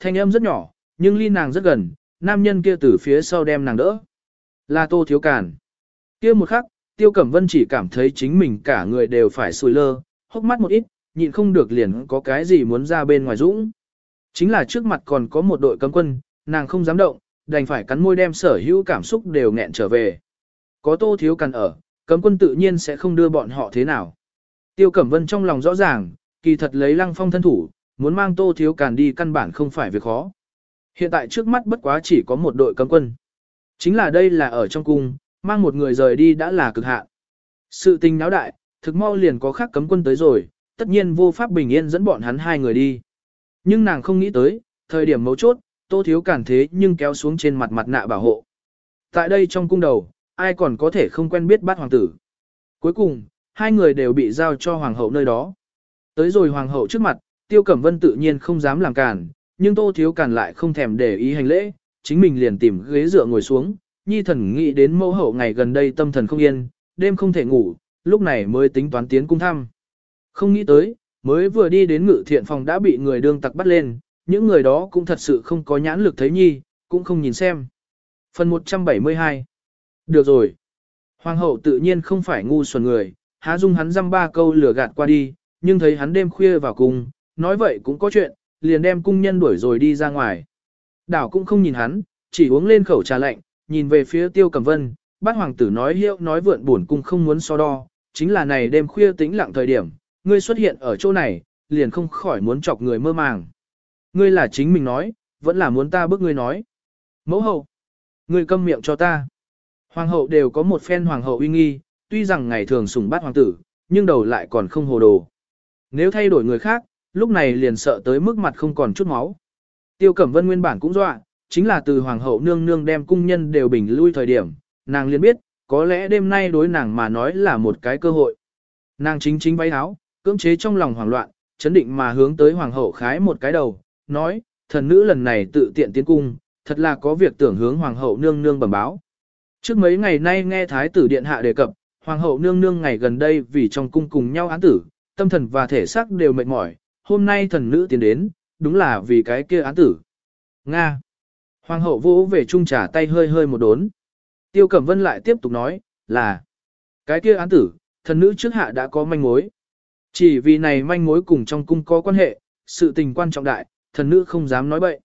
thanh âm rất nhỏ, nhưng ly nàng rất gần, nam nhân kia từ phía sau đem nàng đỡ. Là Tô Thiếu Càn. Kia một khắc, Tiêu Cẩm Vân chỉ cảm thấy chính mình cả người đều phải sùi lơ, hốc mắt một ít, nhịn không được liền có cái gì muốn ra bên ngoài dũng. Chính là trước mặt còn có một đội cấm quân, nàng không dám động, đành phải cắn môi đem sở hữu cảm xúc đều nghẹn trở về. Có Tô Thiếu Càn ở, cấm quân tự nhiên sẽ không đưa bọn họ thế nào. Tiêu Cẩm Vân trong lòng rõ ràng, kỳ thật lấy lăng phong thân thủ, muốn mang Tô Thiếu Càn đi căn bản không phải việc khó. Hiện tại trước mắt bất quá chỉ có một đội cấm quân. Chính là đây là ở trong cung, mang một người rời đi đã là cực hạn. Sự tình náo đại, thực mau liền có khác cấm quân tới rồi, tất nhiên vô pháp bình yên dẫn bọn hắn hai người đi. Nhưng nàng không nghĩ tới, thời điểm mấu chốt, Tô Thiếu Càn thế nhưng kéo xuống trên mặt mặt nạ bảo hộ. Tại đây trong cung đầu, ai còn có thể không quen biết bát hoàng tử. Cuối cùng, hai người đều bị giao cho hoàng hậu nơi đó. Tới rồi hoàng hậu trước mặt, Tiêu Cẩm Vân tự nhiên không dám làm cản, nhưng Tô Thiếu Càn lại không thèm để ý hành lễ, chính mình liền tìm ghế dựa ngồi xuống, nhi thần nghĩ đến mẫu hậu ngày gần đây tâm thần không yên, đêm không thể ngủ, lúc này mới tính toán tiến cung thăm. Không nghĩ tới, mới vừa đi đến ngự thiện phòng đã bị người đương tặc bắt lên, những người đó cũng thật sự không có nhãn lực thấy nhi, cũng không nhìn xem. Phần 172 Được rồi. Hoàng hậu tự nhiên không phải ngu xuẩn người, há dung hắn dăm ba câu lừa gạt qua đi, nhưng thấy hắn đêm khuya vào cung, nói vậy cũng có chuyện, liền đem cung nhân đuổi rồi đi ra ngoài. Đảo cũng không nhìn hắn, chỉ uống lên khẩu trà lạnh, nhìn về phía tiêu Cầm vân, bát hoàng tử nói hiệu nói vượn buồn cung không muốn so đo, chính là này đêm khuya tĩnh lặng thời điểm, ngươi xuất hiện ở chỗ này, liền không khỏi muốn chọc người mơ màng. Ngươi là chính mình nói, vẫn là muốn ta bức ngươi nói. Mẫu hậu, ngươi câm miệng cho ta. Hoàng hậu đều có một phen hoàng hậu uy nghi, tuy rằng ngày thường sùng bát hoàng tử, nhưng đầu lại còn không hồ đồ. Nếu thay đổi người khác, lúc này liền sợ tới mức mặt không còn chút máu. Tiêu Cẩm Vân nguyên bản cũng dọa, chính là từ hoàng hậu nương nương đem cung nhân đều bình lui thời điểm, nàng liền biết, có lẽ đêm nay đối nàng mà nói là một cái cơ hội. Nàng chính chính váy áo, cưỡng chế trong lòng hoảng loạn, chấn định mà hướng tới hoàng hậu khái một cái đầu, nói, thần nữ lần này tự tiện tiến cung, thật là có việc tưởng hướng hoàng hậu nương nương bẩm báo. Trước mấy ngày nay nghe thái tử điện hạ đề cập, hoàng hậu nương nương ngày gần đây vì trong cung cùng nhau án tử, tâm thần và thể xác đều mệt mỏi, hôm nay thần nữ tiến đến, đúng là vì cái kia án tử. Nga. Hoàng hậu vỗ về trung trà tay hơi hơi một đốn. Tiêu Cẩm Vân lại tiếp tục nói, là cái kia án tử, thần nữ trước hạ đã có manh mối. Chỉ vì này manh mối cùng trong cung có quan hệ, sự tình quan trọng đại, thần nữ không dám nói bậy.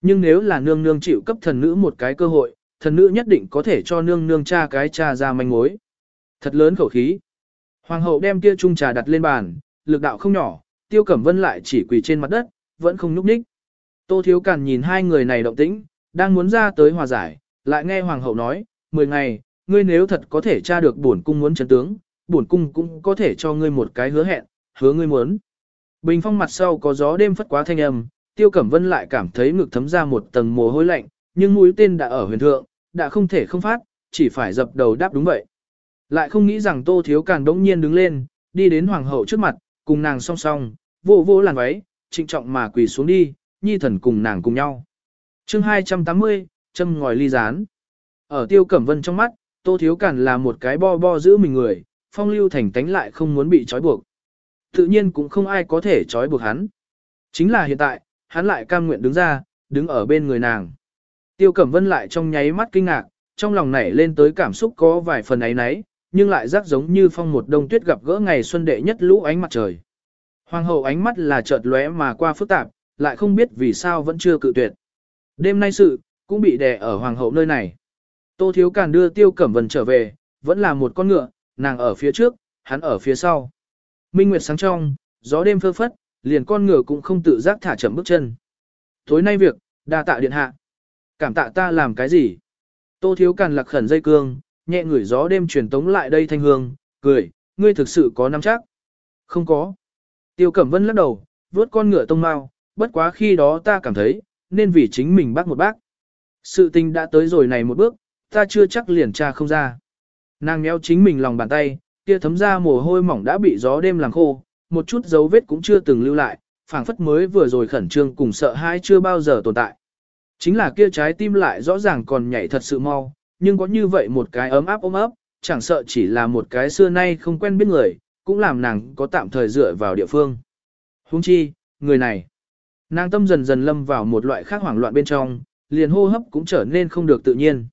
Nhưng nếu là nương nương chịu cấp thần nữ một cái cơ hội, thần nữ nhất định có thể cho nương nương cha cái cha ra manh mối. Thật lớn khẩu khí. Hoàng hậu đem kia chung trà đặt lên bàn, lực đạo không nhỏ, tiêu cẩm vân lại chỉ quỳ trên mặt đất, vẫn không nhúc nhích. Tô thiếu càn nhìn hai người này động tĩnh, đang muốn ra tới hòa giải, lại nghe hoàng hậu nói, 10 ngày, ngươi nếu thật có thể tra được bổn cung muốn chấn tướng, bổn cung cũng có thể cho ngươi một cái hứa hẹn, hứa ngươi muốn. Bình phong mặt sau có gió đêm phất quá thanh âm, tiêu cẩm vân lại cảm thấy ngực thấm ra một tầng mồ hôi lạnh, nhưng mũi tên đã ở huyền thượng, đã không thể không phát, chỉ phải dập đầu đáp đúng vậy. Lại không nghĩ rằng tô thiếu càn đống nhiên đứng lên, đi đến hoàng hậu trước mặt, cùng nàng song song, vô vô làn váy, trịnh trọng mà quỳ xuống đi, nhi thần cùng nàng cùng nhau. chương 280, châm ngòi ly rán. Ở tiêu cẩm vân trong mắt, tô thiếu càn là một cái bo bo giữ mình người, phong lưu thành tánh lại không muốn bị trói buộc. Tự nhiên cũng không ai có thể trói buộc hắn. Chính là hiện tại, hắn lại cam nguyện đứng ra, đứng ở bên người nàng. Tiêu Cẩm Vân lại trong nháy mắt kinh ngạc, trong lòng nảy lên tới cảm xúc có vài phần ấy nấy, nhưng lại rắc giống như phong một đông tuyết gặp gỡ ngày xuân đệ nhất lũ ánh mặt trời. Hoàng hậu ánh mắt là chợt lóe mà qua phức tạp, lại không biết vì sao vẫn chưa cự tuyệt. Đêm nay sự, cũng bị đè ở hoàng hậu nơi này. Tô Thiếu Càn đưa Tiêu Cẩm Vân trở về, vẫn là một con ngựa, nàng ở phía trước, hắn ở phía sau. Minh Nguyệt sáng trong, gió đêm phơ phất, liền con ngựa cũng không tự giác thả chậm bước chân. Tối nay việc, đa tạ điện hạ. Cảm tạ ta làm cái gì? Tô Thiếu Càn lạc khẩn dây cương, nhẹ ngửi gió đêm truyền tống lại đây thanh hương, cười, ngươi thực sự có nắm chắc. Không có. Tiêu Cẩm Vân lắc đầu, vuốt con ngựa tông mau, bất quá khi đó ta cảm thấy, nên vì chính mình bác một bác. Sự tình đã tới rồi này một bước, ta chưa chắc liền tra không ra. Nàng méo chính mình lòng bàn tay, kia thấm ra mồ hôi mỏng đã bị gió đêm làm khô, một chút dấu vết cũng chưa từng lưu lại, phảng phất mới vừa rồi khẩn trương cùng sợ hãi chưa bao giờ tồn tại. Chính là kia trái tim lại rõ ràng còn nhảy thật sự mau, nhưng có như vậy một cái ấm áp ôm ấp, chẳng sợ chỉ là một cái xưa nay không quen biết người, cũng làm nàng có tạm thời dựa vào địa phương. Huống chi, người này, Nàng tâm dần dần lâm vào một loại khác hoảng loạn bên trong, liền hô hấp cũng trở nên không được tự nhiên.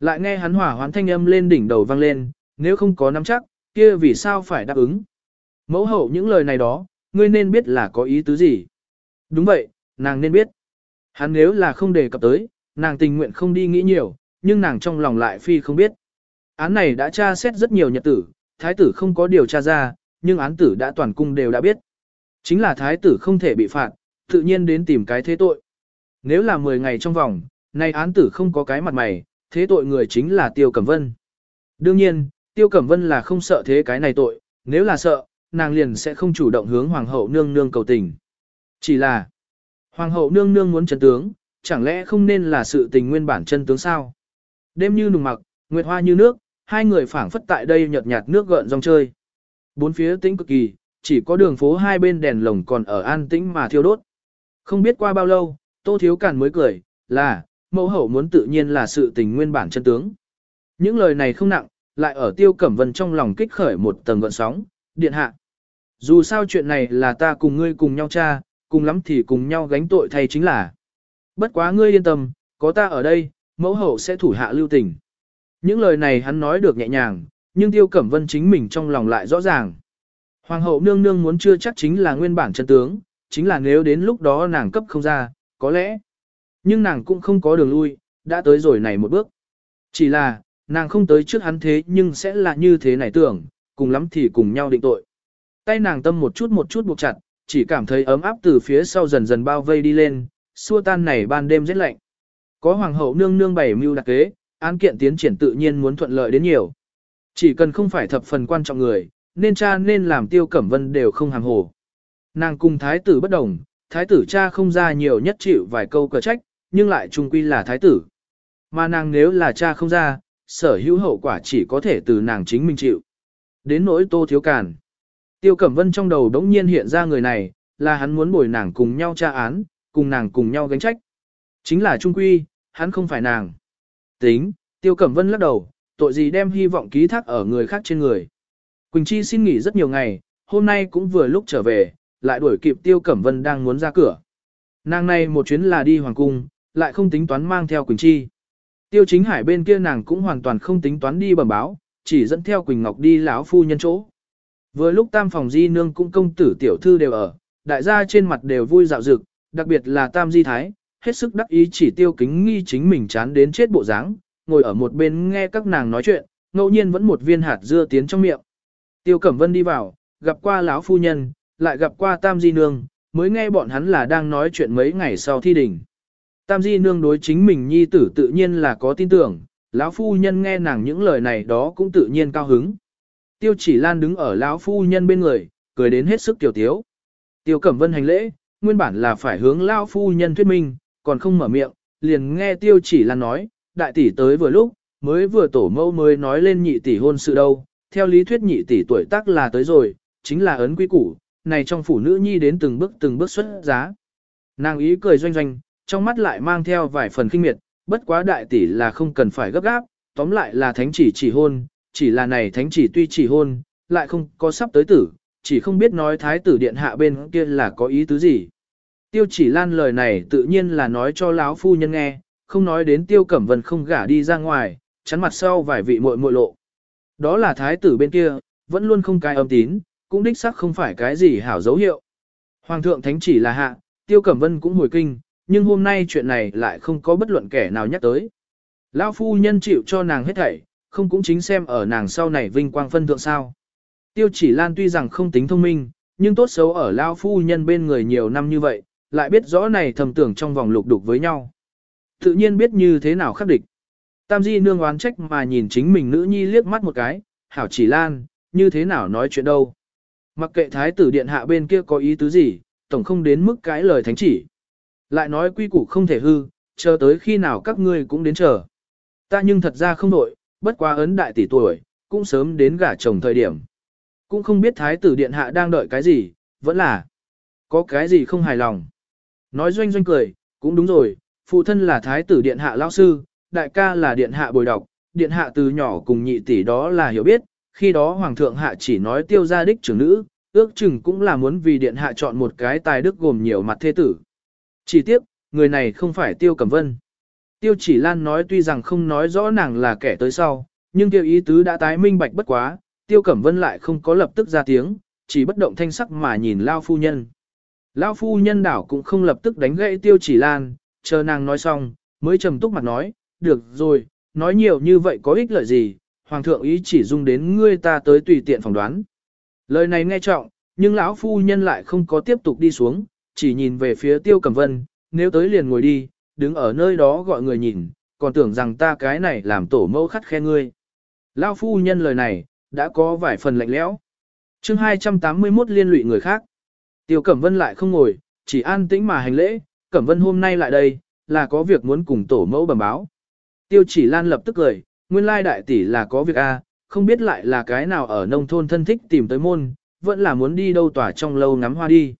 Lại nghe hắn hỏa hoán thanh âm lên đỉnh đầu vang lên, nếu không có nắm chắc, kia vì sao phải đáp ứng. Mẫu hậu những lời này đó, ngươi nên biết là có ý tứ gì. Đúng vậy, nàng nên biết. Hắn nếu là không đề cập tới, nàng tình nguyện không đi nghĩ nhiều, nhưng nàng trong lòng lại phi không biết. Án này đã tra xét rất nhiều nhật tử, thái tử không có điều tra ra, nhưng án tử đã toàn cung đều đã biết. Chính là thái tử không thể bị phạt, tự nhiên đến tìm cái thế tội. Nếu là 10 ngày trong vòng, nay án tử không có cái mặt mày, thế tội người chính là Tiêu Cẩm Vân. Đương nhiên, Tiêu Cẩm Vân là không sợ thế cái này tội, nếu là sợ, nàng liền sẽ không chủ động hướng Hoàng hậu nương nương cầu tình. Chỉ là, Hoàng hậu nương nương muốn chân tướng, chẳng lẽ không nên là sự tình nguyên bản chân tướng sao? Đêm như nùng mặc, nguyệt hoa như nước, hai người phảng phất tại đây nhợt nhạt nước gợn rong chơi. Bốn phía tĩnh cực kỳ, chỉ có đường phố hai bên đèn lồng còn ở an tĩnh mà thiêu đốt. Không biết qua bao lâu, Tô Thiếu Càn mới cười, là, mẫu hậu muốn tự nhiên là sự tình nguyên bản chân tướng. Những lời này không nặng, lại ở Tiêu Cẩm Vân trong lòng kích khởi một tầng gợn sóng, điện hạ. Dù sao chuyện này là ta cùng ngươi cùng nhau cha, cùng lắm thì cùng nhau gánh tội thay chính là. Bất quá ngươi yên tâm, có ta ở đây, mẫu hậu sẽ thủ hạ lưu tình. Những lời này hắn nói được nhẹ nhàng, nhưng Tiêu Cẩm Vân chính mình trong lòng lại rõ ràng. Hoàng hậu nương nương muốn chưa chắc chính là nguyên bản chân tướng, chính là nếu đến lúc đó nàng cấp không ra, có lẽ. Nhưng nàng cũng không có đường lui, đã tới rồi này một bước. Chỉ là, nàng không tới trước hắn thế nhưng sẽ là như thế này tưởng, cùng lắm thì cùng nhau định tội. Tay nàng tâm một chút một chút buộc chặt, chỉ cảm thấy ấm áp từ phía sau dần dần bao vây đi lên, xua tan này ban đêm rất lạnh. Có hoàng hậu nương nương bảy mưu đặc kế, án kiện tiến triển tự nhiên muốn thuận lợi đến nhiều. Chỉ cần không phải thập phần quan trọng người, nên cha nên làm tiêu cẩm vân đều không hàng hồ. Nàng cùng thái tử bất đồng, thái tử cha không ra nhiều nhất chịu vài câu cờ trách, nhưng lại trung quy là thái tử. Mà nàng nếu là cha không ra, sở hữu hậu quả chỉ có thể từ nàng chính mình chịu. Đến nỗi tô thiếu càn. Tiêu Cẩm Vân trong đầu đống nhiên hiện ra người này, là hắn muốn bồi nàng cùng nhau tra án, cùng nàng cùng nhau gánh trách. Chính là trung quy, hắn không phải nàng. Tính, Tiêu Cẩm Vân lắc đầu, tội gì đem hy vọng ký thác ở người khác trên người. Quỳnh Chi xin nghỉ rất nhiều ngày, hôm nay cũng vừa lúc trở về, lại đuổi kịp Tiêu Cẩm Vân đang muốn ra cửa. Nàng này một chuyến là đi hoàng cung, lại không tính toán mang theo Quỳnh Chi. Tiêu chính hải bên kia nàng cũng hoàn toàn không tính toán đi bẩm báo, chỉ dẫn theo Quỳnh Ngọc đi lão phu nhân chỗ. Vừa lúc tam phòng di nương cũng công tử tiểu thư đều ở, đại gia trên mặt đều vui dạo dực, đặc biệt là tam di thái, hết sức đắc ý chỉ tiêu kính nghi chính mình chán đến chết bộ dáng, ngồi ở một bên nghe các nàng nói chuyện, ngẫu nhiên vẫn một viên hạt dưa tiến trong miệng. Tiêu Cẩm Vân đi vào, gặp qua lão phu nhân, lại gặp qua tam di nương, mới nghe bọn hắn là đang nói chuyện mấy ngày sau thi đình. Tam di nương đối chính mình nhi tử tự nhiên là có tin tưởng, lão phu nhân nghe nàng những lời này đó cũng tự nhiên cao hứng. Tiêu chỉ lan đứng ở lão phu nhân bên người, cười đến hết sức tiểu tiếu. Tiêu cẩm vân hành lễ, nguyên bản là phải hướng lão phu nhân thuyết minh, còn không mở miệng, liền nghe tiêu chỉ lan nói, đại tỷ tới vừa lúc, mới vừa tổ mẫu mới nói lên nhị tỷ hôn sự đâu, theo lý thuyết nhị tỷ tuổi tác là tới rồi, chính là ấn quý củ, này trong phủ nữ nhi đến từng bước từng bước xuất giá. Nàng ý cười doanh doanh, trong mắt lại mang theo vài phần kinh miệt, bất quá đại tỷ là không cần phải gấp gáp, tóm lại là thánh chỉ chỉ hôn, chỉ là này thánh chỉ tuy chỉ hôn, lại không có sắp tới tử, chỉ không biết nói thái tử điện hạ bên kia là có ý tứ gì. Tiêu chỉ lan lời này tự nhiên là nói cho lão phu nhân nghe, không nói đến tiêu cẩm vân không gả đi ra ngoài, chắn mặt sau vài vị muội muội lộ. Đó là thái tử bên kia, vẫn luôn không cái âm tín, cũng đích xác không phải cái gì hảo dấu hiệu. Hoàng thượng thánh chỉ là hạ, tiêu cẩm vân cũng hồi kinh, nhưng hôm nay chuyện này lại không có bất luận kẻ nào nhắc tới. Lão phu nhân chịu cho nàng hết thảy, không cũng chính xem ở nàng sau này vinh quang phân thượng sao. Tiêu chỉ lan tuy rằng không tính thông minh, nhưng tốt xấu ở lao phu nhân bên người nhiều năm như vậy, lại biết rõ này thầm tưởng trong vòng lục đục với nhau. Tự nhiên biết như thế nào khắc địch. Tam di nương oán trách mà nhìn chính mình nữ nhi liếc mắt một cái, hảo chỉ lan, như thế nào nói chuyện đâu. Mặc kệ thái tử điện hạ bên kia có ý tứ gì, tổng không đến mức cái lời thánh chỉ. Lại nói quy củ không thể hư, chờ tới khi nào các ngươi cũng đến chờ. Ta nhưng thật ra không đổi bất quá ấn đại tỷ tuổi, cũng sớm đến gả chồng thời điểm. Cũng không biết thái tử điện hạ đang đợi cái gì, vẫn là có cái gì không hài lòng. Nói doanh doanh cười, cũng đúng rồi, phụ thân là thái tử điện hạ lão sư, đại ca là điện hạ bồi đọc, điện hạ từ nhỏ cùng nhị tỷ đó là hiểu biết, khi đó hoàng thượng hạ chỉ nói tiêu gia đích trưởng nữ, ước chừng cũng là muốn vì điện hạ chọn một cái tài đức gồm nhiều mặt thế tử. Chỉ tiếc, người này không phải Tiêu Cẩm Vân. Tiêu chỉ lan nói tuy rằng không nói rõ nàng là kẻ tới sau, nhưng tiêu ý tứ đã tái minh bạch bất quá, Tiêu Cẩm Vân lại không có lập tức ra tiếng, chỉ bất động thanh sắc mà nhìn Lao Phu Nhân lão Phu Nhân đảo cũng không lập tức đánh gãy Tiêu chỉ lan, chờ nàng nói xong, mới trầm túc mặt nói, được rồi, nói nhiều như vậy có ích lợi gì, Hoàng thượng ý chỉ dung đến ngươi ta tới tùy tiện phỏng đoán. Lời này nghe trọng, nhưng lão phu nhân lại không có tiếp tục đi xuống, chỉ nhìn về phía Tiêu Cẩm Vân, nếu tới liền ngồi đi, đứng ở nơi đó gọi người nhìn, còn tưởng rằng ta cái này làm tổ mẫu khắt khe ngươi. Lão phu nhân lời này, đã có vài phần lạnh lẽo. chương 281 liên lụy người khác. Tiêu Cẩm Vân lại không ngồi, chỉ an tĩnh mà hành lễ, Cẩm Vân hôm nay lại đây, là có việc muốn cùng tổ mẫu bẩm báo. Tiêu chỉ lan lập tức cười, nguyên lai đại tỷ là có việc a, không biết lại là cái nào ở nông thôn thân thích tìm tới môn, vẫn là muốn đi đâu tỏa trong lâu ngắm hoa đi.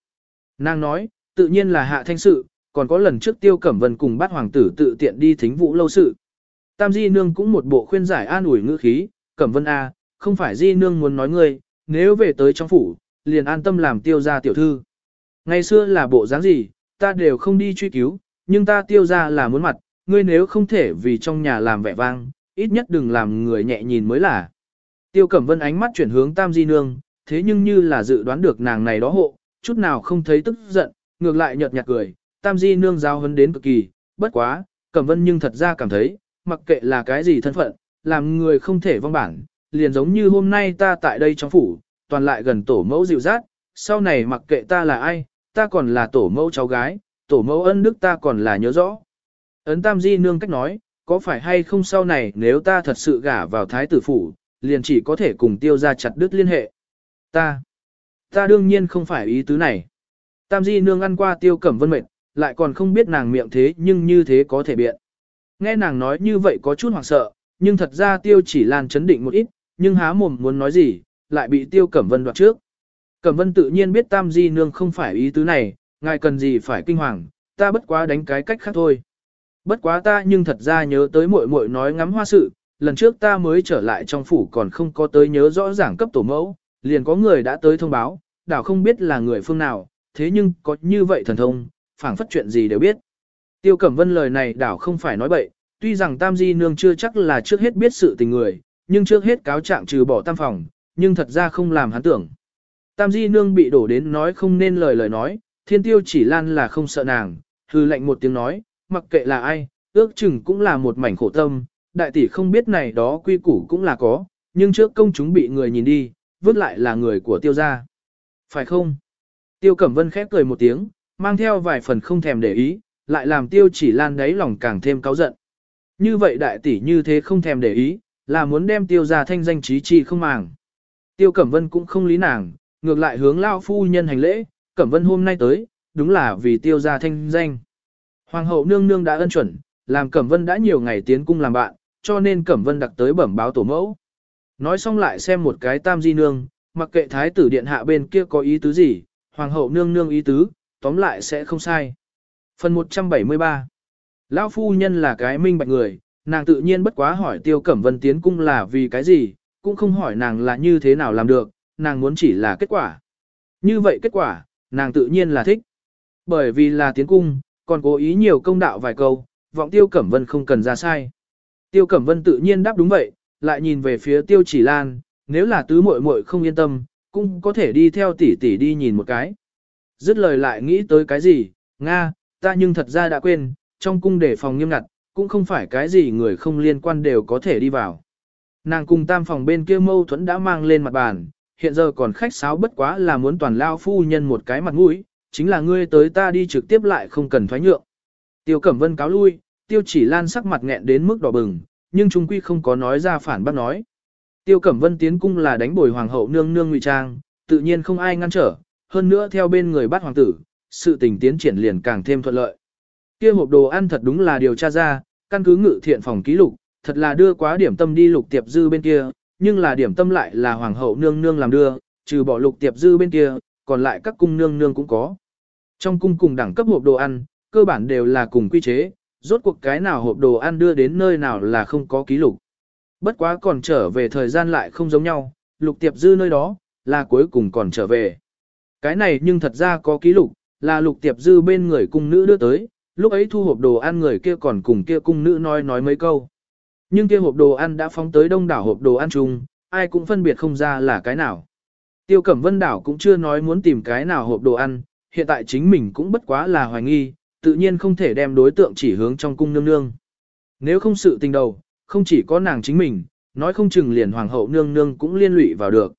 Nàng nói, tự nhiên là hạ thanh sự, còn có lần trước tiêu cẩm vân cùng bắt hoàng tử tự tiện đi thính vũ lâu sự. Tam di nương cũng một bộ khuyên giải an ủi ngữ khí, cẩm vân a, không phải di nương muốn nói ngươi, nếu về tới trong phủ, liền an tâm làm tiêu gia tiểu thư. Ngày xưa là bộ dáng gì, ta đều không đi truy cứu, nhưng ta tiêu gia là muốn mặt, ngươi nếu không thể vì trong nhà làm vẻ vang, ít nhất đừng làm người nhẹ nhìn mới là. Tiêu Cẩm Vân ánh mắt chuyển hướng Tam Di Nương, thế nhưng như là dự đoán được nàng này đó hộ, chút nào không thấy tức giận, ngược lại nhợt nhạt cười, Tam Di Nương giao hấn đến cực kỳ, bất quá, Cẩm Vân nhưng thật ra cảm thấy, mặc kệ là cái gì thân phận, làm người không thể vong bản, liền giống như hôm nay ta tại đây trong phủ, toàn lại gần tổ mẫu dịu dắt, sau này mặc kệ ta là ai, ta còn là tổ mẫu cháu gái, tổ mẫu ân đức ta còn là nhớ rõ. Ấn Tam Di Nương cách nói, có phải hay không sau này nếu ta thật sự gả vào thái tử phủ, liền chỉ có thể cùng tiêu ra chặt đứt liên hệ. Ta, ta đương nhiên không phải ý tứ này. Tam di nương ăn qua tiêu cẩm vân mệt, lại còn không biết nàng miệng thế nhưng như thế có thể biện. Nghe nàng nói như vậy có chút hoảng sợ, nhưng thật ra tiêu chỉ lan chấn định một ít, nhưng há mồm muốn nói gì, lại bị tiêu cẩm vân đoạt trước. Cẩm vân tự nhiên biết tam di nương không phải ý tứ này, ngài cần gì phải kinh hoàng, ta bất quá đánh cái cách khác thôi. Bất quá ta nhưng thật ra nhớ tới muội muội nói ngắm hoa sự, lần trước ta mới trở lại trong phủ còn không có tới nhớ rõ ràng cấp tổ mẫu, liền có người đã tới thông báo, đảo không biết là người phương nào, thế nhưng có như vậy thần thông, phảng phất chuyện gì đều biết. Tiêu Cẩm Vân lời này đảo không phải nói bậy, tuy rằng Tam Di Nương chưa chắc là trước hết biết sự tình người, nhưng trước hết cáo trạng trừ bỏ tam phòng, nhưng thật ra không làm hắn tưởng. Tam Di Nương bị đổ đến nói không nên lời lời nói, thiên tiêu chỉ lan là không sợ nàng, hư lệnh một tiếng nói, mặc kệ là ai, ước chừng cũng là một mảnh khổ tâm, đại tỷ không biết này đó quy củ cũng là có, nhưng trước công chúng bị người nhìn đi, vứt lại là người của tiêu gia. Phải không? Tiêu Cẩm Vân khép cười một tiếng, mang theo vài phần không thèm để ý, lại làm tiêu chỉ lan đáy lòng càng thêm cáu giận. Như vậy đại tỷ như thế không thèm để ý, là muốn đem tiêu gia thanh danh trí chi không màng. Tiêu Cẩm Vân cũng không lý nàng, ngược lại hướng lao phu nhân hành lễ, Cẩm Vân hôm nay tới, đúng là vì tiêu gia thanh danh. Hoàng hậu nương nương đã ân chuẩn, làm Cẩm Vân đã nhiều ngày tiến cung làm bạn, cho nên Cẩm Vân đặc tới bẩm báo tổ mẫu. Nói xong lại xem một cái tam di nương, mặc kệ thái tử điện hạ bên kia có ý tứ gì, hoàng hậu nương nương ý tứ, tóm lại sẽ không sai. Phần 173 Lão phu nhân là cái minh bạch người, nàng tự nhiên bất quá hỏi tiêu cẩm vân tiến cung là vì cái gì, cũng không hỏi nàng là như thế nào làm được, nàng muốn chỉ là kết quả. Như vậy kết quả, nàng tự nhiên là thích. Bởi vì là tiến cung, còn cố ý nhiều công đạo vài câu, vọng tiêu cẩm vân không cần ra sai. Tiêu Cẩm Vân tự nhiên đáp đúng vậy, lại nhìn về phía Tiêu Chỉ Lan, nếu là tứ muội muội không yên tâm, cũng có thể đi theo tỷ tỷ đi nhìn một cái. Dứt lời lại nghĩ tới cái gì, Nga, ta nhưng thật ra đã quên, trong cung để phòng nghiêm ngặt, cũng không phải cái gì người không liên quan đều có thể đi vào. Nàng cùng tam phòng bên kia mâu thuẫn đã mang lên mặt bàn, hiện giờ còn khách sáo bất quá là muốn toàn lao phu nhân một cái mặt mũi, chính là ngươi tới ta đi trực tiếp lại không cần thoái nhượng. Tiêu Cẩm Vân cáo lui, tiêu chỉ lan sắc mặt nghẹn đến mức đỏ bừng, nhưng trung quy không có nói ra phản bác nói. Tiêu Cẩm Vân tiến cung là đánh bồi hoàng hậu nương nương ngụy trang, tự nhiên không ai ngăn trở, hơn nữa theo bên người bắt hoàng tử, sự tình tiến triển liền càng thêm thuận lợi. Kia hộp đồ ăn thật đúng là điều tra ra, căn cứ ngự thiện phòng ký lục, thật là đưa quá điểm tâm đi lục tiệp dư bên kia, nhưng là điểm tâm lại là hoàng hậu nương nương làm đưa, trừ bỏ lục tiệp dư bên kia, còn lại các cung nương nương cũng có. Trong cung cùng đẳng cấp hộp đồ ăn, cơ bản đều là cùng quy chế, rốt cuộc cái nào hộp đồ ăn đưa đến nơi nào là không có ký lục. Bất quá còn trở về thời gian lại không giống nhau, lục tiệp dư nơi đó, là cuối cùng còn trở về. Cái này nhưng thật ra có ký lục, Là lục tiệp dư bên người cung nữ đưa tới, lúc ấy thu hộp đồ ăn người kia còn cùng kia cung nữ nói nói mấy câu. Nhưng kia hộp đồ ăn đã phóng tới đông đảo hộp đồ ăn chung, ai cũng phân biệt không ra là cái nào. Tiêu Cẩm Vân đảo cũng chưa nói muốn tìm cái nào hộp đồ ăn, hiện tại chính mình cũng bất quá là hoài nghi, tự nhiên không thể đem đối tượng chỉ hướng trong cung nương nương. Nếu không sự tình đầu, không chỉ có nàng chính mình, nói không chừng liền hoàng hậu nương nương cũng liên lụy vào được.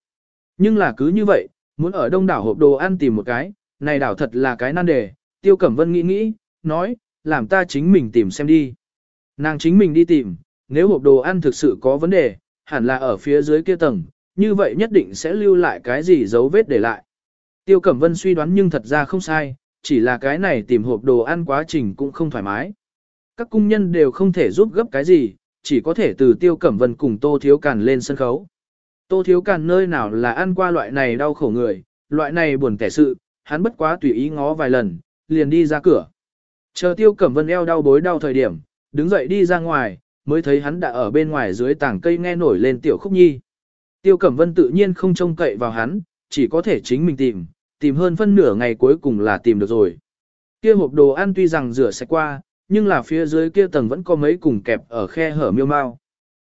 Nhưng là cứ như vậy, muốn ở đông đảo hộp đồ ăn tìm một cái, này đảo thật là cái nan đề, Tiêu Cẩm Vân nghĩ nghĩ, nói, làm ta chính mình tìm xem đi. Nàng chính mình đi tìm, nếu hộp đồ ăn thực sự có vấn đề, hẳn là ở phía dưới kia tầng, như vậy nhất định sẽ lưu lại cái gì dấu vết để lại. Tiêu Cẩm Vân suy đoán nhưng thật ra không sai, chỉ là cái này tìm hộp đồ ăn quá trình cũng không thoải mái. Các cung nhân đều không thể giúp gấp cái gì, chỉ có thể từ Tiêu Cẩm Vân cùng Tô Thiếu Càn lên sân khấu. Tô Thiếu Càn nơi nào là ăn qua loại này đau khổ người, loại này buồn kẻ sự, hắn bất quá tùy ý ngó vài lần, liền đi ra cửa. Chờ Tiêu Cẩm Vân eo đau bối đau thời điểm, đứng dậy đi ra ngoài, mới thấy hắn đã ở bên ngoài dưới tảng cây nghe nổi lên tiểu khúc nhi. Tiêu Cẩm Vân tự nhiên không trông cậy vào hắn, chỉ có thể chính mình tìm, tìm hơn phân nửa ngày cuối cùng là tìm được rồi. Kia hộp đồ ăn tuy rằng rửa sạch qua, nhưng là phía dưới kia tầng vẫn có mấy cùng kẹp ở khe hở miêu mau.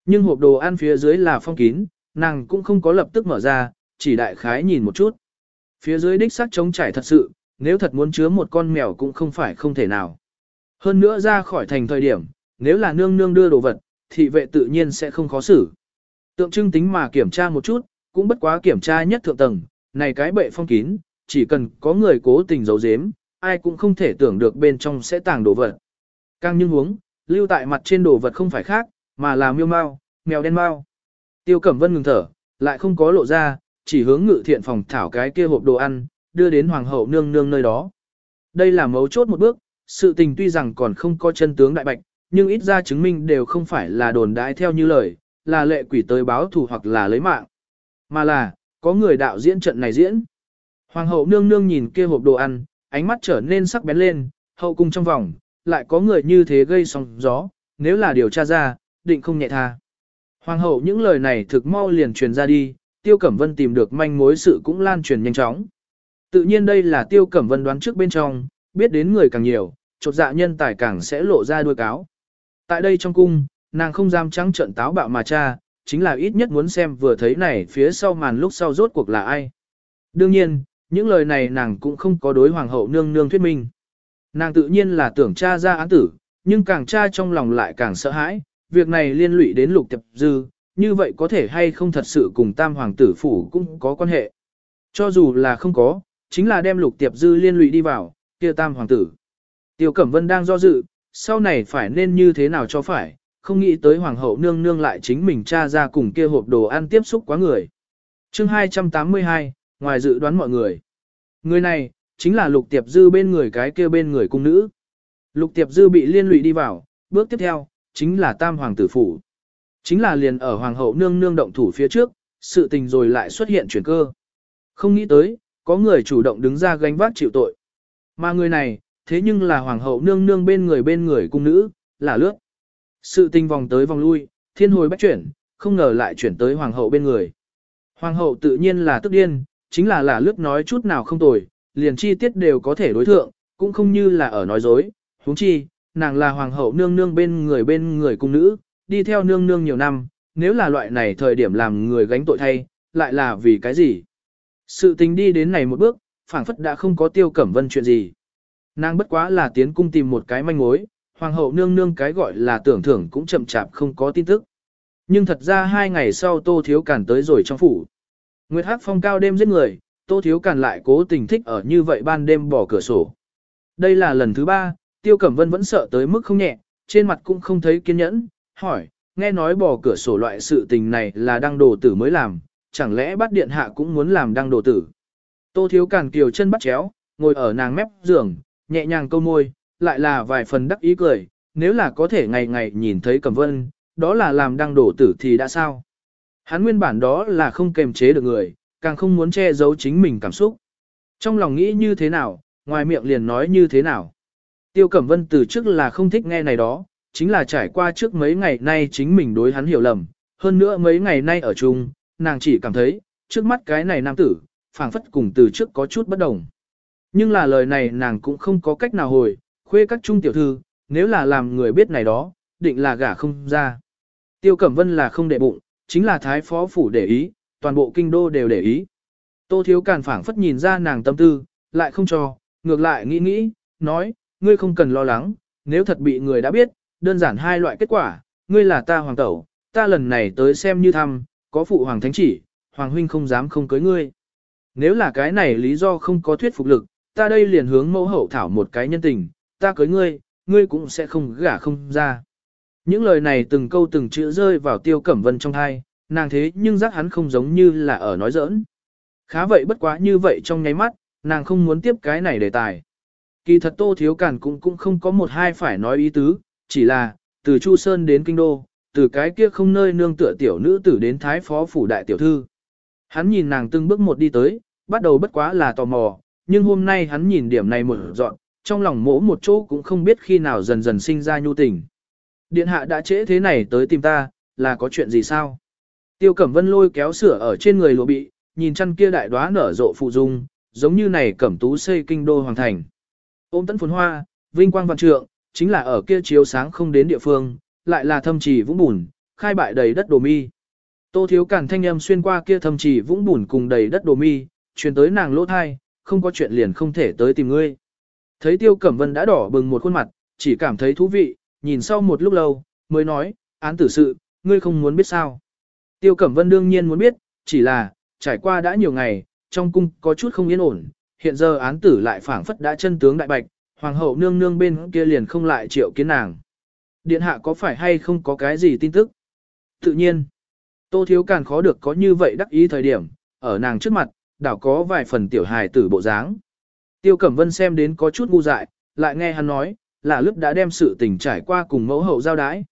Nhưng hộp đồ ăn phía dưới là phong kín, nàng cũng không có lập tức mở ra, chỉ đại khái nhìn một chút. Phía dưới đích xác trống trải thật sự, nếu thật muốn chứa một con mèo cũng không phải không thể nào. Hơn nữa ra khỏi thành thời điểm, nếu là nương nương đưa đồ vật, thị vệ tự nhiên sẽ không khó xử. Tượng trưng tính mà kiểm tra một chút, cũng bất quá kiểm tra nhất thượng tầng, này cái bệ phong kín, chỉ cần có người cố tình giấu giếm, ai cũng không thể tưởng được bên trong sẽ tàng đồ vật. Càng nhưng huống, lưu tại mặt trên đồ vật không phải khác, mà là miêu mau, mèo đen mau. Tiêu Cẩm Vân ngừng thở, lại không có lộ ra, chỉ hướng ngự thiện phòng thảo cái kia hộp đồ ăn, đưa đến hoàng hậu nương nương nơi đó. Đây là mấu chốt một bước, sự tình tuy rằng còn không có chân tướng đại bạch, nhưng ít ra chứng minh đều không phải là đồn đãi theo như lời, là lệ quỷ tới báo thù hoặc là lấy mạng. Mà là, có người đạo diễn trận này diễn. Hoàng hậu nương nương nhìn kia hộp đồ ăn, ánh mắt trở nên sắc bén lên, hậu cung trong vòng, lại có người như thế gây sóng gió, nếu là điều tra ra, định không nhẹ tha. Hoàng hậu những lời này thực mau liền truyền ra đi, Tiêu Cẩm Vân tìm được manh mối sự cũng lan truyền nhanh chóng. Tự nhiên đây là Tiêu Cẩm Vân đoán trước bên trong, biết đến người càng nhiều, chột dạ nhân tài càng sẽ lộ ra đuôi cáo. Tại đây trong cung, nàng không dám trắng trận táo bạo mà cha, chính là ít nhất muốn xem vừa thấy này phía sau màn lúc sau rốt cuộc là ai. Đương nhiên, những lời này nàng cũng không có đối hoàng hậu nương nương thuyết minh. Nàng tự nhiên là tưởng cha ra án tử, nhưng càng cha trong lòng lại càng sợ hãi, việc này liên lụy đến lục tiệp dư, như vậy có thể hay không thật sự cùng tam hoàng tử phủ cũng có quan hệ. Cho dù là không có, chính là đem lục tiệp dư liên lụy đi vào, kia tam hoàng tử. Tiêu Cẩm Vân đang do dự, sau này phải nên như thế nào cho phải, không nghĩ tới hoàng hậu nương nương lại chính mình cha ra cùng kia hộp đồ ăn tiếp xúc quá người. chương 282, ngoài dự đoán mọi người. Người này, chính là lục tiệp dư bên người cái kia bên người cung nữ. Lục tiệp dư bị liên lụy đi vào, bước tiếp theo, chính là tam hoàng tử phủ. Chính là liền ở hoàng hậu nương nương động thủ phía trước, sự tình rồi lại xuất hiện chuyển cơ. Không nghĩ tới, có người chủ động đứng ra gánh vác chịu tội. Mà người này, thế nhưng là hoàng hậu nương nương bên người bên người cung nữ, là lướt. Sự tình vòng tới vòng lui, thiên hồi bách chuyển, không ngờ lại chuyển tới hoàng hậu bên người. Hoàng hậu tự nhiên là tức điên, chính là là lướt nói chút nào không tồi, liền chi tiết đều có thể đối thượng, cũng không như là ở nói dối. huống chi, nàng là hoàng hậu nương nương bên người bên người cung nữ, đi theo nương nương nhiều năm, nếu là loại này thời điểm làm người gánh tội thay, lại là vì cái gì? Sự tình đi đến này một bước, phảng phất đã không có tiêu cẩm vân chuyện gì. Nàng bất quá là tiến cung tìm một cái manh mối, hoàng hậu nương nương cái gọi là tưởng thưởng cũng chậm chạp không có tin tức. Nhưng thật ra hai ngày sau Tô Thiếu Càn tới rồi trong phủ. Nguyệt Hắc phong cao đêm giết người, Tô Thiếu Càn lại cố tình thích ở như vậy ban đêm bỏ cửa sổ. Đây là lần thứ ba, Tiêu Cẩm Vân vẫn sợ tới mức không nhẹ, trên mặt cũng không thấy kiên nhẫn, hỏi, nghe nói bỏ cửa sổ loại sự tình này là đăng đồ tử mới làm, chẳng lẽ bắt điện hạ cũng muốn làm đăng đồ tử. Tô Thiếu Càn kiều chân bắt chéo, ngồi ở nàng mép giường, nhẹ nhàng câu môi, lại là vài phần đắc ý cười, nếu là có thể ngày ngày nhìn thấy Cẩm Vân, đó là làm đăng đổ tử thì đã sao. Hắn nguyên bản đó là không kềm chế được người, càng không muốn che giấu chính mình cảm xúc. Trong lòng nghĩ như thế nào, ngoài miệng liền nói như thế nào. Tiêu Cẩm Vân từ trước là không thích nghe này đó, chính là trải qua trước mấy ngày nay chính mình đối hắn hiểu lầm, hơn nữa mấy ngày nay ở chung, nàng chỉ cảm thấy, trước mắt cái này nam tử, phảng phất cùng từ trước có chút bất đồng. Nhưng là lời này nàng cũng không có cách nào hồi, khuê các trung tiểu thư, nếu là làm người biết này đó, định là gả không ra. Tiêu Cẩm Vân là không để bụng, chính là thái phó phủ để ý, toàn bộ kinh đô đều để ý. Tô Thiếu Càn phảng phất nhìn ra nàng tâm tư, lại không cho, ngược lại nghĩ nghĩ, nói, ngươi không cần lo lắng, nếu thật bị người đã biết, đơn giản hai loại kết quả, ngươi là ta hoàng tẩu, ta lần này tới xem như thăm, có phụ hoàng thánh chỉ, hoàng huynh không dám không cưới ngươi. Nếu là cái này lý do không có thuyết phục lực, ta đây liền hướng mẫu hậu thảo một cái nhân tình, ta cưới ngươi, ngươi cũng sẽ không gả không ra. Những lời này từng câu từng chữ rơi vào tiêu cẩm vân trong thai, nàng thế nhưng giác hắn không giống như là ở nói giỡn. Khá vậy bất quá như vậy trong nháy mắt, nàng không muốn tiếp cái này đề tài. Kỳ thật Tô Thiếu Cản cũng cũng không có một hai phải nói ý tứ, chỉ là, từ Chu Sơn đến Kinh Đô, từ cái kia không nơi nương tựa tiểu nữ tử đến Thái Phó Phủ Đại Tiểu Thư. Hắn nhìn nàng từng bước một đi tới, bắt đầu bất quá là tò mò, nhưng hôm nay hắn nhìn điểm này một dọn, trong lòng mỗ một chỗ cũng không biết khi nào dần dần sinh ra nhu tình. Điện hạ đã trễ thế này tới tìm ta, là có chuyện gì sao? Tiêu Cẩm Vân lôi kéo sửa ở trên người lụa bị, nhìn chăn kia đại đóa nở rộ phụ dung, giống như này Cẩm Tú xây kinh đô hoàng thành. Ôm tấn phồn hoa, vinh quang vạn trượng, chính là ở kia chiếu sáng không đến địa phương, lại là thâm trì vũng bùn, khai bại đầy đất đồ mi. Tô thiếu cản thanh âm xuyên qua kia thâm trì vũng bùn cùng đầy đất đồ mi, truyền tới nàng lỗ thai, không có chuyện liền không thể tới tìm ngươi. Thấy tiêu cẩm vân đã đỏ bừng một khuôn mặt, chỉ cảm thấy thú vị, nhìn sau một lúc lâu, mới nói, án tử sự, ngươi không muốn biết sao. Tiêu cẩm vân đương nhiên muốn biết, chỉ là, trải qua đã nhiều ngày, trong cung có chút không yên ổn, hiện giờ án tử lại phảng phất đã chân tướng đại bạch, hoàng hậu nương nương bên kia liền không lại triệu kiến nàng. Điện hạ có phải hay không có cái gì tin tức? Tự nhiên, tô thiếu càng khó được có như vậy đắc ý thời điểm, ở nàng trước mặt, đảo có vài phần tiểu hài tử bộ dáng. Tiêu Cẩm Vân xem đến có chút ngu dại, lại nghe hắn nói, là lúc đã đem sự tình trải qua cùng mẫu hậu giao đái.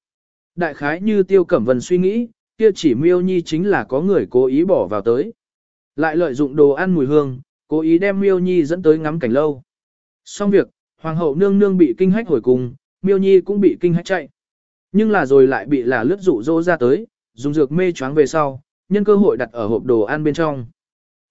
Đại khái như Tiêu Cẩm Vân suy nghĩ, kia chỉ miêu nhi chính là có người cố ý bỏ vào tới. Lại lợi dụng đồ ăn mùi hương, cố ý đem miêu nhi dẫn tới ngắm cảnh lâu. Xong việc, hoàng hậu nương nương bị kinh hách hồi cùng, miêu nhi cũng bị kinh hách chạy. Nhưng là rồi lại bị là lướt dụ dỗ ra tới, dùng dược mê choáng về sau, nhân cơ hội đặt ở hộp đồ ăn bên trong.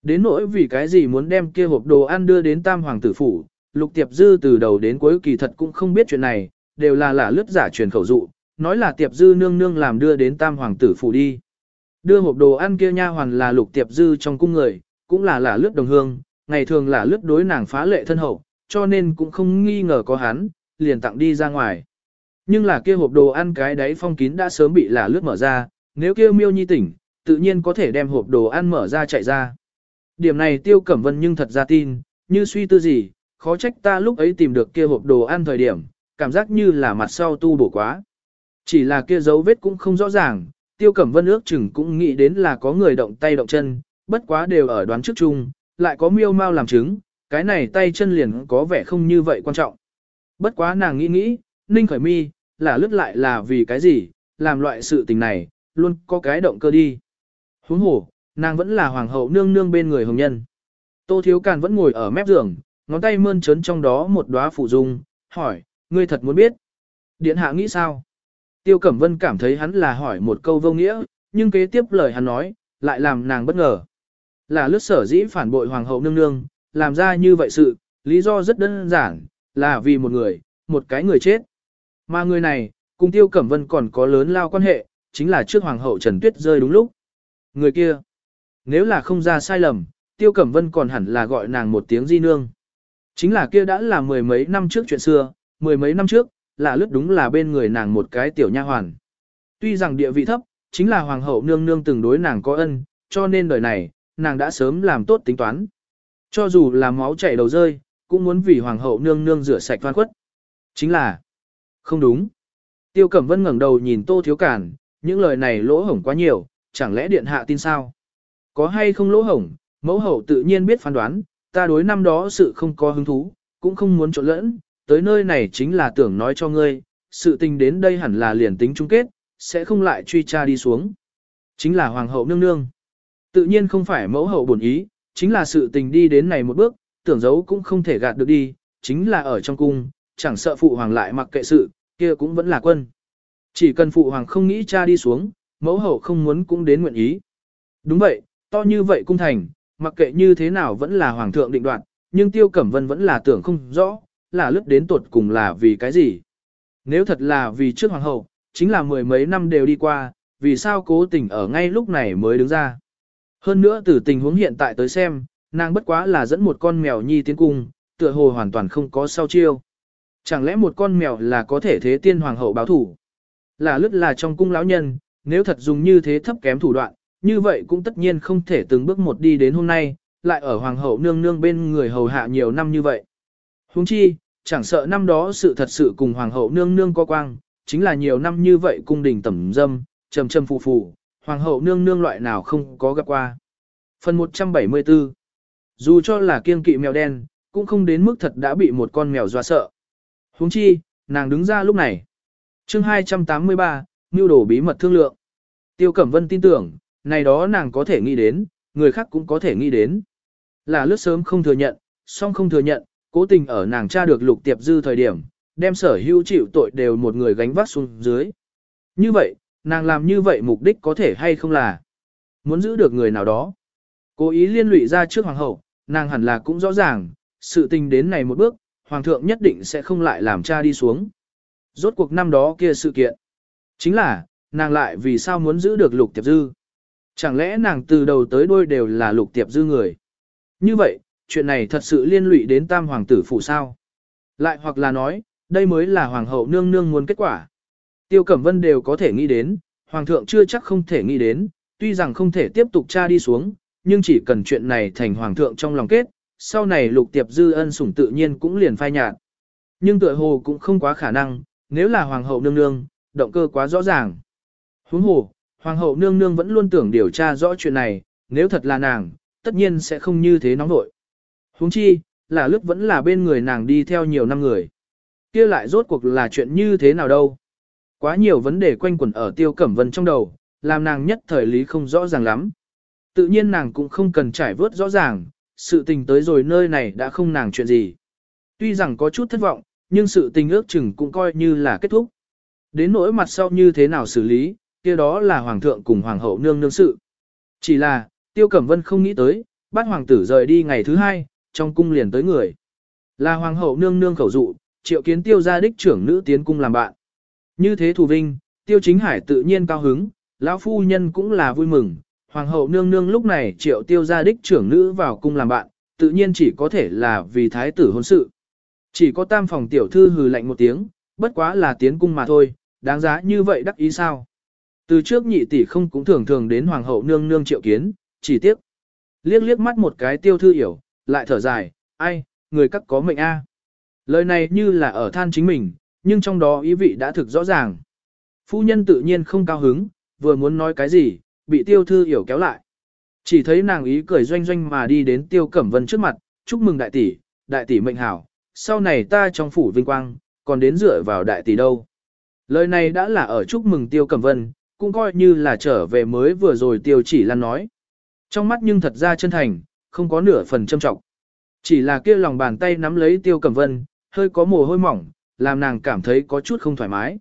Đến nỗi vì cái gì muốn đem kia hộp đồ ăn đưa đến tam hoàng tử phủ, lục tiệp dư từ đầu đến cuối kỳ thật cũng không biết chuyện này, đều là là lướt giả truyền khẩu dụ, nói là tiệp dư nương nương làm đưa đến tam hoàng tử phủ đi. Đưa hộp đồ ăn kia nha hoàn là lục tiệp dư trong cung người, cũng là là lướt đồng hương, ngày thường là lướt đối nàng phá lệ thân hậu, cho nên cũng không nghi ngờ có hắn, liền tặng đi ra ngoài. Nhưng là kia hộp đồ ăn cái đấy phong kín đã sớm bị là lướt mở ra, nếu kia miêu nhi tỉnh, tự nhiên có thể đem hộp đồ ăn mở ra chạy ra. Điểm này tiêu cẩm vân nhưng thật ra tin, như suy tư gì, khó trách ta lúc ấy tìm được kia hộp đồ ăn thời điểm, cảm giác như là mặt sau tu bổ quá. Chỉ là kia dấu vết cũng không rõ ràng, tiêu cẩm vân ước chừng cũng nghĩ đến là có người động tay động chân, bất quá đều ở đoán trước chung, lại có miêu mau làm chứng, cái này tay chân liền có vẻ không như vậy quan trọng. Bất quá nàng nghĩ nghĩ, ninh khởi mi, là lướt lại là vì cái gì, làm loại sự tình này, luôn có cái động cơ đi. Huống hồ, nàng vẫn là hoàng hậu nương nương bên người hồng nhân. Tô Thiếu Càn vẫn ngồi ở mép giường, ngón tay mơn trớn trong đó một đóa phụ dung, hỏi, ngươi thật muốn biết. Điện hạ nghĩ sao? Tiêu Cẩm Vân cảm thấy hắn là hỏi một câu vô nghĩa, nhưng kế tiếp lời hắn nói, lại làm nàng bất ngờ. Là lướt sở dĩ phản bội hoàng hậu nương nương, làm ra như vậy sự, lý do rất đơn giản, là vì một người, một cái người chết. Mà người này, cùng Tiêu Cẩm Vân còn có lớn lao quan hệ, chính là trước hoàng hậu Trần Tuyết rơi đúng lúc. Người kia, nếu là không ra sai lầm, Tiêu Cẩm Vân còn hẳn là gọi nàng một tiếng di nương. Chính là kia đã là mười mấy năm trước chuyện xưa, mười mấy năm trước, là lướt đúng là bên người nàng một cái tiểu nha hoàn. Tuy rằng địa vị thấp, chính là hoàng hậu nương nương từng đối nàng có ân, cho nên đời này, nàng đã sớm làm tốt tính toán. Cho dù là máu chảy đầu rơi, cũng muốn vì hoàng hậu nương nương rửa sạch van khuất. Chính là, không đúng. Tiêu Cẩm Vân ngẩng đầu nhìn Tô Thiếu Cản, những lời này lỗ hổng quá nhiều, chẳng lẽ điện hạ tin sao? Có hay không lỗ hổng, mẫu hậu tự nhiên biết phán đoán, ta đối năm đó sự không có hứng thú, cũng không muốn trộn lẫn, tới nơi này chính là tưởng nói cho ngươi, sự tình đến đây hẳn là liền tính chung kết, sẽ không lại truy tra đi xuống. Chính là hoàng hậu nương nương. Tự nhiên không phải mẫu hậu bổn ý, chính là sự tình đi đến này một bước, tưởng giấu cũng không thể gạt được đi, chính là ở trong cung, chẳng sợ phụ hoàng lại mặc kệ sự, kia cũng vẫn là quân. Chỉ cần phụ hoàng không nghĩ cha đi xuống, mẫu hậu không muốn cũng đến nguyện ý. Đúng vậy, to như vậy cung thành, mặc kệ như thế nào vẫn là hoàng thượng định đoạt, nhưng Tiêu Cẩm Vân vẫn là tưởng không rõ, là lướt đến tuột cùng là vì cái gì. Nếu thật là vì trước hoàng hậu, chính là mười mấy năm đều đi qua, vì sao cố tình ở ngay lúc này mới đứng ra. Hơn nữa từ tình huống hiện tại tới xem, nàng bất quá là dẫn một con mèo nhi tiến cung, tựa hồ hoàn toàn không có sao chiêu. Chẳng lẽ một con mèo là có thể thế tiên hoàng hậu báo thủ? Là lướt là trong cung lão nhân, nếu thật dùng như thế thấp kém thủ đoạn, như vậy cũng tất nhiên không thể từng bước một đi đến hôm nay, lại ở hoàng hậu nương nương bên người hầu hạ nhiều năm như vậy. Huống chi, chẳng sợ năm đó sự thật sự cùng hoàng hậu nương nương có quang, chính là nhiều năm như vậy cung đình tẩm dâm, trầm trầm phù phù, hoàng hậu nương nương loại nào không có gặp qua. Phần 174 Dù cho là kiên kỵ mèo đen, cũng không đến mức thật đã bị một con mèo dọa sợ. Huống chi, nàng đứng ra lúc này. chương 283, Mưu đồ bí mật thương lượng. Tiêu Cẩm Vân tin tưởng, này đó nàng có thể nghĩ đến, người khác cũng có thể nghĩ đến. Là lướt sớm không thừa nhận, song không thừa nhận, cố tình ở nàng tra được lục tiệp dư thời điểm, đem sở hữu chịu tội đều một người gánh vác xuống dưới. Như vậy, nàng làm như vậy mục đích có thể hay không là muốn giữ được người nào đó. Cố ý liên lụy ra trước hoàng hậu, nàng hẳn là cũng rõ ràng, sự tình đến này một bước, hoàng thượng nhất định sẽ không lại làm cha đi xuống. Rốt cuộc năm đó kia sự kiện. Chính là, nàng lại vì sao muốn giữ được lục tiệp dư. Chẳng lẽ nàng từ đầu tới đuôi đều là lục tiệp dư người. Như vậy, chuyện này thật sự liên lụy đến tam hoàng tử phụ sao. Lại hoặc là nói, đây mới là hoàng hậu nương nương muốn kết quả. Tiêu Cẩm Vân đều có thể nghĩ đến, hoàng thượng chưa chắc không thể nghĩ đến, tuy rằng không thể tiếp tục tra đi xuống, nhưng chỉ cần chuyện này thành hoàng thượng trong lòng kết, sau này lục tiệp dư ân sủng tự nhiên cũng liền phai nhạt. Nhưng tựa hồ cũng không quá khả năng, nếu là hoàng hậu nương nương, động cơ quá rõ ràng. Huống hồ, hoàng hậu nương nương vẫn luôn tưởng điều tra rõ chuyện này, nếu thật là nàng, tất nhiên sẽ không như thế nóng nội. Huống chi, là lúc vẫn là bên người nàng đi theo nhiều năm người. kia lại rốt cuộc là chuyện như thế nào đâu. Quá nhiều vấn đề quanh quẩn ở tiêu cẩm vân trong đầu, làm nàng nhất thời lý không rõ ràng lắm. Tự nhiên nàng cũng không cần trải vớt rõ ràng, sự tình tới rồi nơi này đã không nàng chuyện gì. Tuy rằng có chút thất vọng, nhưng sự tình ước chừng cũng coi như là kết thúc. Đến nỗi mặt sau như thế nào xử lý, kia đó là hoàng thượng cùng hoàng hậu nương nương sự. Chỉ là, tiêu cẩm vân không nghĩ tới, bát hoàng tử rời đi ngày thứ hai, trong cung liền tới người. Là hoàng hậu nương nương khẩu dụ, triệu kiến tiêu gia đích trưởng nữ tiến cung làm bạn. Như thế thù vinh, tiêu chính hải tự nhiên cao hứng, lão phu nhân cũng là vui mừng, hoàng hậu nương nương lúc này triệu tiêu gia đích trưởng nữ vào cung làm bạn, tự nhiên chỉ có thể là vì thái tử hôn sự. Chỉ có tam phòng tiểu thư hừ lạnh một tiếng, bất quá là tiến cung mà thôi, đáng giá như vậy đắc ý sao. Từ trước nhị tỷ không cũng thường thường đến hoàng hậu nương nương triệu kiến, chỉ tiếc. Liếc liếc mắt một cái tiêu thư hiểu, lại thở dài, ai, người các có mệnh a. Lời này như là ở than chính mình, nhưng trong đó ý vị đã thực rõ ràng. Phu nhân tự nhiên không cao hứng, vừa muốn nói cái gì, bị tiêu thư hiểu kéo lại. Chỉ thấy nàng ý cười doanh doanh mà đi đến tiêu cẩm vân trước mặt, chúc mừng đại tỷ, đại tỷ mệnh hảo, sau này ta trong phủ vinh quang, còn đến dựa vào đại tỷ đâu. Lời này đã là ở chúc mừng tiêu cẩm vân, cũng coi như là trở về mới vừa rồi tiêu chỉ lan nói. Trong mắt nhưng thật ra chân thành, không có nửa phần châm trọng. Chỉ là kia lòng bàn tay nắm lấy tiêu cẩm vân, hơi có mồ hôi mỏng, làm nàng cảm thấy có chút không thoải mái.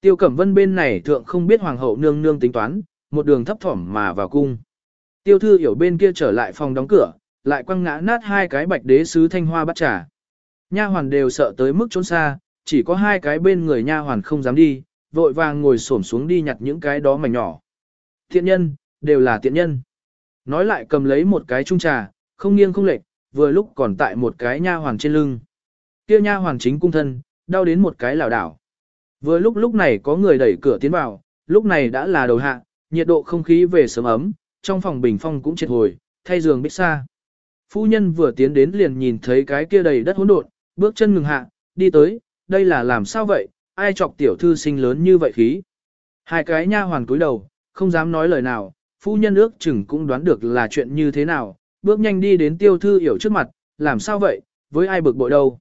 Tiêu cẩm vân bên này thượng không biết hoàng hậu nương nương tính toán, một đường thấp thỏm mà vào cung. Tiêu thư hiểu bên kia trở lại phòng đóng cửa, lại quăng ngã nát hai cái bạch đế sứ thanh hoa bắt trà. Nha hoàn đều sợ tới mức trốn xa, chỉ có hai cái bên người nha hoàn không dám đi, vội vàng ngồi xổm xuống đi nhặt những cái đó mảnh nhỏ. thiện nhân, đều là thiện nhân. Nói lại cầm lấy một cái chung trà, không nghiêng không lệch, vừa lúc còn tại một cái nha hoàn trên lưng. Kia nha hoàn chính cung thân, đau đến một cái lảo đảo. Vừa lúc lúc này có người đẩy cửa tiến vào, lúc này đã là đầu hạ, nhiệt độ không khí về sớm ấm, trong phòng bình phong cũng triệt hồi, thay giường bích xa. Phu nhân vừa tiến đến liền nhìn thấy cái kia đầy đất hỗn độn, bước chân ngừng hạ, đi tới, đây là làm sao vậy, ai chọc tiểu thư sinh lớn như vậy khí. Hai cái nha hoàn cúi đầu, không dám nói lời nào, phu nhân ước chừng cũng đoán được là chuyện như thế nào, bước nhanh đi đến tiêu thư hiểu trước mặt, làm sao vậy, với ai bực bội đâu.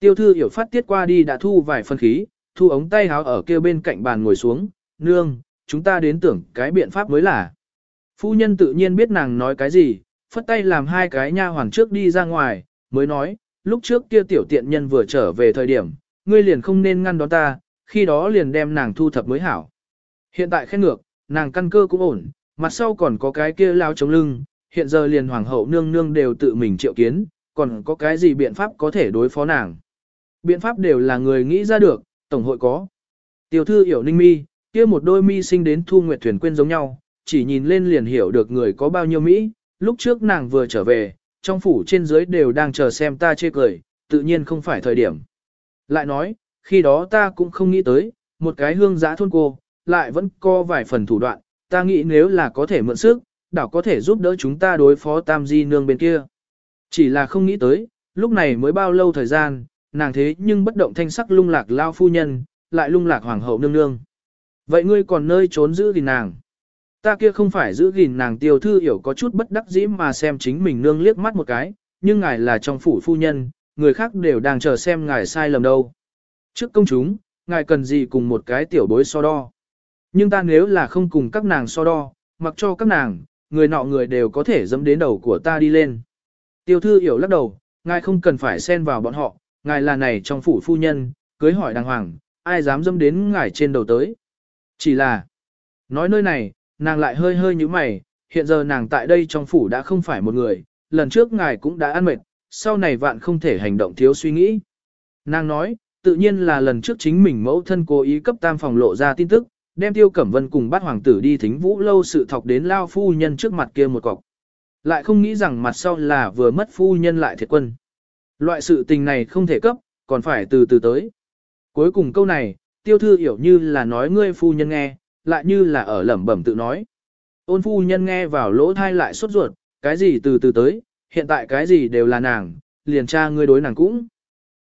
Tiêu thư hiểu phát tiết qua đi đã thu vài phân khí, thu ống tay háo ở kia bên cạnh bàn ngồi xuống, nương, chúng ta đến tưởng cái biện pháp mới là. Phu nhân tự nhiên biết nàng nói cái gì, phất tay làm hai cái nha hoàn trước đi ra ngoài, mới nói, lúc trước kia tiểu tiện nhân vừa trở về thời điểm, ngươi liền không nên ngăn đón ta, khi đó liền đem nàng thu thập mới hảo. Hiện tại khen ngược, nàng căn cơ cũng ổn, mặt sau còn có cái kia lao chống lưng, hiện giờ liền hoàng hậu nương nương đều tự mình triệu kiến, còn có cái gì biện pháp có thể đối phó nàng. Biện pháp đều là người nghĩ ra được, tổng hội có. Tiểu thư hiểu ninh mi, kia một đôi mi sinh đến thu nguyệt thuyền quên giống nhau, chỉ nhìn lên liền hiểu được người có bao nhiêu Mỹ, lúc trước nàng vừa trở về, trong phủ trên dưới đều đang chờ xem ta chê cười, tự nhiên không phải thời điểm. Lại nói, khi đó ta cũng không nghĩ tới, một cái hương giã thôn cô, lại vẫn có vài phần thủ đoạn, ta nghĩ nếu là có thể mượn sức, đảo có thể giúp đỡ chúng ta đối phó tam di nương bên kia. Chỉ là không nghĩ tới, lúc này mới bao lâu thời gian, nàng thế nhưng bất động thanh sắc lung lạc lao phu nhân, lại lung lạc hoàng hậu nương nương. Vậy ngươi còn nơi trốn giữ gìn nàng. Ta kia không phải giữ gìn nàng tiêu thư hiểu có chút bất đắc dĩ mà xem chính mình nương liếc mắt một cái, nhưng ngài là trong phủ phu nhân, người khác đều đang chờ xem ngài sai lầm đâu. Trước công chúng, ngài cần gì cùng một cái tiểu bối so đo. Nhưng ta nếu là không cùng các nàng so đo, mặc cho các nàng, người nọ người đều có thể dẫm đến đầu của ta đi lên. Tiêu thư hiểu lắc đầu, ngài không cần phải xen vào bọn họ, ngài là này trong phủ phu nhân, cưới hỏi đàng hoàng, ai dám dẫm đến ngài trên đầu tới. Chỉ là, nói nơi này, nàng lại hơi hơi như mày, hiện giờ nàng tại đây trong phủ đã không phải một người, lần trước ngài cũng đã ăn mệt, sau này vạn không thể hành động thiếu suy nghĩ. Nàng nói, tự nhiên là lần trước chính mình mẫu thân cố ý cấp tam phòng lộ ra tin tức, đem tiêu cẩm vân cùng bắt hoàng tử đi thính vũ lâu sự thọc đến lao phu nhân trước mặt kia một cọc. Lại không nghĩ rằng mặt sau là vừa mất phu nhân lại thiệt quân. Loại sự tình này không thể cấp, còn phải từ từ tới. Cuối cùng câu này, tiêu thư hiểu như là nói ngươi phu nhân nghe, lại như là ở lẩm bẩm tự nói. Ôn phu nhân nghe vào lỗ thai lại sốt ruột, cái gì từ từ tới, hiện tại cái gì đều là nàng, liền cha ngươi đối nàng cũng.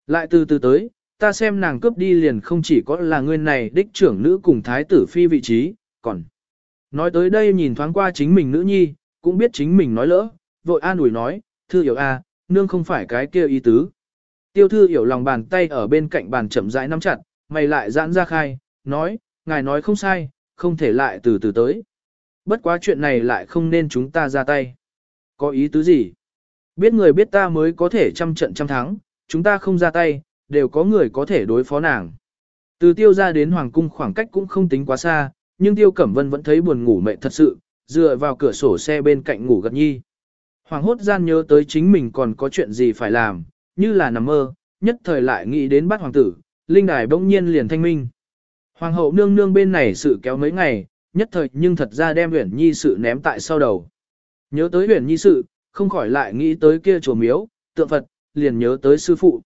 Lại từ từ tới, ta xem nàng cướp đi liền không chỉ có là ngươi này đích trưởng nữ cùng thái tử phi vị trí, còn. Nói tới đây nhìn thoáng qua chính mình nữ nhi, cũng biết chính mình nói lỡ, vội an ủi nói, thư hiểu a, nương không phải cái kia ý tứ. Tiêu thư hiểu lòng bàn tay ở bên cạnh bàn chậm rãi nắm chặt, mày lại giãn ra khai, nói, ngài nói không sai, không thể lại từ từ tới. Bất quá chuyện này lại không nên chúng ta ra tay. Có ý tứ gì? Biết người biết ta mới có thể trăm trận trăm thắng, chúng ta không ra tay, đều có người có thể đối phó nàng. Từ tiêu ra đến hoàng cung khoảng cách cũng không tính quá xa, nhưng tiêu cẩm vân vẫn thấy buồn ngủ mệt thật sự, dựa vào cửa sổ xe bên cạnh ngủ gật nhi. Hoàng hốt gian nhớ tới chính mình còn có chuyện gì phải làm, như là nằm mơ, nhất thời lại nghĩ đến bắt hoàng tử, linh đài bỗng nhiên liền thanh minh. Hoàng hậu nương nương bên này sự kéo mấy ngày, nhất thời nhưng thật ra đem Uyển Nhi sự ném tại sau đầu. Nhớ tới Uyển Nhi sự, không khỏi lại nghĩ tới kia chùa miếu, tượng Phật, liền nhớ tới sư phụ.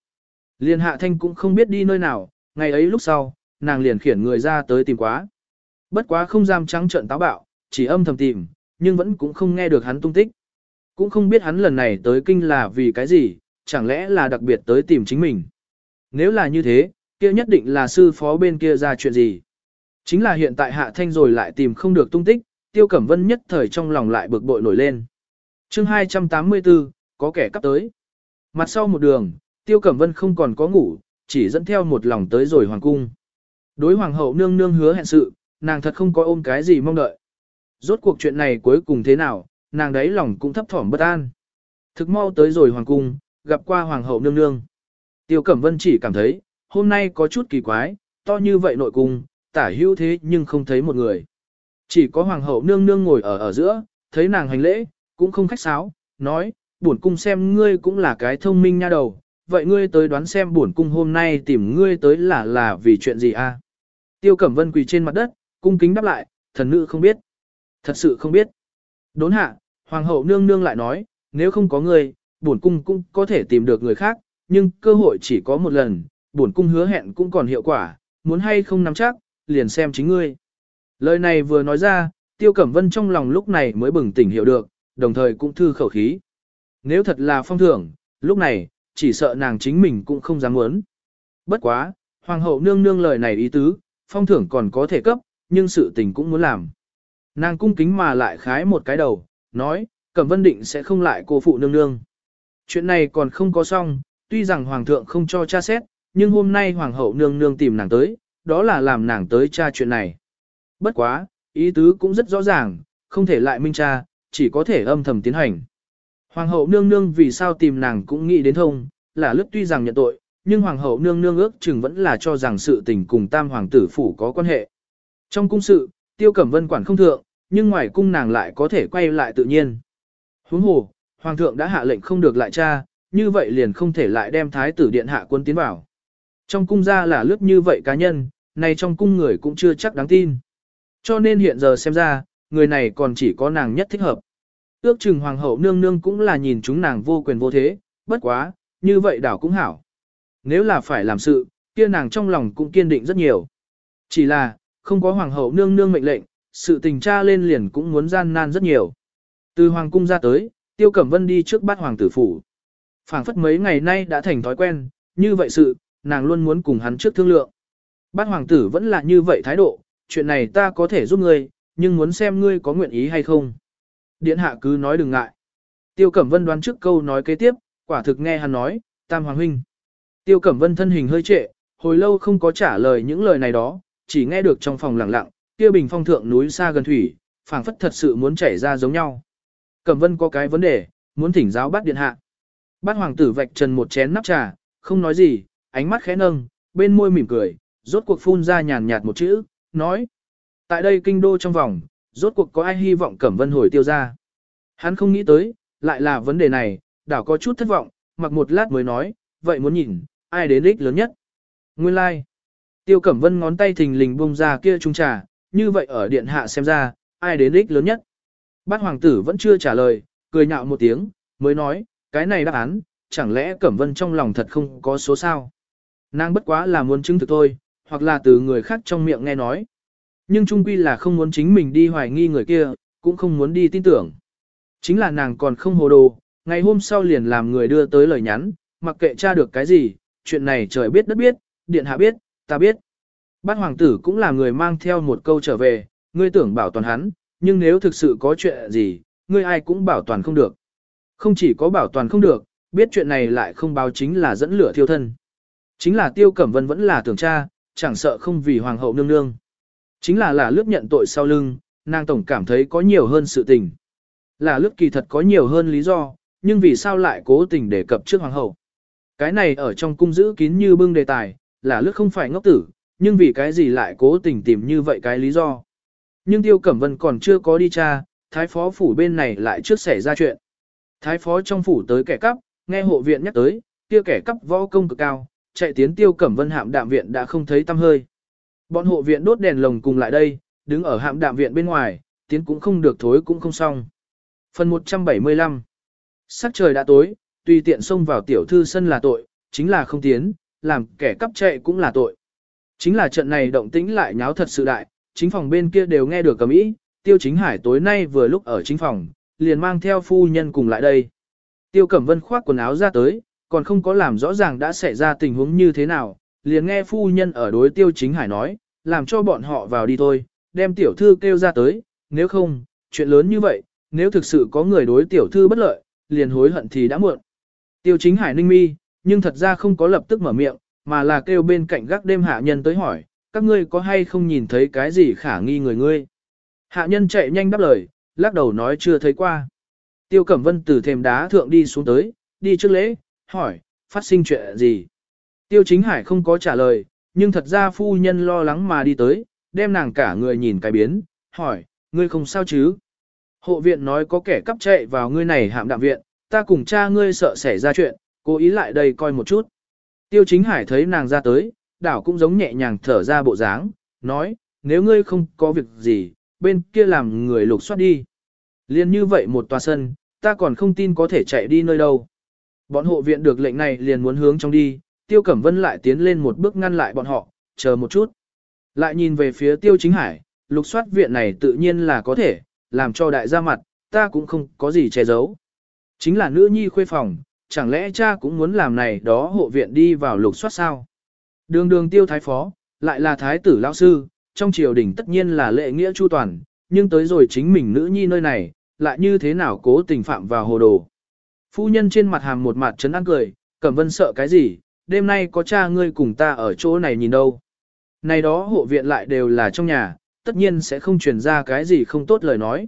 Liên hạ thanh cũng không biết đi nơi nào, ngày ấy lúc sau, nàng liền khiển người ra tới tìm quá. Bất quá không dám trắng trợn táo bạo, chỉ âm thầm tìm, nhưng vẫn cũng không nghe được hắn tung tích. Cũng không biết hắn lần này tới kinh là vì cái gì, chẳng lẽ là đặc biệt tới tìm chính mình. Nếu là như thế, kia nhất định là sư phó bên kia ra chuyện gì. Chính là hiện tại hạ thanh rồi lại tìm không được tung tích, tiêu cẩm vân nhất thời trong lòng lại bực bội nổi lên chương 284, có kẻ cắp tới. Mặt sau một đường, tiêu cẩm vân không còn có ngủ, chỉ dẫn theo một lòng tới rồi hoàng cung. Đối hoàng hậu nương nương hứa hẹn sự, nàng thật không có ôm cái gì mong đợi. Rốt cuộc chuyện này cuối cùng thế nào, nàng đấy lòng cũng thấp thỏm bất an. Thực mau tới rồi hoàng cung, gặp qua hoàng hậu nương nương. Tiêu Cẩm Vân chỉ cảm thấy, hôm nay có chút kỳ quái, to như vậy nội cung, tả hữu thế nhưng không thấy một người. Chỉ có hoàng hậu nương nương ngồi ở ở giữa, thấy nàng hành lễ, cũng không khách sáo, nói, bổn cung xem ngươi cũng là cái thông minh nha đầu, vậy ngươi tới đoán xem bổn cung hôm nay tìm ngươi tới là là vì chuyện gì a? Tiêu Cẩm Vân quỳ trên mặt đất, cung kính đáp lại, thần nữ không biết. Thật sự không biết. Đốn hạ, hoàng hậu nương nương lại nói, nếu không có ngươi, bổn cung cũng có thể tìm được người khác, nhưng cơ hội chỉ có một lần, bổn cung hứa hẹn cũng còn hiệu quả, muốn hay không nắm chắc, liền xem chính ngươi. Lời này vừa nói ra, Tiêu Cẩm Vân trong lòng lúc này mới bừng tỉnh hiểu được, đồng thời cũng thư khẩu khí. Nếu thật là phong thưởng, lúc này, chỉ sợ nàng chính mình cũng không dám muốn. Bất quá, Hoàng hậu nương nương lời này ý tứ, phong thưởng còn có thể cấp, nhưng sự tình cũng muốn làm. Nàng cung kính mà lại khái một cái đầu, nói, Cẩm Vân định sẽ không lại cô phụ nương nương. Chuyện này còn không có xong, tuy rằng Hoàng thượng không cho cha xét, nhưng hôm nay Hoàng hậu nương nương tìm nàng tới, đó là làm nàng tới tra chuyện này. Bất quá, ý tứ cũng rất rõ ràng, không thể lại minh tra, chỉ có thể âm thầm tiến hành. Hoàng hậu nương nương vì sao tìm nàng cũng nghĩ đến thông, là lúc tuy rằng nhận tội, nhưng hoàng hậu nương nương ước chừng vẫn là cho rằng sự tình cùng tam hoàng tử phủ có quan hệ. Trong cung sự, tiêu cẩm vân quản không thượng, nhưng ngoài cung nàng lại có thể quay lại tự nhiên. Huống hồ, hoàng thượng đã hạ lệnh không được lại cha như vậy liền không thể lại đem thái tử điện hạ quân tiến vào. Trong cung ra là lướt như vậy cá nhân, nay trong cung người cũng chưa chắc đáng tin. Cho nên hiện giờ xem ra, người này còn chỉ có nàng nhất thích hợp. Ước chừng hoàng hậu nương nương cũng là nhìn chúng nàng vô quyền vô thế, bất quá, như vậy đảo cũng hảo. Nếu là phải làm sự, kia nàng trong lòng cũng kiên định rất nhiều. Chỉ là, không có hoàng hậu nương nương mệnh lệnh, sự tình tra lên liền cũng muốn gian nan rất nhiều. Từ hoàng cung ra tới, tiêu cẩm vân đi trước bát hoàng tử phủ. phảng phất mấy ngày nay đã thành thói quen, như vậy sự, nàng luôn muốn cùng hắn trước thương lượng. Bát hoàng tử vẫn là như vậy thái độ, chuyện này ta có thể giúp ngươi, nhưng muốn xem ngươi có nguyện ý hay không. Điện hạ cứ nói đừng ngại. Tiêu Cẩm Vân đoán trước câu nói kế tiếp, quả thực nghe hắn nói, Tam Hoàng Huynh. Tiêu Cẩm Vân thân hình hơi trệ, hồi lâu không có trả lời những lời này đó, chỉ nghe được trong phòng lặng lặng, kia bình phong thượng núi xa gần thủy, phảng phất thật sự muốn chảy ra giống nhau. Cẩm Vân có cái vấn đề, muốn thỉnh giáo bắt điện hạ. Bát hoàng tử vạch trần một chén nắp trà, không nói gì, ánh mắt khẽ nâng, bên môi mỉm cười, rốt cuộc phun ra nhàn nhạt một chữ, nói. Tại đây kinh đô trong vòng, rốt cuộc có ai hy vọng Cẩm Vân hồi tiêu ra. Hắn không nghĩ tới, lại là vấn đề này, đảo có chút thất vọng, mặc một lát mới nói, vậy muốn nhìn, ai đến ích lớn nhất. Nguyên lai, like. tiêu Cẩm Vân ngón tay thình lình bung ra kia trung trà, như vậy ở điện hạ xem ra, ai đến ích lớn nhất. Bát hoàng tử vẫn chưa trả lời, cười nhạo một tiếng, mới nói, cái này đáp án, chẳng lẽ Cẩm Vân trong lòng thật không có số sao. Nàng bất quá là muốn chứng thực thôi, hoặc là từ người khác trong miệng nghe nói. Nhưng trung quy là không muốn chính mình đi hoài nghi người kia, cũng không muốn đi tin tưởng. Chính là nàng còn không hồ đồ, ngày hôm sau liền làm người đưa tới lời nhắn, mặc kệ tra được cái gì, chuyện này trời biết đất biết, điện hạ biết, ta biết. Bát hoàng tử cũng là người mang theo một câu trở về, ngươi tưởng bảo toàn hắn, nhưng nếu thực sự có chuyện gì, ngươi ai cũng bảo toàn không được. Không chỉ có bảo toàn không được, biết chuyện này lại không báo chính là dẫn lửa thiêu thân. Chính là tiêu cẩm vân vẫn là tưởng cha, chẳng sợ không vì hoàng hậu nương nương. Chính là là lướt nhận tội sau lưng, nàng tổng cảm thấy có nhiều hơn sự tình. Là lướt kỳ thật có nhiều hơn lý do, nhưng vì sao lại cố tình đề cập trước hoàng hậu. Cái này ở trong cung giữ kín như bưng đề tài, là lướt không phải ngốc tử, nhưng vì cái gì lại cố tình tìm như vậy cái lý do. Nhưng Tiêu Cẩm Vân còn chưa có đi tra, thái phó phủ bên này lại trước xảy ra chuyện. Thái phó trong phủ tới kẻ cắp, nghe hộ viện nhắc tới, kia kẻ cắp võ công cực cao, chạy tiến Tiêu Cẩm Vân hạm đạm viện đã không thấy tăm hơi. Bọn hộ viện đốt đèn lồng cùng lại đây, đứng ở hạm đạm viện bên ngoài, tiến cũng không được thối cũng không xong. Phần 175 Sắc trời đã tối, tùy tiện xông vào tiểu thư sân là tội, chính là không tiến, làm kẻ cắp chạy cũng là tội. Chính là trận này động tĩnh lại nháo thật sự đại, chính phòng bên kia đều nghe được cầm ý, tiêu chính hải tối nay vừa lúc ở chính phòng, liền mang theo phu nhân cùng lại đây. Tiêu cẩm vân khoác quần áo ra tới, còn không có làm rõ ràng đã xảy ra tình huống như thế nào, liền nghe phu nhân ở đối tiêu chính hải nói, làm cho bọn họ vào đi thôi, đem tiểu thư kêu ra tới, nếu không, chuyện lớn như vậy, nếu thực sự có người đối tiểu thư bất lợi, liền hối hận thì đã muộn. Tiêu chính hải ninh mi, nhưng thật ra không có lập tức mở miệng, mà là kêu bên cạnh gác đêm hạ nhân tới hỏi, các ngươi có hay không nhìn thấy cái gì khả nghi người ngươi. Hạ nhân chạy nhanh đáp lời, lắc đầu nói chưa thấy qua. Tiêu Cẩm Vân từ thềm đá thượng đi xuống tới, đi trước lễ, hỏi, phát sinh chuyện gì. Tiêu Chính Hải không có trả lời, nhưng thật ra phu nhân lo lắng mà đi tới, đem nàng cả người nhìn cái biến, hỏi, ngươi không sao chứ? Hộ viện nói có kẻ cắp chạy vào ngươi này hạm đạm viện, ta cùng cha ngươi sợ xảy ra chuyện, cố ý lại đây coi một chút. Tiêu chính hải thấy nàng ra tới, đảo cũng giống nhẹ nhàng thở ra bộ dáng, nói, nếu ngươi không có việc gì, bên kia làm người lục soát đi. Liên như vậy một tòa sân, ta còn không tin có thể chạy đi nơi đâu. Bọn hộ viện được lệnh này liền muốn hướng trong đi, Tiêu Cẩm Vân lại tiến lên một bước ngăn lại bọn họ, chờ một chút. Lại nhìn về phía Tiêu Chính Hải, lục soát viện này tự nhiên là có thể, làm cho đại gia mặt, ta cũng không có gì che giấu. Chính là nữ nhi khuê phòng, chẳng lẽ cha cũng muốn làm này đó hộ viện đi vào lục soát sao? Đường đường tiêu thái phó, lại là thái tử lão sư, trong triều đình tất nhiên là lệ nghĩa chu toàn, nhưng tới rồi chính mình nữ nhi nơi này, lại như thế nào cố tình phạm vào hồ đồ. Phu nhân trên mặt hàm một mặt trấn an cười, cẩm vân sợ cái gì, đêm nay có cha ngươi cùng ta ở chỗ này nhìn đâu. Này đó hộ viện lại đều là trong nhà, tất nhiên sẽ không truyền ra cái gì không tốt lời nói.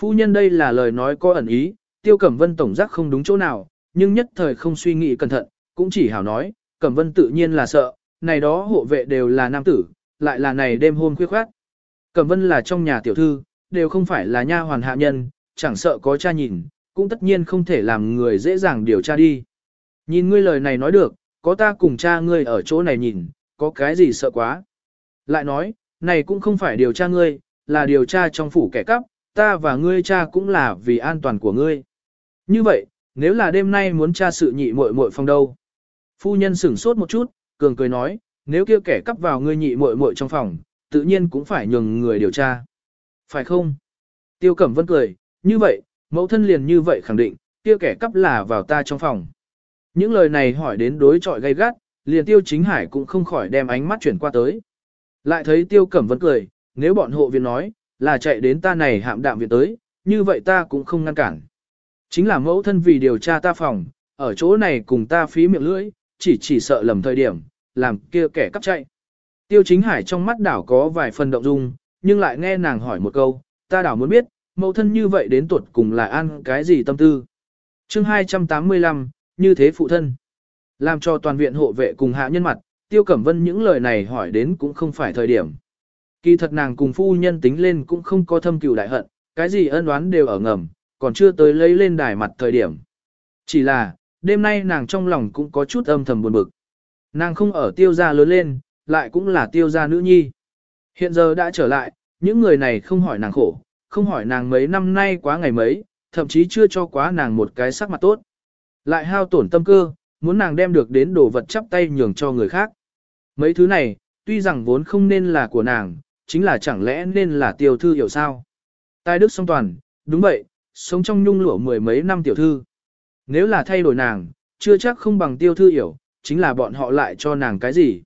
Phu nhân đây là lời nói có ẩn ý, tiêu cẩm vân tổng giác không đúng chỗ nào, nhưng nhất thời không suy nghĩ cẩn thận, cũng chỉ hảo nói, cẩm vân tự nhiên là sợ, này đó hộ vệ đều là nam tử, lại là này đêm hôm khuya khoát. Cẩm vân là trong nhà tiểu thư, đều không phải là nha hoàn hạ nhân, chẳng sợ có cha nhìn, cũng tất nhiên không thể làm người dễ dàng điều tra đi. Nhìn ngươi lời này nói được, có ta cùng cha ngươi ở chỗ này nhìn, có cái gì sợ quá. Lại nói, này cũng không phải điều tra ngươi, là điều tra trong phủ kẻ cắp, ta và ngươi cha cũng là vì an toàn của ngươi. Như vậy, nếu là đêm nay muốn tra sự nhị muội muội phòng đâu? Phu nhân sửng sốt một chút, cường cười nói, nếu kia kẻ cắp vào ngươi nhị muội muội trong phòng, tự nhiên cũng phải nhường người điều tra. Phải không? Tiêu Cẩm Vân cười, như vậy, mẫu thân liền như vậy khẳng định, kia kẻ cắp là vào ta trong phòng. Những lời này hỏi đến đối trọi gay gắt, liền Tiêu Chính Hải cũng không khỏi đem ánh mắt chuyển qua tới. Lại thấy Tiêu Cẩm vẫn cười, nếu bọn hộ viện nói, là chạy đến ta này hạm đạm viện tới, như vậy ta cũng không ngăn cản. Chính là mẫu thân vì điều tra ta phòng, ở chỗ này cùng ta phí miệng lưỡi, chỉ chỉ sợ lầm thời điểm, làm kia kẻ cắp chạy. Tiêu chính hải trong mắt đảo có vài phần động dung, nhưng lại nghe nàng hỏi một câu, ta đảo muốn biết, mẫu thân như vậy đến tuột cùng là ăn cái gì tâm tư. chương 285, như thế phụ thân. Làm cho toàn viện hộ vệ cùng hạ nhân mặt, tiêu cẩm vân những lời này hỏi đến cũng không phải thời điểm. Kỳ thật nàng cùng phu nhân tính lên cũng không có thâm cừu đại hận, cái gì ân oán đều ở ngầm, còn chưa tới lấy lên đài mặt thời điểm. Chỉ là, đêm nay nàng trong lòng cũng có chút âm thầm buồn bực. Nàng không ở tiêu gia lớn lên, lại cũng là tiêu gia nữ nhi. Hiện giờ đã trở lại, những người này không hỏi nàng khổ, không hỏi nàng mấy năm nay quá ngày mấy, thậm chí chưa cho quá nàng một cái sắc mặt tốt. Lại hao tổn tâm cơ, muốn nàng đem được đến đồ vật chắp tay nhường cho người khác. Mấy thứ này, tuy rằng vốn không nên là của nàng, chính là chẳng lẽ nên là tiểu thư hiểu sao. Tai đức song toàn, đúng vậy, sống trong nhung lụa mười mấy năm tiểu thư. Nếu là thay đổi nàng, chưa chắc không bằng tiêu thư hiểu, chính là bọn họ lại cho nàng cái gì.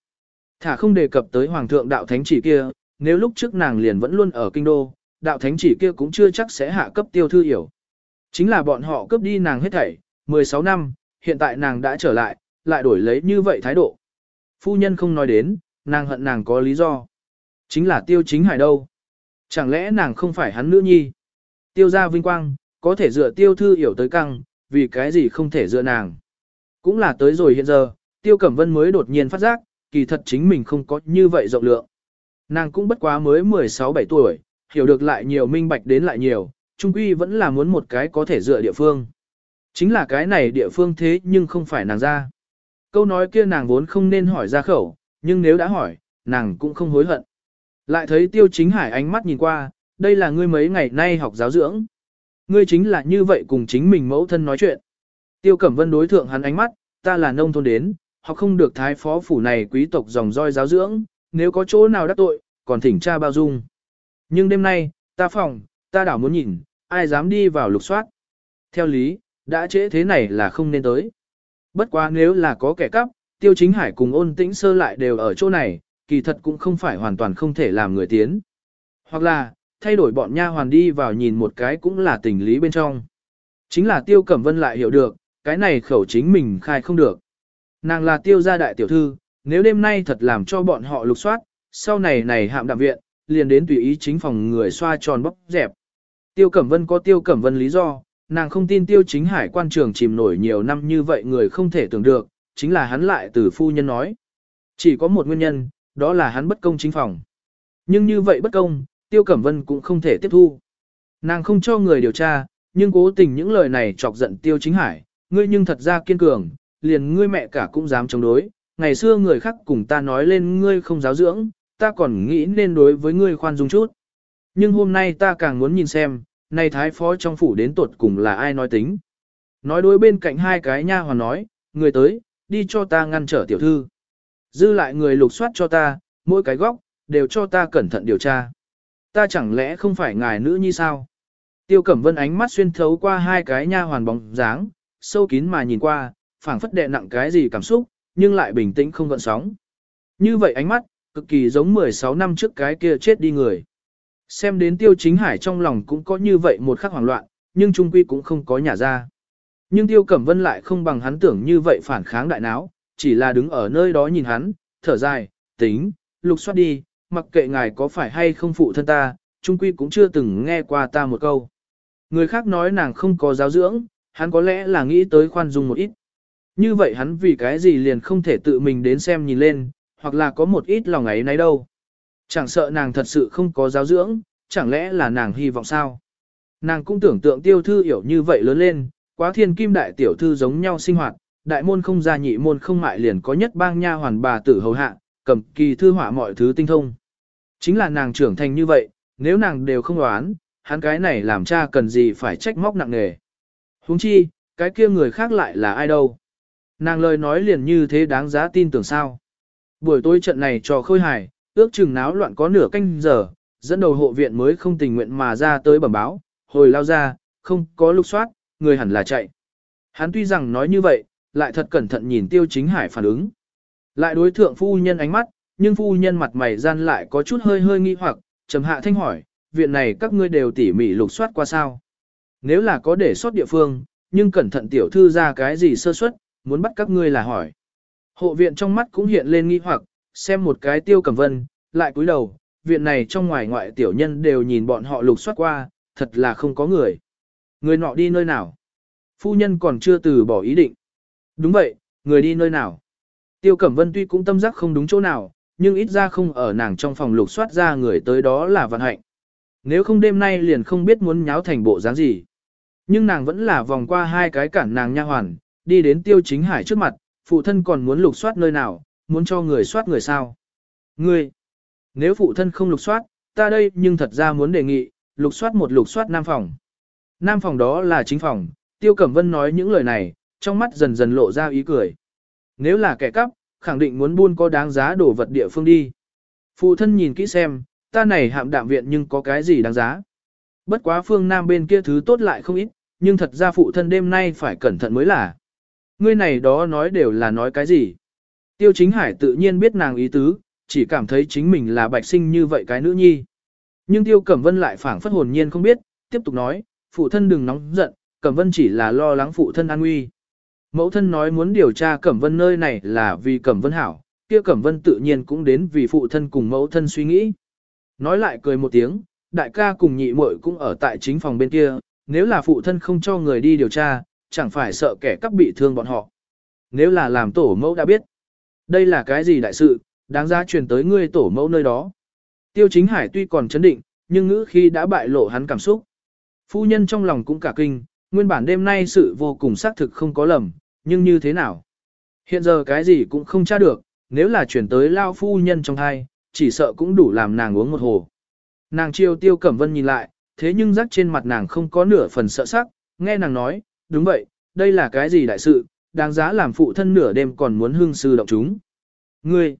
Thả không đề cập tới hoàng thượng đạo thánh chỉ kia, nếu lúc trước nàng liền vẫn luôn ở kinh đô, đạo thánh chỉ kia cũng chưa chắc sẽ hạ cấp tiêu thư hiểu. Chính là bọn họ cướp đi nàng hết thảy, 16 năm, hiện tại nàng đã trở lại, lại đổi lấy như vậy thái độ. Phu nhân không nói đến, nàng hận nàng có lý do. Chính là tiêu chính hải đâu. Chẳng lẽ nàng không phải hắn nữ nhi? Tiêu ra vinh quang, có thể dựa tiêu thư hiểu tới căng, vì cái gì không thể dựa nàng. Cũng là tới rồi hiện giờ, tiêu cẩm vân mới đột nhiên phát giác, kỳ thật chính mình không có như vậy rộng lượng. Nàng cũng bất quá mới 16-17 tuổi, hiểu được lại nhiều minh bạch đến lại nhiều, trung quy vẫn là muốn một cái có thể dựa địa phương. Chính là cái này địa phương thế nhưng không phải nàng ra. Câu nói kia nàng vốn không nên hỏi ra khẩu, nhưng nếu đã hỏi, nàng cũng không hối hận. Lại thấy tiêu chính hải ánh mắt nhìn qua, đây là ngươi mấy ngày nay học giáo dưỡng. Ngươi chính là như vậy cùng chính mình mẫu thân nói chuyện. Tiêu Cẩm Vân đối thượng hắn ánh mắt, ta là nông thôn đến, họ không được thái phó phủ này quý tộc dòng roi giáo dưỡng, nếu có chỗ nào đắc tội, còn thỉnh cha bao dung. Nhưng đêm nay, ta phòng, ta đảo muốn nhìn, ai dám đi vào lục soát. Theo lý, đã trễ thế này là không nên tới. Bất quá nếu là có kẻ cắp, tiêu chính hải cùng ôn tĩnh sơ lại đều ở chỗ này, kỳ thật cũng không phải hoàn toàn không thể làm người tiến. Hoặc là, thay đổi bọn nha hoàn đi vào nhìn một cái cũng là tình lý bên trong. Chính là tiêu cẩm vân lại hiểu được, cái này khẩu chính mình khai không được. Nàng là tiêu gia đại tiểu thư, nếu đêm nay thật làm cho bọn họ lục soát, sau này này hạm đạm viện, liền đến tùy ý chính phòng người xoa tròn bóc dẹp. Tiêu Cẩm Vân có Tiêu Cẩm Vân lý do, nàng không tin Tiêu Chính Hải quan trường chìm nổi nhiều năm như vậy người không thể tưởng được, chính là hắn lại từ phu nhân nói. Chỉ có một nguyên nhân, đó là hắn bất công chính phòng. Nhưng như vậy bất công, Tiêu Cẩm Vân cũng không thể tiếp thu. Nàng không cho người điều tra, nhưng cố tình những lời này chọc giận Tiêu Chính Hải, ngươi nhưng thật ra kiên cường, liền ngươi mẹ cả cũng dám chống đối. Ngày xưa người khác cùng ta nói lên ngươi không giáo dưỡng, ta còn nghĩ nên đối với ngươi khoan dung chút. Nhưng hôm nay ta càng muốn nhìn xem, này thái phó trong phủ đến tuột cùng là ai nói tính. Nói đối bên cạnh hai cái nha hoàn nói, người tới, đi cho ta ngăn trở tiểu thư. Dư lại người lục soát cho ta, mỗi cái góc, đều cho ta cẩn thận điều tra. Ta chẳng lẽ không phải ngài nữ như sao? Tiêu Cẩm Vân ánh mắt xuyên thấu qua hai cái nha hoàn bóng dáng, sâu kín mà nhìn qua, phảng phất đè nặng cái gì cảm xúc, nhưng lại bình tĩnh không gợn sóng. Như vậy ánh mắt, cực kỳ giống 16 năm trước cái kia chết đi người. Xem đến Tiêu Chính Hải trong lòng cũng có như vậy một khắc hoảng loạn, nhưng trung quy cũng không có nhà ra. Nhưng Tiêu Cẩm Vân lại không bằng hắn tưởng như vậy phản kháng đại náo, chỉ là đứng ở nơi đó nhìn hắn, thở dài, tính, lục soát đi, mặc kệ ngài có phải hay không phụ thân ta, trung quy cũng chưa từng nghe qua ta một câu. Người khác nói nàng không có giáo dưỡng, hắn có lẽ là nghĩ tới khoan dung một ít. Như vậy hắn vì cái gì liền không thể tự mình đến xem nhìn lên, hoặc là có một ít lòng ấy nấy đâu. Chẳng sợ nàng thật sự không có giáo dưỡng, chẳng lẽ là nàng hy vọng sao? Nàng cũng tưởng tượng tiêu thư hiểu như vậy lớn lên, quá thiên kim đại tiểu thư giống nhau sinh hoạt, đại môn không gia nhị môn không mại liền có nhất bang nha hoàn bà tử hầu hạ, cầm kỳ thư họa mọi thứ tinh thông. Chính là nàng trưởng thành như vậy, nếu nàng đều không đoán, hắn cái này làm cha cần gì phải trách móc nặng nề. huống chi, cái kia người khác lại là ai đâu. Nàng lời nói liền như thế đáng giá tin tưởng sao. Buổi tối trận này trò khôi hài, ước chừng náo loạn có nửa canh giờ, dẫn đầu hộ viện mới không tình nguyện mà ra tới bẩm báo, hồi lao ra, không có lục soát, người hẳn là chạy. Hắn tuy rằng nói như vậy, lại thật cẩn thận nhìn tiêu chính hải phản ứng. Lại đối thượng phu nhân ánh mắt, nhưng phu nhân mặt mày gian lại có chút hơi hơi nghi hoặc, trầm hạ thanh hỏi, viện này các ngươi đều tỉ mỉ lục soát qua sao. Nếu là có để sót địa phương, nhưng cẩn thận tiểu thư ra cái gì sơ suất, muốn bắt các ngươi là hỏi. Hộ viện trong mắt cũng hiện lên nghi hoặc, xem một cái tiêu cầm vân, lại cúi đầu, viện này trong ngoài ngoại tiểu nhân đều nhìn bọn họ lục soát qua, thật là không có người. Người nọ đi nơi nào? Phu nhân còn chưa từ bỏ ý định. Đúng vậy, người đi nơi nào? Tiêu Cẩm Vân tuy cũng tâm giác không đúng chỗ nào, nhưng ít ra không ở nàng trong phòng lục soát ra người tới đó là vận hạnh. Nếu không đêm nay liền không biết muốn nháo thành bộ dáng gì. Nhưng nàng vẫn là vòng qua hai cái cản nàng nha hoàn, đi đến tiêu chính hải trước mặt, phụ thân còn muốn lục soát nơi nào, muốn cho người soát người sao. Ngươi, nếu phụ thân không lục soát, ta đây nhưng thật ra muốn đề nghị, lục soát một lục soát nam phòng. Nam phòng đó là chính phòng, tiêu cẩm vân nói những lời này, trong mắt dần dần lộ ra ý cười. Nếu là kẻ cắp, khẳng định muốn buôn có đáng giá đổ vật địa phương đi. Phụ thân nhìn kỹ xem, ta này hạm đạm viện nhưng có cái gì đáng giá. Bất quá phương Nam bên kia thứ tốt lại không ít, nhưng thật ra phụ thân đêm nay phải cẩn thận mới là. Ngươi này đó nói đều là nói cái gì. Tiêu chính hải tự nhiên biết nàng ý tứ, chỉ cảm thấy chính mình là bạch sinh như vậy cái nữ nhi. Nhưng tiêu cẩm vân lại phảng phất hồn nhiên không biết, tiếp tục nói, phụ thân đừng nóng giận, cẩm vân chỉ là lo lắng phụ thân an nguy. Mẫu thân nói muốn điều tra Cẩm Vân nơi này là vì Cẩm Vân hảo, kia Cẩm Vân tự nhiên cũng đến vì phụ thân cùng mẫu thân suy nghĩ. Nói lại cười một tiếng, đại ca cùng nhị muội cũng ở tại chính phòng bên kia, nếu là phụ thân không cho người đi điều tra, chẳng phải sợ kẻ cắp bị thương bọn họ. Nếu là làm tổ mẫu đã biết, đây là cái gì đại sự, đáng giá truyền tới ngươi tổ mẫu nơi đó. Tiêu chính hải tuy còn chấn định, nhưng ngữ khi đã bại lộ hắn cảm xúc. Phu nhân trong lòng cũng cả kinh, nguyên bản đêm nay sự vô cùng xác thực không có lầm, nhưng như thế nào? Hiện giờ cái gì cũng không tra được, nếu là chuyển tới lao phu nhân trong thai, chỉ sợ cũng đủ làm nàng uống một hồ. Nàng chiêu tiêu cẩm vân nhìn lại, thế nhưng rắc trên mặt nàng không có nửa phần sợ sắc, nghe nàng nói, đúng vậy, đây là cái gì đại sự, đáng giá làm phụ thân nửa đêm còn muốn hương sư động chúng. Ngươi,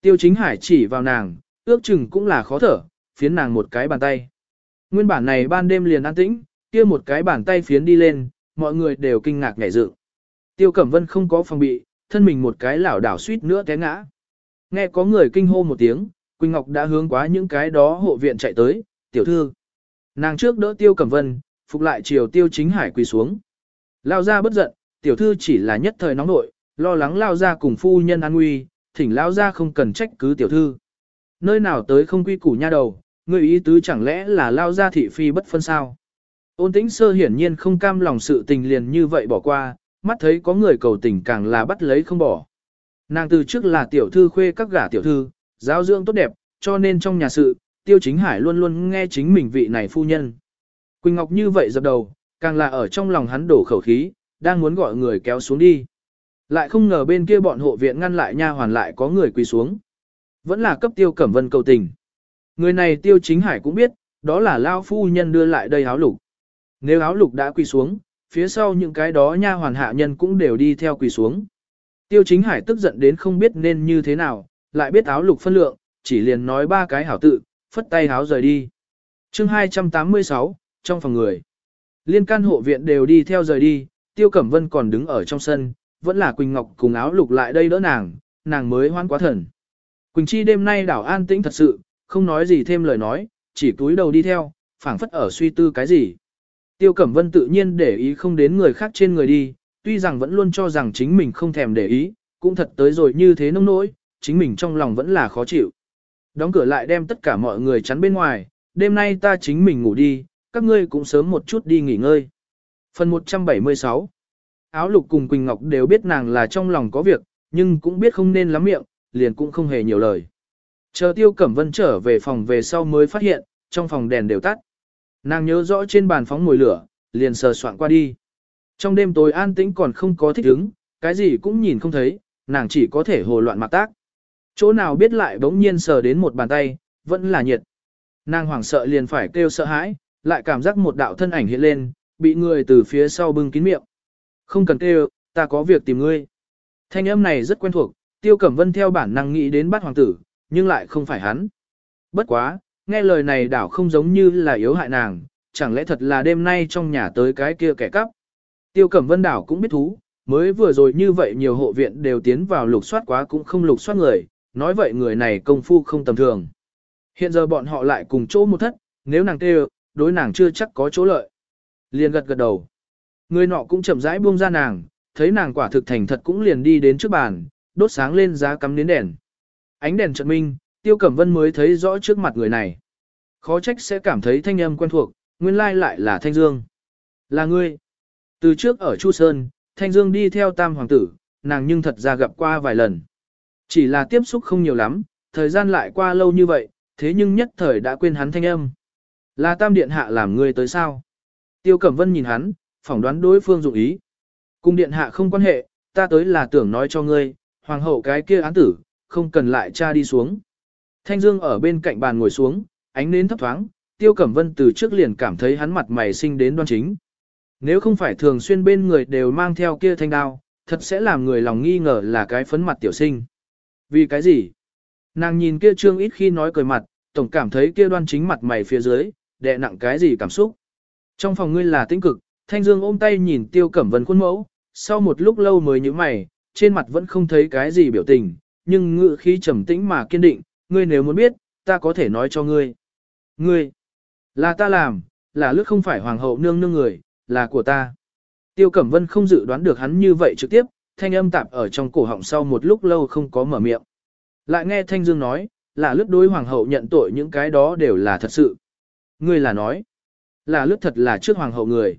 tiêu chính hải chỉ vào nàng, ước chừng cũng là khó thở, phiến nàng một cái bàn tay. Nguyên bản này ban đêm liền an tĩnh, kia một cái bàn tay phiến đi lên, mọi người đều kinh ngạc ngảy dự. Tiêu Cẩm Vân không có phòng bị, thân mình một cái lảo đảo suýt nữa té ngã. Nghe có người kinh hô một tiếng, Quỳnh Ngọc đã hướng quá những cái đó hộ viện chạy tới, tiểu thư. Nàng trước đỡ Tiêu Cẩm Vân, phục lại chiều Tiêu Chính Hải quỳ xuống. Lao ra bất giận, tiểu thư chỉ là nhất thời nóng nội, lo lắng Lao ra cùng phu nhân an nguy, thỉnh Lao ra không cần trách cứ tiểu thư. Nơi nào tới không quy củ nha đầu, người ý tứ chẳng lẽ là Lao ra thị phi bất phân sao. Ôn tĩnh sơ hiển nhiên không cam lòng sự tình liền như vậy bỏ qua, mắt thấy có người cầu tình càng là bắt lấy không bỏ. Nàng từ trước là tiểu thư khuê các gả tiểu thư, giáo dưỡng tốt đẹp, cho nên trong nhà sự, tiêu chính hải luôn luôn nghe chính mình vị này phu nhân. Quỳnh Ngọc như vậy dập đầu, càng là ở trong lòng hắn đổ khẩu khí, đang muốn gọi người kéo xuống đi. Lại không ngờ bên kia bọn hộ viện ngăn lại nha hoàn lại có người quỳ xuống. Vẫn là cấp tiêu cẩm vân cầu tình. Người này tiêu chính hải cũng biết, đó là lao phu nhân đưa lại đây áo lục. Nếu áo lục đã quỳ xuống, phía sau những cái đó nha hoàn hạ nhân cũng đều đi theo quỳ xuống. Tiêu chính hải tức giận đến không biết nên như thế nào, lại biết áo lục phân lượng, chỉ liền nói ba cái hảo tự, phất tay háo rời đi. chương 286, trong phòng người. Liên can hộ viện đều đi theo rời đi, Tiêu Cẩm Vân còn đứng ở trong sân, vẫn là Quỳnh Ngọc cùng áo lục lại đây đỡ nàng, nàng mới hoan quá thần. Quỳnh Chi đêm nay đảo an tĩnh thật sự, không nói gì thêm lời nói, chỉ túi đầu đi theo, phảng phất ở suy tư cái gì. Tiêu Cẩm Vân tự nhiên để ý không đến người khác trên người đi, tuy rằng vẫn luôn cho rằng chính mình không thèm để ý, cũng thật tới rồi như thế nông nỗi, chính mình trong lòng vẫn là khó chịu. Đóng cửa lại đem tất cả mọi người chắn bên ngoài, đêm nay ta chính mình ngủ đi, các ngươi cũng sớm một chút đi nghỉ ngơi. Phần 176 Áo lục cùng Quỳnh Ngọc đều biết nàng là trong lòng có việc, nhưng cũng biết không nên lắm miệng, liền cũng không hề nhiều lời. Chờ Tiêu Cẩm Vân trở về phòng về sau mới phát hiện, trong phòng đèn đều tắt. Nàng nhớ rõ trên bàn phóng mồi lửa, liền sờ soạn qua đi. Trong đêm tối an tĩnh còn không có thích ứng, cái gì cũng nhìn không thấy, nàng chỉ có thể hồ loạn mặc tác. Chỗ nào biết lại bỗng nhiên sờ đến một bàn tay, vẫn là nhiệt. Nàng hoảng sợ liền phải kêu sợ hãi, lại cảm giác một đạo thân ảnh hiện lên, bị người từ phía sau bưng kín miệng. Không cần kêu, ta có việc tìm ngươi. Thanh âm này rất quen thuộc, Tiêu Cẩm Vân theo bản năng nghĩ đến bắt hoàng tử, nhưng lại không phải hắn. Bất quá, nghe lời này đảo không giống như là yếu hại nàng, chẳng lẽ thật là đêm nay trong nhà tới cái kia kẻ cắp. Tiêu Cẩm Vân đảo cũng biết thú, mới vừa rồi như vậy nhiều hộ viện đều tiến vào lục soát quá cũng không lục soát người, nói vậy người này công phu không tầm thường. Hiện giờ bọn họ lại cùng chỗ một thất, nếu nàng kêu, đối nàng chưa chắc có chỗ lợi. Liền gật gật đầu. Người nọ cũng chậm rãi buông ra nàng, thấy nàng quả thực thành thật cũng liền đi đến trước bàn, đốt sáng lên giá cắm đến đèn. Ánh đèn chợt minh, Tiêu Cẩm Vân mới thấy rõ trước mặt người này. Khó trách sẽ cảm thấy thanh âm quen thuộc, nguyên lai lại là Thanh Dương. Là ngươi. Từ trước ở Chu Sơn, Thanh Dương đi theo Tam Hoàng tử, nàng nhưng thật ra gặp qua vài lần. Chỉ là tiếp xúc không nhiều lắm, thời gian lại qua lâu như vậy, thế nhưng nhất thời đã quên hắn thanh âm. Là Tam Điện Hạ làm ngươi tới sao? Tiêu Cẩm Vân nhìn hắn, phỏng đoán đối phương dụng ý. Cung Điện Hạ không quan hệ, ta tới là tưởng nói cho ngươi, Hoàng hậu cái kia án tử, không cần lại tra đi xuống. Thanh Dương ở bên cạnh bàn ngồi xuống, ánh nến thấp thoáng, Tiêu Cẩm Vân từ trước liền cảm thấy hắn mặt mày sinh đến đoan chính. Nếu không phải thường xuyên bên người đều mang theo kia thanh đao, thật sẽ làm người lòng nghi ngờ là cái phấn mặt tiểu sinh. Vì cái gì? Nàng nhìn kia trương ít khi nói cười mặt, tổng cảm thấy kia đoan chính mặt mày phía dưới, đè nặng cái gì cảm xúc. Trong phòng ngươi là tĩnh cực, Thanh Dương ôm tay nhìn Tiêu Cẩm Vân khuôn mẫu, sau một lúc lâu mới nhíu mày, trên mặt vẫn không thấy cái gì biểu tình, nhưng ngữ khí trầm tĩnh mà kiên định, ngươi nếu muốn biết, ta có thể nói cho ngươi. Ngươi, là ta làm, là lướt không phải hoàng hậu nương nương người, là của ta. Tiêu Cẩm Vân không dự đoán được hắn như vậy trực tiếp, thanh âm tạp ở trong cổ họng sau một lúc lâu không có mở miệng. Lại nghe Thanh Dương nói, là lướt đối hoàng hậu nhận tội những cái đó đều là thật sự. Ngươi là nói, là lướt thật là trước hoàng hậu người.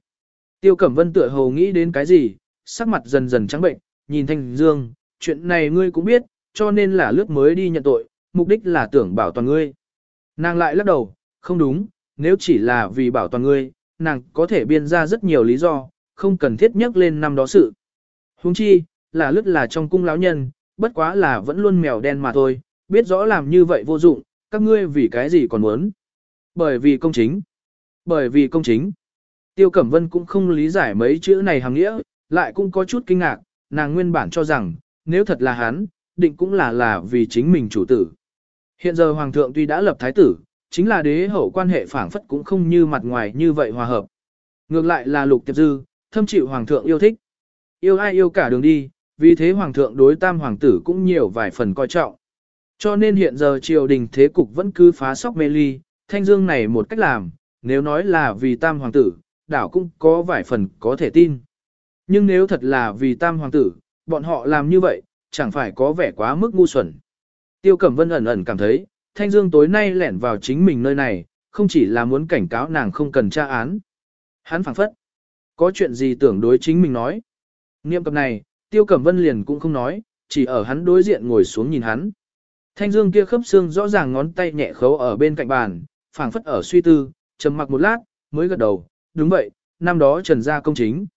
Tiêu Cẩm Vân tựa hồ nghĩ đến cái gì, sắc mặt dần dần trắng bệnh, nhìn Thanh Dương, chuyện này ngươi cũng biết, cho nên là lướt mới đi nhận tội, mục đích là tưởng bảo toàn ngươi. Nàng lại lắc đầu, không đúng, nếu chỉ là vì bảo toàn ngươi, nàng có thể biên ra rất nhiều lý do, không cần thiết nhắc lên năm đó sự. Huống chi, là lướt là trong cung lão nhân, bất quá là vẫn luôn mèo đen mà thôi, biết rõ làm như vậy vô dụng, các ngươi vì cái gì còn muốn. Bởi vì công chính. Bởi vì công chính. Tiêu Cẩm Vân cũng không lý giải mấy chữ này hàng nghĩa, lại cũng có chút kinh ngạc, nàng nguyên bản cho rằng, nếu thật là hắn, định cũng là là vì chính mình chủ tử. Hiện giờ Hoàng thượng tuy đã lập thái tử, chính là đế hậu quan hệ phảng phất cũng không như mặt ngoài như vậy hòa hợp. Ngược lại là lục tiệp dư, thâm chịu Hoàng thượng yêu thích. Yêu ai yêu cả đường đi, vì thế Hoàng thượng đối tam hoàng tử cũng nhiều vài phần coi trọng. Cho nên hiện giờ triều đình thế cục vẫn cứ phá sóc mê ly, thanh dương này một cách làm, nếu nói là vì tam hoàng tử, đảo cũng có vài phần có thể tin. Nhưng nếu thật là vì tam hoàng tử, bọn họ làm như vậy, chẳng phải có vẻ quá mức ngu xuẩn. Tiêu Cẩm Vân ẩn ẩn cảm thấy, Thanh Dương tối nay lẻn vào chính mình nơi này, không chỉ là muốn cảnh cáo nàng không cần tra án. Hắn phảng phất. Có chuyện gì tưởng đối chính mình nói. Niệm cập này, Tiêu Cẩm Vân liền cũng không nói, chỉ ở hắn đối diện ngồi xuống nhìn hắn. Thanh Dương kia khớp xương rõ ràng ngón tay nhẹ khấu ở bên cạnh bàn, phảng phất ở suy tư, trầm mặc một lát, mới gật đầu, đúng vậy, năm đó Trần gia công chính.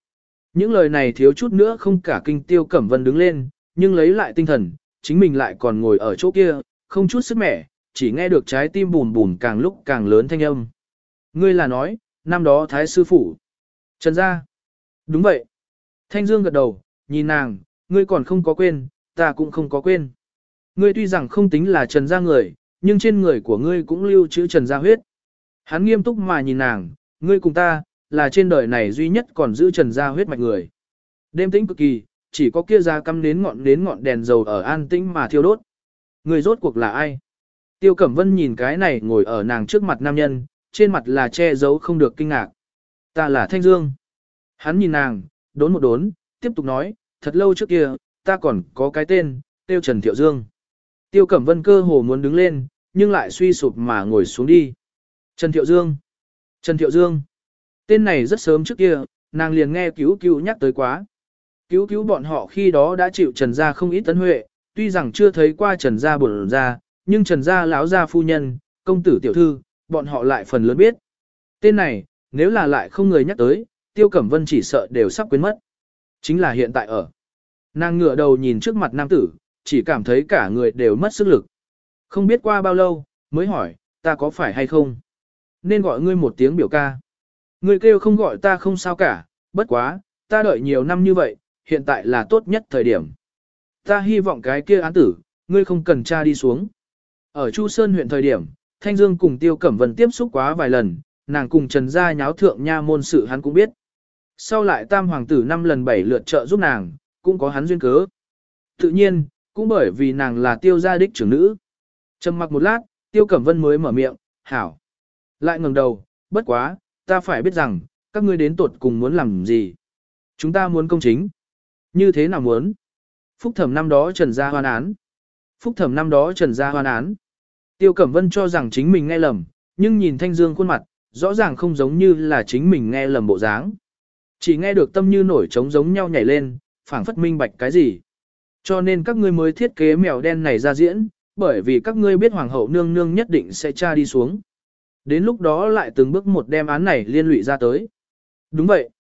Những lời này thiếu chút nữa không cả kinh Tiêu Cẩm Vân đứng lên, nhưng lấy lại tinh thần, chính mình lại còn ngồi ở chỗ kia, không chút sức mẻ, chỉ nghe được trái tim bùn bùn càng lúc càng lớn thanh âm. Ngươi là nói, năm đó Thái Sư Phủ. Trần gia. Đúng vậy. Thanh Dương gật đầu, nhìn nàng, ngươi còn không có quên, ta cũng không có quên. Ngươi tuy rằng không tính là Trần gia người, nhưng trên người của ngươi cũng lưu trữ Trần gia huyết. Hắn nghiêm túc mà nhìn nàng, ngươi cùng ta, là trên đời này duy nhất còn giữ Trần gia huyết mạch người. Đêm tĩnh cực kỳ, chỉ có kia ra cắm nến ngọn nến ngọn đèn dầu ở an tĩnh mà thiêu đốt. Người rốt cuộc là ai? Tiêu Cẩm Vân nhìn cái này ngồi ở nàng trước mặt nam nhân, trên mặt là che giấu không được kinh ngạc. Ta là Thanh Dương. Hắn nhìn nàng, đốn một đốn, tiếp tục nói, thật lâu trước kia, ta còn có cái tên, Tiêu Trần Thiệu Dương. Tiêu Cẩm Vân cơ hồ muốn đứng lên, nhưng lại suy sụp mà ngồi xuống đi. Trần Thiệu Dương. Trần Thiệu Dương. Tên này rất sớm trước kia, nàng liền nghe cứu cứu nhắc tới quá. Cứu cứu bọn họ khi đó đã chịu Trần Gia không ít tấn huệ, tuy rằng chưa thấy qua Trần Gia bổn ra, nhưng Trần Gia lão gia phu nhân, công tử tiểu thư, bọn họ lại phần lớn biết. Tên này, nếu là lại không người nhắc tới, Tiêu Cẩm Vân chỉ sợ đều sắp quên mất. Chính là hiện tại ở. Nàng ngửa đầu nhìn trước mặt nam tử, chỉ cảm thấy cả người đều mất sức lực. Không biết qua bao lâu, mới hỏi, ta có phải hay không? Nên gọi ngươi một tiếng biểu ca. Ngươi kêu không gọi ta không sao cả, bất quá, ta đợi nhiều năm như vậy, hiện tại là tốt nhất thời điểm. Ta hy vọng cái kia án tử, ngươi không cần tra đi xuống. Ở Chu Sơn huyện thời điểm, Thanh Dương cùng Tiêu Cẩm Vân tiếp xúc quá vài lần, nàng cùng Trần Gia nháo thượng nha môn sự hắn cũng biết. Sau lại tam hoàng tử năm lần bảy lượt trợ giúp nàng, cũng có hắn duyên cớ. Tự nhiên, cũng bởi vì nàng là tiêu gia đích trưởng nữ. Trầm mặc một lát, tiêu cẩm vân mới mở miệng, hảo. Lại ngẩng đầu, bất quá, ta phải biết rằng, các ngươi đến tuột cùng muốn làm gì. Chúng ta muốn công chính. Như thế nào muốn? Phúc thẩm năm đó trần gia hoan án. Phúc thẩm năm đó trần gia hoan án. Tiêu Cẩm Vân cho rằng chính mình nghe lầm, nhưng nhìn Thanh Dương khuôn mặt, rõ ràng không giống như là chính mình nghe lầm bộ dáng. Chỉ nghe được tâm như nổi trống giống nhau nhảy lên, phảng phất minh bạch cái gì. Cho nên các ngươi mới thiết kế mèo đen này ra diễn, bởi vì các ngươi biết hoàng hậu nương nương nhất định sẽ tra đi xuống. Đến lúc đó lại từng bước một đem án này liên lụy ra tới. Đúng vậy.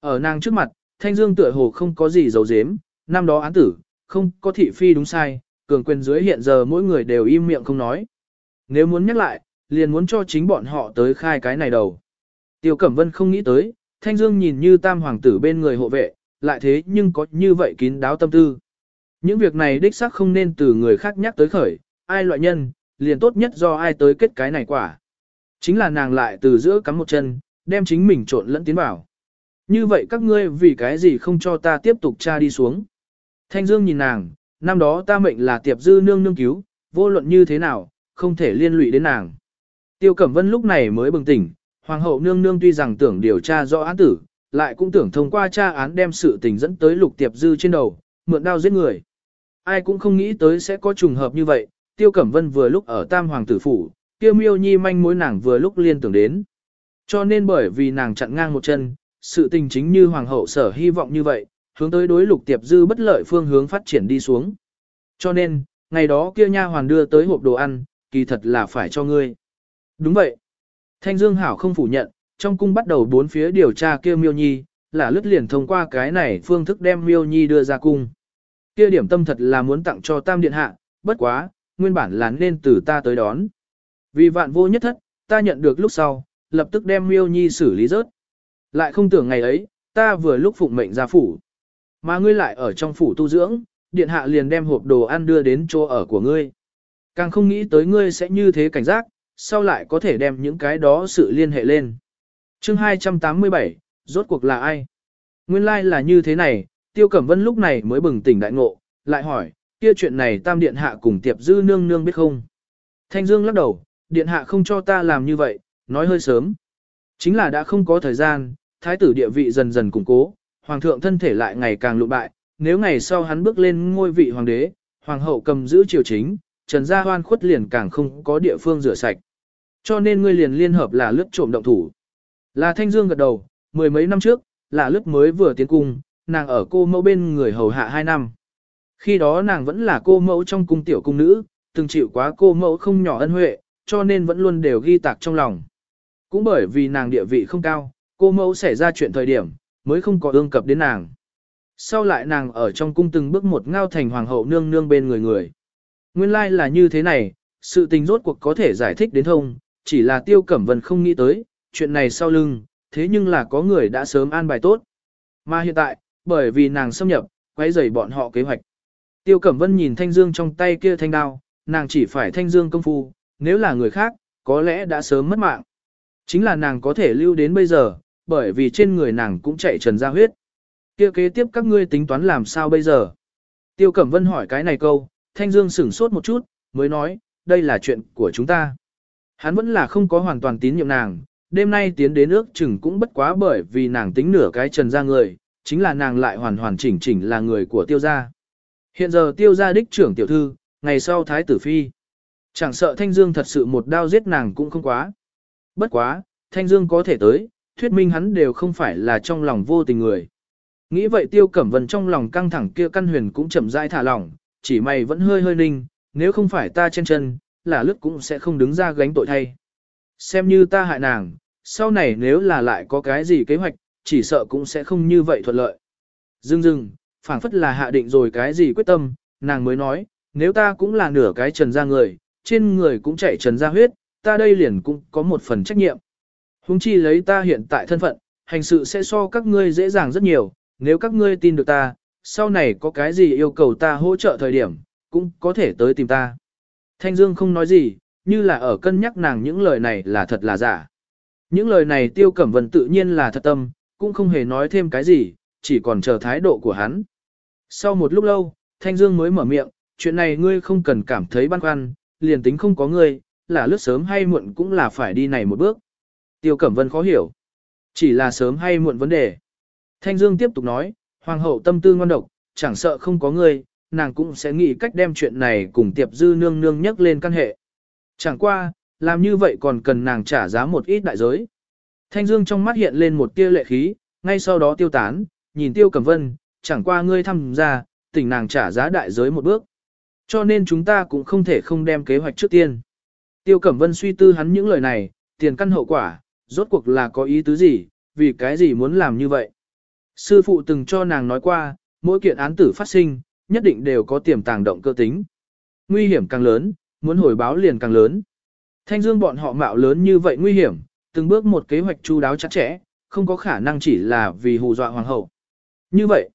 Ở nàng trước mặt, Thanh Dương tựa hồ không có gì giấu giếm, năm đó án tử, không có thị phi đúng sai, cường quyền dưới hiện giờ mỗi người đều im miệng không nói. Nếu muốn nhắc lại, liền muốn cho chính bọn họ tới khai cái này đầu. Tiêu Cẩm Vân không nghĩ tới, Thanh Dương nhìn như tam hoàng tử bên người hộ vệ, lại thế nhưng có như vậy kín đáo tâm tư. Những việc này đích xác không nên từ người khác nhắc tới khởi, ai loại nhân, liền tốt nhất do ai tới kết cái này quả. Chính là nàng lại từ giữa cắm một chân, đem chính mình trộn lẫn tiến vào. Như vậy các ngươi vì cái gì không cho ta tiếp tục tra đi xuống. Thanh Dương nhìn nàng, năm đó ta mệnh là tiệp dư nương nương cứu, vô luận như thế nào, không thể liên lụy đến nàng. Tiêu Cẩm Vân lúc này mới bừng tỉnh, Hoàng hậu nương nương tuy rằng tưởng điều tra rõ án tử, lại cũng tưởng thông qua tra án đem sự tình dẫn tới lục tiệp dư trên đầu, mượn đao giết người. Ai cũng không nghĩ tới sẽ có trùng hợp như vậy, Tiêu Cẩm Vân vừa lúc ở Tam Hoàng tử phủ, kia Miêu Nhi manh mối nàng vừa lúc liên tưởng đến. Cho nên bởi vì nàng chặn ngang một chân, sự tình chính như Hoàng hậu sở hy vọng như vậy, hướng tới đối lục tiệp dư bất lợi phương hướng phát triển đi xuống. Cho nên, ngày đó kia nha hoàn đưa tới hộp đồ ăn, kỳ thật là phải cho ngươi. Đúng vậy. Thanh Dương Hảo không phủ nhận, trong cung bắt đầu bốn phía điều tra kia Miêu Nhi, là lướt liền thông qua cái này phương thức đem Miêu Nhi đưa ra cung. Kia điểm tâm thật là muốn tặng cho Tam Điện Hạ, bất quá, nguyên bản là nên từ ta tới đón. Vì vạn vô nhất thất, ta nhận được lúc sau, lập tức đem Miêu Nhi xử lý rớt. Lại không tưởng ngày ấy, ta vừa lúc phụng mệnh ra phủ. Mà ngươi lại ở trong phủ tu dưỡng, Điện Hạ liền đem hộp đồ ăn đưa đến chỗ ở của ngươi. Càng không nghĩ tới ngươi sẽ như thế cảnh giác, sau lại có thể đem những cái đó sự liên hệ lên. chương 287, rốt cuộc là ai? Nguyên lai like là như thế này, Tiêu Cẩm Vân lúc này mới bừng tỉnh đại ngộ, lại hỏi, kia chuyện này tam điện hạ cùng tiệp dư nương nương biết không? Thanh Dương lắc đầu, điện hạ không cho ta làm như vậy, nói hơi sớm. Chính là đã không có thời gian, thái tử địa vị dần dần củng cố, hoàng thượng thân thể lại ngày càng lụ bại, nếu ngày sau hắn bước lên ngôi vị hoàng đế, hoàng hậu cầm giữ triều chính, trần gia hoan khuất liền càng không có địa phương rửa sạch. Cho nên ngươi liền liên hợp là lướt trộm động thủ. Là Thanh Dương gật đầu, mười mấy năm trước, là lướt mới vừa tiến cung, nàng ở cô mẫu bên người hầu hạ hai năm. Khi đó nàng vẫn là cô mẫu trong cung tiểu cung nữ, từng chịu quá cô mẫu không nhỏ ân huệ, cho nên vẫn luôn đều ghi tạc trong lòng. Cũng bởi vì nàng địa vị không cao, cô mẫu xảy ra chuyện thời điểm, mới không có ương cập đến nàng. Sau lại nàng ở trong cung từng bước một ngao thành hoàng hậu nương nương bên người người. Nguyên lai like là như thế này, sự tình rốt cuộc có thể giải thích đến thông, chỉ là Tiêu Cẩm Vân không nghĩ tới, chuyện này sau lưng, thế nhưng là có người đã sớm an bài tốt. Mà hiện tại, bởi vì nàng xâm nhập, quấy rầy bọn họ kế hoạch. Tiêu Cẩm Vân nhìn Thanh Dương trong tay kia thanh đao, nàng chỉ phải Thanh Dương công phu, nếu là người khác, có lẽ đã sớm mất mạng. Chính là nàng có thể lưu đến bây giờ, bởi vì trên người nàng cũng chạy trần ra huyết. Kia kế tiếp các ngươi tính toán làm sao bây giờ? Tiêu Cẩm Vân hỏi cái này câu, Thanh Dương sửng sốt một chút, mới nói, đây là chuyện của chúng ta. Hắn vẫn là không có hoàn toàn tín nhiệm nàng, đêm nay tiến đến ước chừng cũng bất quá bởi vì nàng tính nửa cái trần ra người, chính là nàng lại hoàn hoàn chỉnh chỉnh là người của tiêu gia. Hiện giờ tiêu gia đích trưởng tiểu thư, ngày sau thái tử phi. Chẳng sợ Thanh Dương thật sự một đao giết nàng cũng không quá. Bất quá, Thanh Dương có thể tới, thuyết minh hắn đều không phải là trong lòng vô tình người. Nghĩ vậy tiêu cẩm vân trong lòng căng thẳng kia căn huyền cũng chậm rãi thả lỏng, chỉ mày vẫn hơi hơi ninh, nếu không phải ta trên chân, là lướt cũng sẽ không đứng ra gánh tội thay. Xem như ta hại nàng, sau này nếu là lại có cái gì kế hoạch, chỉ sợ cũng sẽ không như vậy thuận lợi. Dưng dưng, phảng phất là hạ định rồi cái gì quyết tâm, nàng mới nói, nếu ta cũng là nửa cái trần ra người, trên người cũng chảy trần ra huyết, ta đây liền cũng có một phần trách nhiệm. Hùng chi lấy ta hiện tại thân phận, hành sự sẽ so các ngươi dễ dàng rất nhiều, nếu các ngươi tin được ta, sau này có cái gì yêu cầu ta hỗ trợ thời điểm, cũng có thể tới tìm ta. Thanh Dương không nói gì, như là ở cân nhắc nàng những lời này là thật là giả. Những lời này Tiêu Cẩm Vân tự nhiên là thật tâm, cũng không hề nói thêm cái gì, chỉ còn chờ thái độ của hắn. Sau một lúc lâu, Thanh Dương mới mở miệng, chuyện này ngươi không cần cảm thấy băn khoăn, liền tính không có ngươi, là lướt sớm hay muộn cũng là phải đi này một bước. Tiêu Cẩm Vân khó hiểu. Chỉ là sớm hay muộn vấn đề. Thanh Dương tiếp tục nói, Hoàng hậu tâm tư ngon độc, chẳng sợ không có ngươi, nàng cũng sẽ nghĩ cách đem chuyện này cùng tiệp dư nương nương nhắc lên căn hệ. Chẳng qua, làm như vậy còn cần nàng trả giá một ít đại giới. Thanh Dương trong mắt hiện lên một tia lệ khí, ngay sau đó tiêu tán, nhìn tiêu cẩm vân, chẳng qua ngươi thăm ra, tỉnh nàng trả giá đại giới một bước. Cho nên chúng ta cũng không thể không đem kế hoạch trước tiên. Tiêu cẩm vân suy tư hắn những lời này, tiền căn hậu quả, rốt cuộc là có ý tứ gì, vì cái gì muốn làm như vậy. Sư phụ từng cho nàng nói qua, mỗi kiện án tử phát sinh, nhất định đều có tiềm tàng động cơ tính. Nguy hiểm càng lớn, muốn hồi báo liền càng lớn. Thanh dương bọn họ mạo lớn như vậy nguy hiểm, từng bước một kế hoạch chu đáo chặt chẽ, không có khả năng chỉ là vì hù dọa hoàng hậu. Như vậy,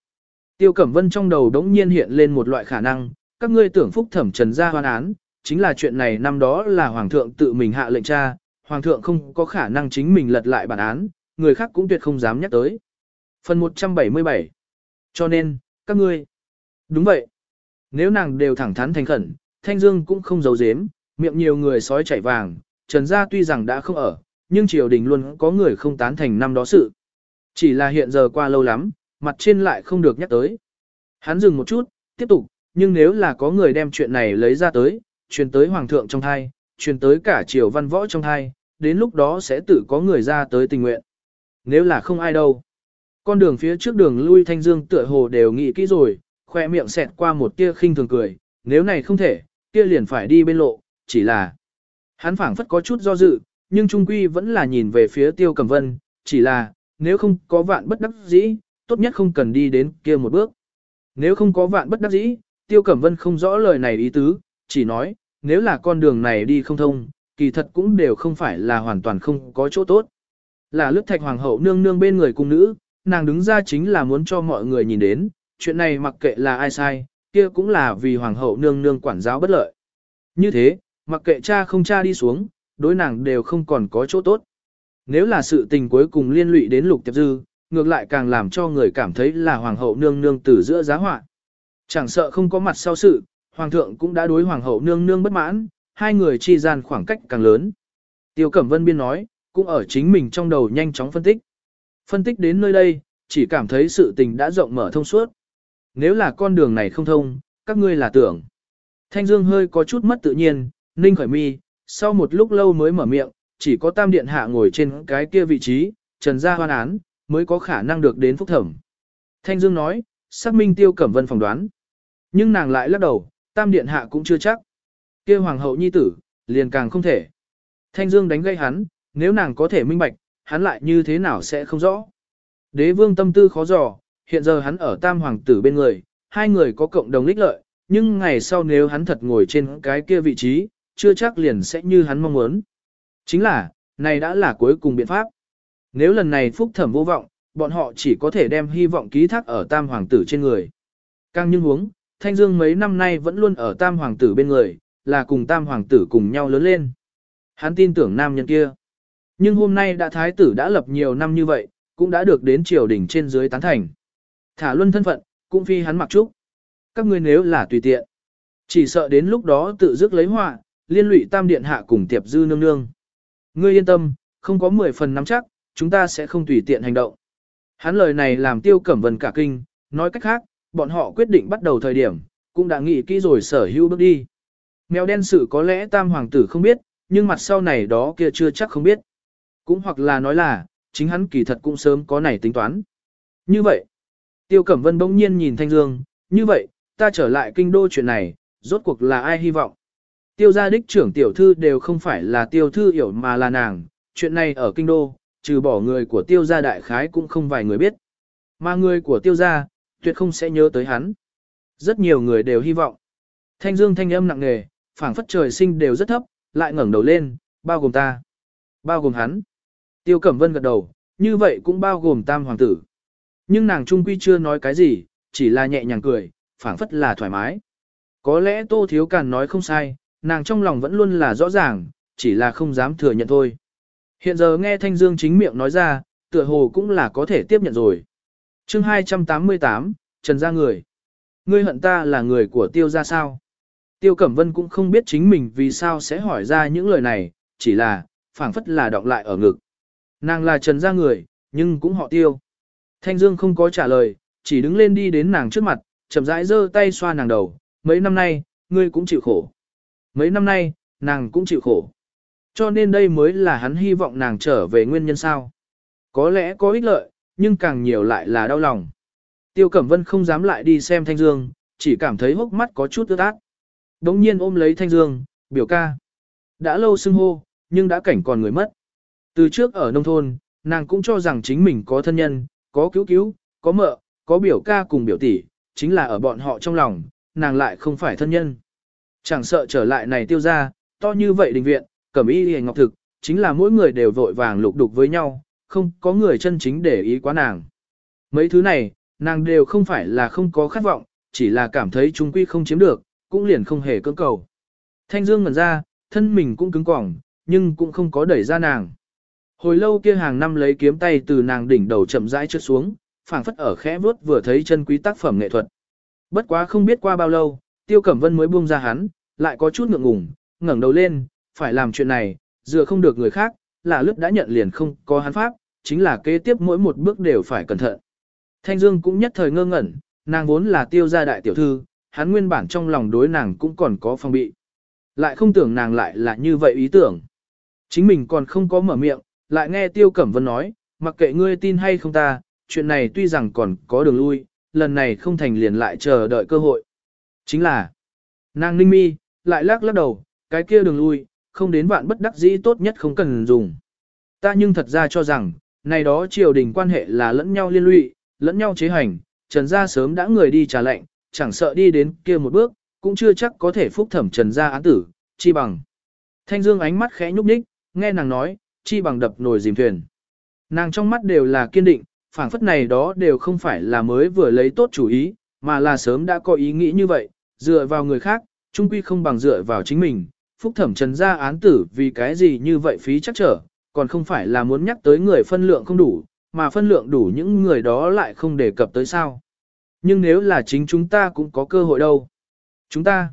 Tiêu Cẩm Vân trong đầu đống nhiên hiện lên một loại khả năng, các ngươi tưởng phúc thẩm trần ra hoan án, chính là chuyện này năm đó là hoàng thượng tự mình hạ lệnh tra, hoàng thượng không có khả năng chính mình lật lại bản án, người khác cũng tuyệt không dám nhắc tới. Phần 177 Cho nên, các ngươi Đúng vậy. Nếu nàng đều thẳng thắn thành khẩn, Thanh Dương cũng không giấu giếm, miệng nhiều người sói chảy vàng, Trần gia tuy rằng đã không ở, nhưng triều đình luôn có người không tán thành năm đó sự. Chỉ là hiện giờ qua lâu lắm, mặt trên lại không được nhắc tới. Hắn dừng một chút, tiếp tục, nhưng nếu là có người đem chuyện này lấy ra tới, truyền tới hoàng thượng trong thai, truyền tới cả triều văn võ trong thai, đến lúc đó sẽ tự có người ra tới tình nguyện. Nếu là không ai đâu. Con đường phía trước đường lui thanh dương tựa hồ đều nghĩ kỹ rồi, khoe miệng xẹt qua một tia khinh thường cười, nếu này không thể, kia liền phải đi bên lộ, chỉ là hắn phảng phất có chút do dự, nhưng trung quy vẫn là nhìn về phía tiêu cầm vân, chỉ là, nếu không có vạn bất đắc dĩ, tốt nhất không cần đi đến kia một bước. Nếu không có vạn bất đắc dĩ, tiêu cẩm vân không rõ lời này ý tứ, chỉ nói, nếu là con đường này đi không thông, kỳ thật cũng đều không phải là hoàn toàn không có chỗ tốt. Là lướt thạch hoàng hậu nương nương bên người cung nữ, nàng đứng ra chính là muốn cho mọi người nhìn đến, chuyện này mặc kệ là ai sai, kia cũng là vì hoàng hậu nương nương quản giáo bất lợi. Như thế, mặc kệ cha không cha đi xuống, đối nàng đều không còn có chỗ tốt. Nếu là sự tình cuối cùng liên lụy đến lục tiệp dư, ngược lại càng làm cho người cảm thấy là hoàng hậu nương nương từ giữa giá họa. Chẳng sợ không có mặt sau sự, hoàng thượng cũng đã đối hoàng hậu nương nương bất mãn, hai người chi gian khoảng cách càng lớn. Tiêu Cẩm Vân Biên nói, cũng ở chính mình trong đầu nhanh chóng phân tích. Phân tích đến nơi đây, chỉ cảm thấy sự tình đã rộng mở thông suốt. Nếu là con đường này không thông, các ngươi là tưởng. Thanh Dương hơi có chút mất tự nhiên, ninh khởi mi, sau một lúc lâu mới mở miệng, chỉ có tam điện hạ ngồi trên cái kia vị trí, trần gia hoan án, mới có khả năng được đến phúc thẩm. Thanh Dương nói, xác minh tiêu cẩm vân phỏng đoán. Nhưng nàng lại lắc đầu, tam điện hạ cũng chưa chắc. kia hoàng hậu nhi tử, liền càng không thể. Thanh Dương đánh gây hắn, nếu nàng có thể minh bạch, hắn lại như thế nào sẽ không rõ. Đế vương tâm tư khó dò, hiện giờ hắn ở tam hoàng tử bên người, hai người có cộng đồng ích lợi, nhưng ngày sau nếu hắn thật ngồi trên cái kia vị trí, chưa chắc liền sẽ như hắn mong muốn. Chính là, này đã là cuối cùng biện pháp. Nếu lần này phúc thẩm vô vọng, bọn họ chỉ có thể đem hy vọng ký thác ở tam hoàng tử trên người. Càng nhưng huống, Thanh Dương mấy năm nay vẫn luôn ở tam hoàng tử bên người, là cùng tam hoàng tử cùng nhau lớn lên. Hắn tin tưởng nam nhân kia. Nhưng hôm nay đã thái tử đã lập nhiều năm như vậy, cũng đã được đến triều đình trên dưới tán thành. Thả luân thân phận, cũng phi hắn mặc trúc. Các ngươi nếu là tùy tiện, chỉ sợ đến lúc đó tự dứt lấy họa, liên lụy tam điện hạ cùng tiệp dư nương nương. Ngươi yên tâm, không có 10 phần nắm chắc, chúng ta sẽ không tùy tiện hành động. Hắn lời này làm tiêu cẩm vân cả kinh, nói cách khác, bọn họ quyết định bắt đầu thời điểm, cũng đã nghĩ kỹ rồi sở hữu bước đi. Mèo đen sự có lẽ tam hoàng tử không biết, nhưng mặt sau này đó kia chưa chắc không biết. Cũng hoặc là nói là, chính hắn kỳ thật cũng sớm có này tính toán. Như vậy, Tiêu Cẩm Vân bỗng nhiên nhìn Thanh Dương, như vậy, ta trở lại kinh đô chuyện này, rốt cuộc là ai hy vọng. Tiêu gia đích trưởng tiểu thư đều không phải là tiêu thư hiểu mà là nàng, chuyện này ở kinh đô, trừ bỏ người của tiêu gia đại khái cũng không vài người biết. Mà người của tiêu gia, tuyệt không sẽ nhớ tới hắn. Rất nhiều người đều hy vọng. Thanh dương thanh âm nặng nề, phảng phất trời sinh đều rất thấp, lại ngẩng đầu lên, bao gồm ta. Bao gồm hắn. Tiêu Cẩm Vân gật đầu, như vậy cũng bao gồm tam hoàng tử. Nhưng nàng trung quy chưa nói cái gì, chỉ là nhẹ nhàng cười, phảng phất là thoải mái. Có lẽ Tô Thiếu Càn nói không sai, nàng trong lòng vẫn luôn là rõ ràng, chỉ là không dám thừa nhận thôi. Hiện giờ nghe Thanh Dương chính miệng nói ra, tựa hồ cũng là có thể tiếp nhận rồi chương 288, Trần gia người. Ngươi hận ta là người của tiêu gia sao? Tiêu Cẩm Vân cũng không biết chính mình vì sao sẽ hỏi ra những lời này, chỉ là, phảng phất là đọng lại ở ngực. Nàng là Trần gia người, nhưng cũng họ tiêu. Thanh Dương không có trả lời, chỉ đứng lên đi đến nàng trước mặt, chậm rãi giơ tay xoa nàng đầu, mấy năm nay, ngươi cũng chịu khổ. Mấy năm nay, nàng cũng chịu khổ. Cho nên đây mới là hắn hy vọng nàng trở về nguyên nhân sao. Có lẽ có ích lợi, nhưng càng nhiều lại là đau lòng. Tiêu Cẩm Vân không dám lại đi xem Thanh Dương, chỉ cảm thấy hốc mắt có chút ướt át. Đống nhiên ôm lấy Thanh Dương, biểu ca. Đã lâu xưng hô, nhưng đã cảnh còn người mất. Từ trước ở nông thôn, nàng cũng cho rằng chính mình có thân nhân, có cứu cứu, có mợ, có biểu ca cùng biểu tỷ, chính là ở bọn họ trong lòng, nàng lại không phải thân nhân. Chẳng sợ trở lại này tiêu ra, to như vậy đình viện, cẩm y hề ngọc thực, chính là mỗi người đều vội vàng lục đục với nhau, không có người chân chính để ý quá nàng. Mấy thứ này, nàng đều không phải là không có khát vọng, chỉ là cảm thấy chúng quy không chiếm được, cũng liền không hề cưỡng cầu. Thanh Dương ngẩn ra, thân mình cũng cứng quỏng, nhưng cũng không có đẩy ra nàng. Hồi lâu kia hàng năm lấy kiếm tay từ nàng đỉnh đầu chậm rãi trượt xuống, phảng phất ở khẽ vuốt vừa thấy chân quý tác phẩm nghệ thuật. Bất quá không biết qua bao lâu, Tiêu Cẩm Vân mới buông ra hắn, lại có chút ngượng ngùng, ngẩng đầu lên, phải làm chuyện này, dựa không được người khác, là lướt đã nhận liền không có hắn pháp, chính là kế tiếp mỗi một bước đều phải cẩn thận. Thanh Dương cũng nhất thời ngơ ngẩn, nàng vốn là tiêu gia đại tiểu thư, hắn nguyên bản trong lòng đối nàng cũng còn có phòng bị. Lại không tưởng nàng lại là như vậy ý tưởng. Chính mình còn không có mở miệng, lại nghe Tiêu Cẩm Vân nói, mặc kệ ngươi tin hay không ta, chuyện này tuy rằng còn có đường lui, lần này không thành liền lại chờ đợi cơ hội. Chính là, nàng ninh mi, lại lắc lắc đầu, cái kia đường lui, không đến vạn bất đắc dĩ tốt nhất không cần dùng. Ta nhưng thật ra cho rằng, này đó triều đình quan hệ là lẫn nhau liên lụy, lẫn nhau chế hành, trần gia sớm đã người đi trả lệnh, chẳng sợ đi đến kia một bước, cũng chưa chắc có thể phúc thẩm trần gia án tử, chi bằng. Thanh Dương ánh mắt khẽ nhúc nhích, nghe nàng nói, chi bằng đập nồi dìm thuyền. Nàng trong mắt đều là kiên định, phảng phất này đó đều không phải là mới vừa lấy tốt chủ ý, mà là sớm đã có ý nghĩ như vậy, dựa vào người khác, trung quy không bằng dựa vào chính mình. Phúc thẩm trần ra án tử vì cái gì như vậy phí chắc trở, còn không phải là muốn nhắc tới người phân lượng không đủ, mà phân lượng đủ những người đó lại không đề cập tới sao. Nhưng nếu là chính chúng ta cũng có cơ hội đâu. Chúng ta.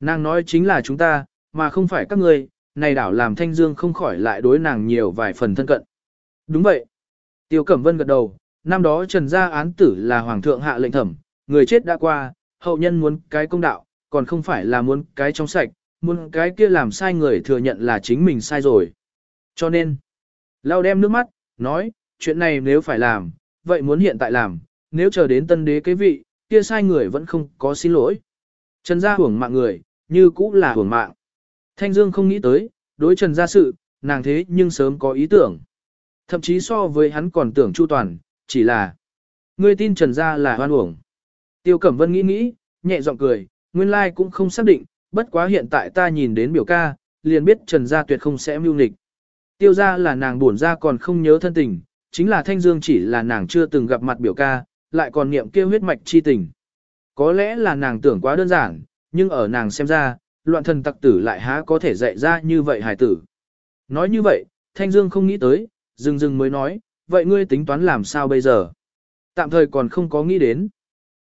Nàng nói chính là chúng ta, mà không phải các người, này đảo làm Thanh Dương không khỏi lại đối nàng nhiều vài phần thân cận. Đúng vậy. Tiêu Cẩm Vân gật đầu, năm đó trần gia án tử là Hoàng thượng hạ lệnh thẩm, người chết đã qua, hậu nhân muốn cái công đạo, còn không phải là muốn cái trong sạch, muốn cái kia làm sai người thừa nhận là chính mình sai rồi. Cho nên, Lao đem nước mắt, nói, chuyện này nếu phải làm, vậy muốn hiện tại làm, nếu chờ đến tân đế cái vị, kia sai người vẫn không có xin lỗi. Trần gia hưởng mạng người, như cũ là hưởng mạng. Thanh Dương không nghĩ tới, đối Trần gia sự, nàng thế nhưng sớm có ý tưởng. Thậm chí so với hắn còn tưởng chu toàn, chỉ là ngươi tin Trần gia là hoan uổng. Tiêu Cẩm Vân nghĩ nghĩ, nhẹ giọng cười, nguyên lai cũng không xác định, bất quá hiện tại ta nhìn đến biểu ca, liền biết Trần gia tuyệt không sẽ mưu nghịch. Tiêu gia là nàng buồn ra còn không nhớ thân tình, chính là Thanh Dương chỉ là nàng chưa từng gặp mặt biểu ca, lại còn niệm kêu huyết mạch chi tình. Có lẽ là nàng tưởng quá đơn giản, nhưng ở nàng xem ra, loạn thần tặc tử lại há có thể dạy ra như vậy hài tử. Nói như vậy, Thanh Dương không nghĩ tới, dừng dừng mới nói, vậy ngươi tính toán làm sao bây giờ? Tạm thời còn không có nghĩ đến.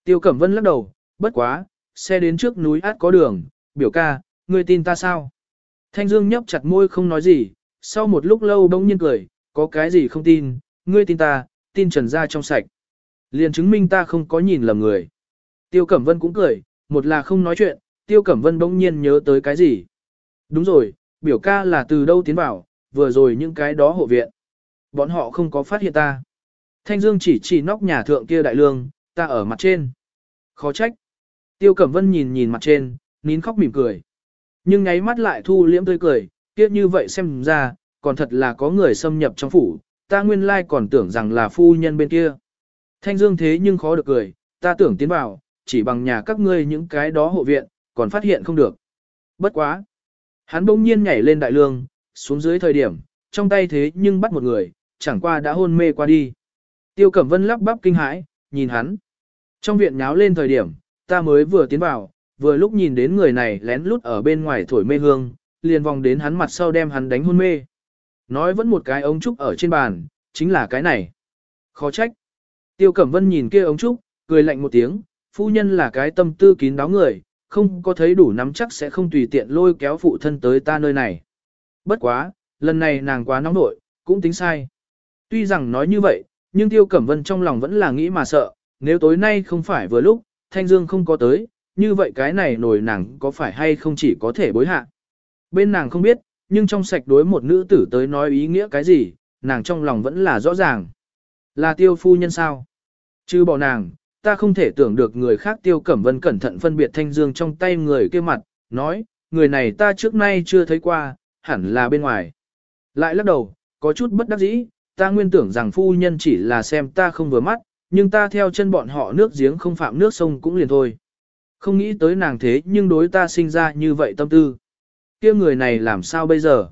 Tiêu Cẩm Vân lắc đầu, bất quá, xe đến trước núi át có đường, biểu ca, ngươi tin ta sao? Thanh Dương nhấp chặt môi không nói gì, sau một lúc lâu bỗng nhiên cười, có cái gì không tin, ngươi tin ta, tin trần gia trong sạch. Liền chứng minh ta không có nhìn lầm người. Tiêu Cẩm Vân cũng cười, một là không nói chuyện, Tiêu Cẩm Vân bỗng nhiên nhớ tới cái gì. Đúng rồi, biểu ca là từ đâu tiến vào, vừa rồi những cái đó hộ viện. Bọn họ không có phát hiện ta. Thanh Dương chỉ chỉ nóc nhà thượng kia đại lương, ta ở mặt trên. Khó trách. Tiêu Cẩm Vân nhìn nhìn mặt trên, nín khóc mỉm cười. Nhưng ngáy mắt lại thu liễm tươi cười, kia như vậy xem ra, còn thật là có người xâm nhập trong phủ, ta nguyên lai còn tưởng rằng là phu nhân bên kia. Thanh Dương thế nhưng khó được cười, ta tưởng tiến vào, chỉ bằng nhà các ngươi những cái đó hộ viện, còn phát hiện không được. Bất quá. Hắn bỗng nhiên nhảy lên đại lương, xuống dưới thời điểm, trong tay thế nhưng bắt một người, chẳng qua đã hôn mê qua đi. Tiêu Cẩm Vân lắp bắp kinh hãi, nhìn hắn. Trong viện nháo lên thời điểm, ta mới vừa tiến vào, vừa lúc nhìn đến người này lén lút ở bên ngoài thổi mê hương, liền vòng đến hắn mặt sau đem hắn đánh hôn mê. Nói vẫn một cái ống trúc ở trên bàn, chính là cái này. Khó trách. Tiêu Cẩm Vân nhìn kia ống trúc, cười lạnh một tiếng, phu nhân là cái tâm tư kín đáo người, không có thấy đủ nắm chắc sẽ không tùy tiện lôi kéo phụ thân tới ta nơi này. Bất quá, lần này nàng quá nóng nội, cũng tính sai. Tuy rằng nói như vậy, nhưng Tiêu Cẩm Vân trong lòng vẫn là nghĩ mà sợ, nếu tối nay không phải vừa lúc, Thanh Dương không có tới, như vậy cái này nổi nàng có phải hay không chỉ có thể bối hạ. Bên nàng không biết, nhưng trong sạch đối một nữ tử tới nói ý nghĩa cái gì, nàng trong lòng vẫn là rõ ràng. Là tiêu phu nhân sao? Chứ bỏ nàng, ta không thể tưởng được người khác tiêu cẩm vân cẩn thận phân biệt thanh dương trong tay người kia mặt, nói, người này ta trước nay chưa thấy qua, hẳn là bên ngoài. Lại lắc đầu, có chút bất đắc dĩ, ta nguyên tưởng rằng phu nhân chỉ là xem ta không vừa mắt, nhưng ta theo chân bọn họ nước giếng không phạm nước sông cũng liền thôi. Không nghĩ tới nàng thế nhưng đối ta sinh ra như vậy tâm tư. kia người này làm sao bây giờ?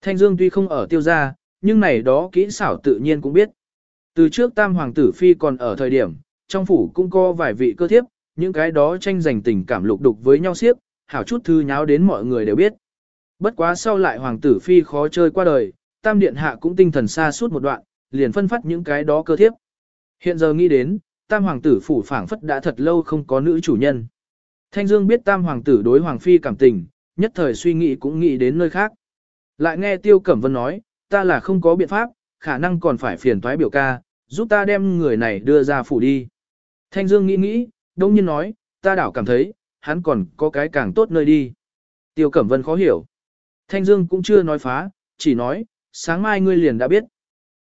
Thanh Dương tuy không ở tiêu gia, nhưng này đó kỹ xảo tự nhiên cũng biết. Từ trước tam hoàng tử phi còn ở thời điểm, trong phủ cũng có vài vị cơ thiếp, những cái đó tranh giành tình cảm lục đục với nhau siếp, hảo chút thư nháo đến mọi người đều biết. Bất quá sau lại hoàng tử phi khó chơi qua đời, tam điện hạ cũng tinh thần xa suốt một đoạn, liền phân phát những cái đó cơ thiếp. Hiện giờ nghĩ đến, tam hoàng tử phủ phảng phất đã thật lâu không có nữ chủ nhân. Thanh Dương biết tam hoàng tử đối hoàng phi cảm tình, nhất thời suy nghĩ cũng nghĩ đến nơi khác. Lại nghe Tiêu Cẩm Vân nói, ta là không có biện pháp, khả năng còn phải phiền toái biểu ca, giúp ta đem người này đưa ra phủ đi. Thanh Dương nghĩ nghĩ, đông nhiên nói, ta đảo cảm thấy, hắn còn có cái càng tốt nơi đi. Tiêu Cẩm Vân khó hiểu. Thanh Dương cũng chưa nói phá, chỉ nói, sáng mai ngươi liền đã biết.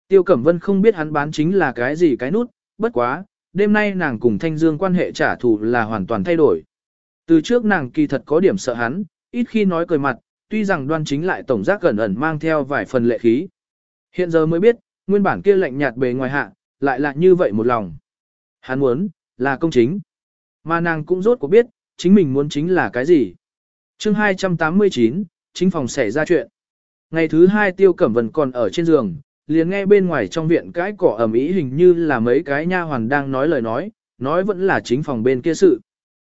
Tiêu Cẩm Vân không biết hắn bán chính là cái gì cái nút, bất quá, đêm nay nàng cùng Thanh Dương quan hệ trả thù là hoàn toàn thay đổi. Từ trước nàng kỳ thật có điểm sợ hắn, ít khi nói cười mặt, tuy rằng đoan chính lại tổng giác gần ẩn mang theo vài phần lệ khí. Hiện giờ mới biết, nguyên bản kia lạnh nhạt bề ngoài hạ, lại là như vậy một lòng. Hắn muốn, là công chính. Mà nàng cũng rốt cuộc biết, chính mình muốn chính là cái gì. chương 289, chính phòng xảy ra chuyện. Ngày thứ hai tiêu cẩm vân còn ở trên giường, liền nghe bên ngoài trong viện cái cỏ ẩm ý hình như là mấy cái nha hoàn đang nói lời nói, nói vẫn là chính phòng bên kia sự.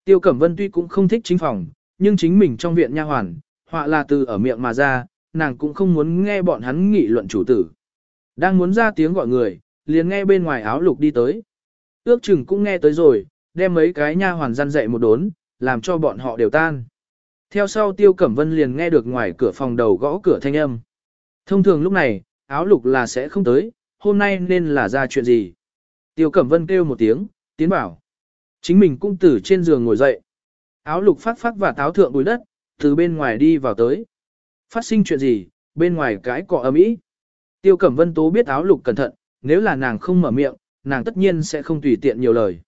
Tiêu Cẩm Vân tuy cũng không thích chính phòng, nhưng chính mình trong viện nha hoàn, họa là từ ở miệng mà ra, nàng cũng không muốn nghe bọn hắn nghị luận chủ tử. Đang muốn ra tiếng gọi người, liền nghe bên ngoài áo lục đi tới. Ước chừng cũng nghe tới rồi, đem mấy cái nha hoàn răn dậy một đốn, làm cho bọn họ đều tan. Theo sau Tiêu Cẩm Vân liền nghe được ngoài cửa phòng đầu gõ cửa thanh âm. Thông thường lúc này, áo lục là sẽ không tới, hôm nay nên là ra chuyện gì. Tiêu Cẩm Vân kêu một tiếng, tiến bảo. Chính mình cũng từ trên giường ngồi dậy. Áo lục phát phát và táo thượng bùi đất, từ bên ngoài đi vào tới. Phát sinh chuyện gì, bên ngoài cái cọ ấm ý. Tiêu Cẩm Vân Tố biết áo lục cẩn thận, nếu là nàng không mở miệng, nàng tất nhiên sẽ không tùy tiện nhiều lời.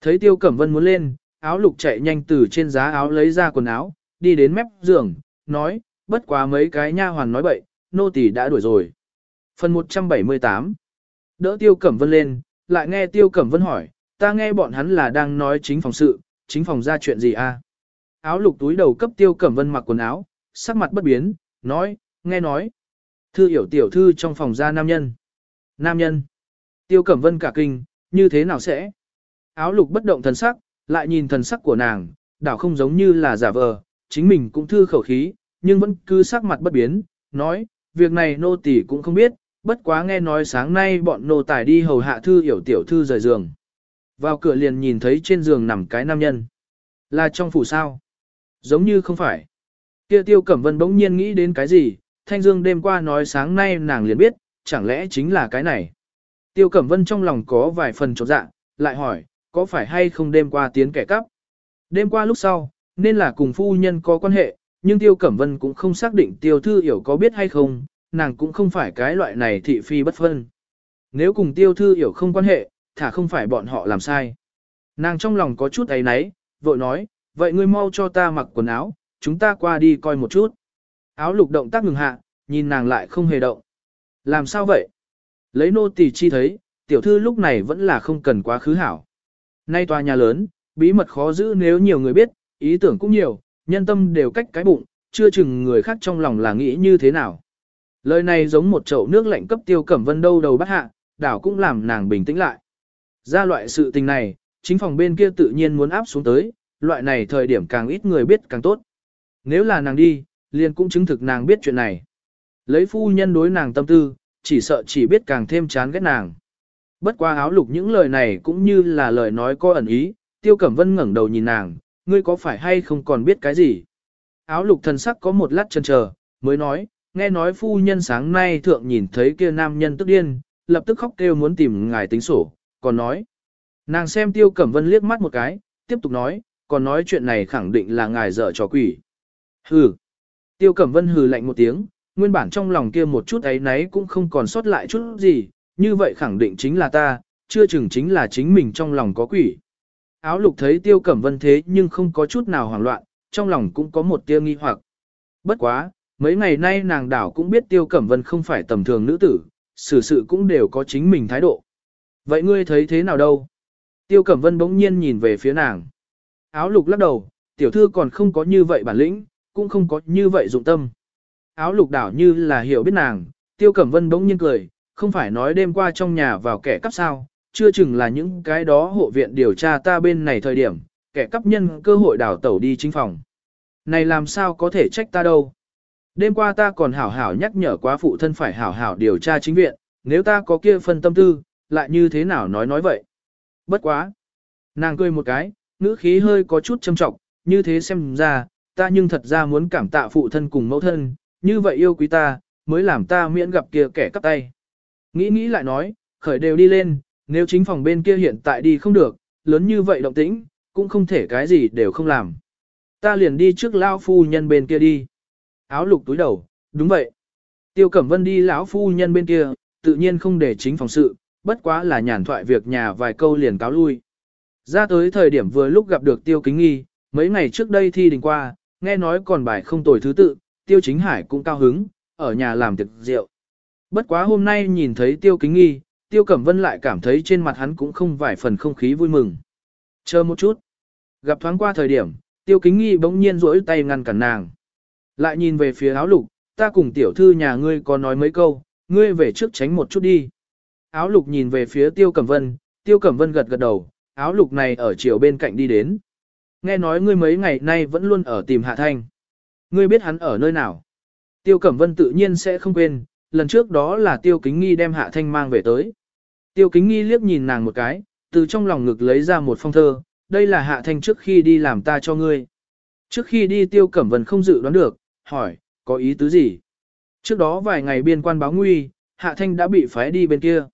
Thấy Tiêu Cẩm Vân muốn lên, áo lục chạy nhanh từ trên giá áo lấy ra quần áo, đi đến mép giường, nói, bất quá mấy cái nha hoàn nói bậy, nô tỳ đã đuổi rồi. Phần 178 Đỡ Tiêu Cẩm Vân lên, lại nghe Tiêu Cẩm Vân hỏi, ta nghe bọn hắn là đang nói chính phòng sự, chính phòng ra chuyện gì a? Áo lục túi đầu cấp Tiêu Cẩm Vân mặc quần áo, sắc mặt bất biến, nói, nghe nói. Thư hiểu tiểu thư trong phòng ra nam nhân. Nam nhân. Tiêu Cẩm Vân cả kinh, như thế nào sẽ? Áo lục bất động thần sắc, lại nhìn thần sắc của nàng, đảo không giống như là giả vờ, chính mình cũng thư khẩu khí, nhưng vẫn cứ sắc mặt bất biến, nói, việc này nô tỳ cũng không biết, bất quá nghe nói sáng nay bọn nô tài đi hầu hạ thư hiểu tiểu thư rời giường. Vào cửa liền nhìn thấy trên giường nằm cái nam nhân. Là trong phủ sao? Giống như không phải. Kia tiêu cẩm vân bỗng nhiên nghĩ đến cái gì, thanh dương đêm qua nói sáng nay nàng liền biết, chẳng lẽ chính là cái này. Tiêu cẩm vân trong lòng có vài phần trột dạ, lại hỏi, có phải hay không đêm qua tiến kẻ cắp? Đêm qua lúc sau, nên là cùng phu nhân có quan hệ, nhưng Tiêu Cẩm Vân cũng không xác định Tiêu Thư Hiểu có biết hay không, nàng cũng không phải cái loại này thị phi bất phân. Nếu cùng Tiêu Thư Hiểu không quan hệ, thả không phải bọn họ làm sai. Nàng trong lòng có chút ấy náy, vội nói, vậy ngươi mau cho ta mặc quần áo, chúng ta qua đi coi một chút. Áo lục động tác ngừng hạ, nhìn nàng lại không hề động. Làm sao vậy? Lấy nô tỳ chi thấy, tiểu thư lúc này vẫn là không cần quá khứ hảo. Nay tòa nhà lớn, bí mật khó giữ nếu nhiều người biết, ý tưởng cũng nhiều, nhân tâm đều cách cái bụng, chưa chừng người khác trong lòng là nghĩ như thế nào. Lời này giống một chậu nước lạnh cấp tiêu cẩm vân đâu đầu bắt hạ, đảo cũng làm nàng bình tĩnh lại. Ra loại sự tình này, chính phòng bên kia tự nhiên muốn áp xuống tới, loại này thời điểm càng ít người biết càng tốt. Nếu là nàng đi, liền cũng chứng thực nàng biết chuyện này. Lấy phu nhân đối nàng tâm tư, chỉ sợ chỉ biết càng thêm chán ghét nàng. Bất qua áo lục những lời này cũng như là lời nói có ẩn ý, tiêu cẩm vân ngẩng đầu nhìn nàng, ngươi có phải hay không còn biết cái gì. Áo lục thần sắc có một lát chần chờ, mới nói, nghe nói phu nhân sáng nay thượng nhìn thấy kia nam nhân tức điên, lập tức khóc kêu muốn tìm ngài tính sổ, còn nói. Nàng xem tiêu cẩm vân liếc mắt một cái, tiếp tục nói, còn nói chuyện này khẳng định là ngài dở trò quỷ. Hừ. Tiêu cẩm vân hừ lạnh một tiếng, nguyên bản trong lòng kia một chút ấy nấy cũng không còn sót lại chút gì, như vậy khẳng định chính là ta, chưa chừng chính là chính mình trong lòng có quỷ. Áo lục thấy tiêu cẩm vân thế nhưng không có chút nào hoảng loạn, trong lòng cũng có một tia nghi hoặc. Bất quá, mấy ngày nay nàng đảo cũng biết tiêu cẩm vân không phải tầm thường nữ tử, xử sự cũng đều có chính mình thái độ. Vậy ngươi thấy thế nào đâu? Tiêu cẩm vân bỗng nhiên nhìn về phía nàng. Áo lục lắc đầu, tiểu thư còn không có như vậy bản lĩnh, cũng không có như vậy dụng tâm. Áo lục đảo như là hiểu biết nàng, tiêu cẩm vân bỗng nhiên cười, không phải nói đêm qua trong nhà vào kẻ cắp sao, chưa chừng là những cái đó hộ viện điều tra ta bên này thời điểm, kẻ cắp nhân cơ hội đảo tẩu đi chính phòng. Này làm sao có thể trách ta đâu. Đêm qua ta còn hảo hảo nhắc nhở quá phụ thân phải hảo hảo điều tra chính viện, nếu ta có kia phân tâm tư, lại như thế nào nói nói vậy. Bất quá. Nàng cười một cái, ngữ khí hơi có chút châm trọng, như thế xem ra, ta nhưng thật ra muốn cảm tạ phụ thân cùng mẫu thân, như vậy yêu quý ta, mới làm ta miễn gặp kia kẻ cắp tay. Nghĩ nghĩ lại nói, khởi đều đi lên, nếu chính phòng bên kia hiện tại đi không được, lớn như vậy động tĩnh, cũng không thể cái gì đều không làm. Ta liền đi trước lão phu nhân bên kia đi. Áo lục túi đầu, đúng vậy. Tiêu Cẩm Vân đi lão phu nhân bên kia, tự nhiên không để chính phòng sự, bất quá là nhàn thoại việc nhà vài câu liền cáo lui. Ra tới thời điểm vừa lúc gặp được Tiêu Kính Nghi, mấy ngày trước đây thi đình qua, nghe nói còn bài không tồi thứ tự, Tiêu Chính Hải cũng cao hứng, ở nhà làm tiệc rượu. Bất quá hôm nay nhìn thấy Tiêu Kính Nghi, Tiêu Cẩm Vân lại cảm thấy trên mặt hắn cũng không vài phần không khí vui mừng. Chờ một chút. Gặp thoáng qua thời điểm, Tiêu Kính Nghi bỗng nhiên rỗi tay ngăn cản nàng. Lại nhìn về phía áo lục, ta cùng tiểu thư nhà ngươi có nói mấy câu, ngươi về trước tránh một chút đi. Áo lục nhìn về phía Tiêu Cẩm Vân, Tiêu Cẩm Vân gật gật đầu, áo lục này ở chiều bên cạnh đi đến. Nghe nói ngươi mấy ngày nay vẫn luôn ở tìm Hạ Thanh. Ngươi biết hắn ở nơi nào? Tiêu Cẩm Vân tự nhiên sẽ không quên, lần trước đó là Tiêu Kính Nghi đem Hạ Thanh mang về tới. Tiêu Kính Nghi liếc nhìn nàng một cái, từ trong lòng ngực lấy ra một phong thơ, đây là Hạ Thanh trước khi đi làm ta cho ngươi. Trước khi đi Tiêu Cẩm Vân không dự đoán được, hỏi, có ý tứ gì? Trước đó vài ngày biên quan báo nguy, Hạ Thanh đã bị phái đi bên kia.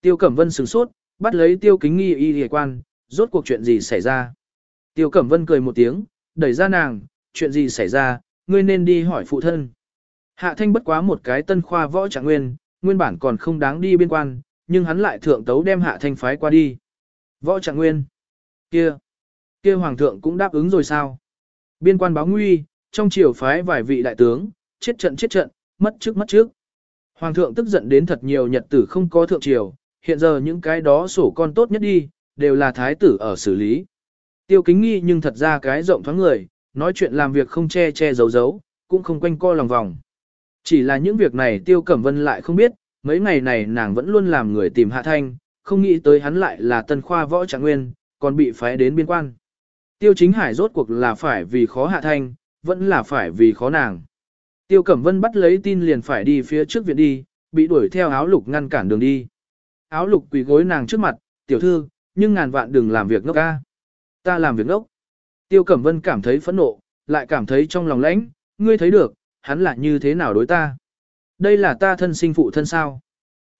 Tiêu Cẩm Vân sửng sốt, bắt lấy Tiêu Kính Nghi y y quan, rốt cuộc chuyện gì xảy ra? Tiêu Cẩm Vân cười một tiếng, đẩy ra nàng, chuyện gì xảy ra, ngươi nên đi hỏi phụ thân. Hạ Thanh bất quá một cái tân khoa võ trạng nguyên, nguyên bản còn không đáng đi biên quan, nhưng hắn lại thượng tấu đem Hạ Thanh phái qua đi. Võ trạng nguyên. Kia. Kia hoàng thượng cũng đáp ứng rồi sao? Biên quan báo nguy, trong triều phái vài vị đại tướng, chết trận chết trận, mất trước mất trước. Hoàng thượng tức giận đến thật nhiều nhật tử không có thượng triều, hiện giờ những cái đó sổ con tốt nhất đi, đều là thái tử ở xử lý. Tiêu kính nghi nhưng thật ra cái rộng thoáng người, nói chuyện làm việc không che che giấu giấu, cũng không quanh co lòng vòng. Chỉ là những việc này tiêu cẩm vân lại không biết, mấy ngày này nàng vẫn luôn làm người tìm hạ thanh, không nghĩ tới hắn lại là tân khoa võ trạng nguyên, còn bị phái đến biên quan. Tiêu chính hải rốt cuộc là phải vì khó hạ thanh, vẫn là phải vì khó nàng. Tiêu Cẩm Vân bắt lấy tin liền phải đi phía trước viện đi, bị đuổi theo áo lục ngăn cản đường đi. Áo lục quỳ gối nàng trước mặt, tiểu thư, nhưng ngàn vạn đừng làm việc ngốc ca. Ta làm việc ngốc. Tiêu Cẩm Vân cảm thấy phẫn nộ, lại cảm thấy trong lòng lãnh, ngươi thấy được, hắn là như thế nào đối ta. Đây là ta thân sinh phụ thân sao.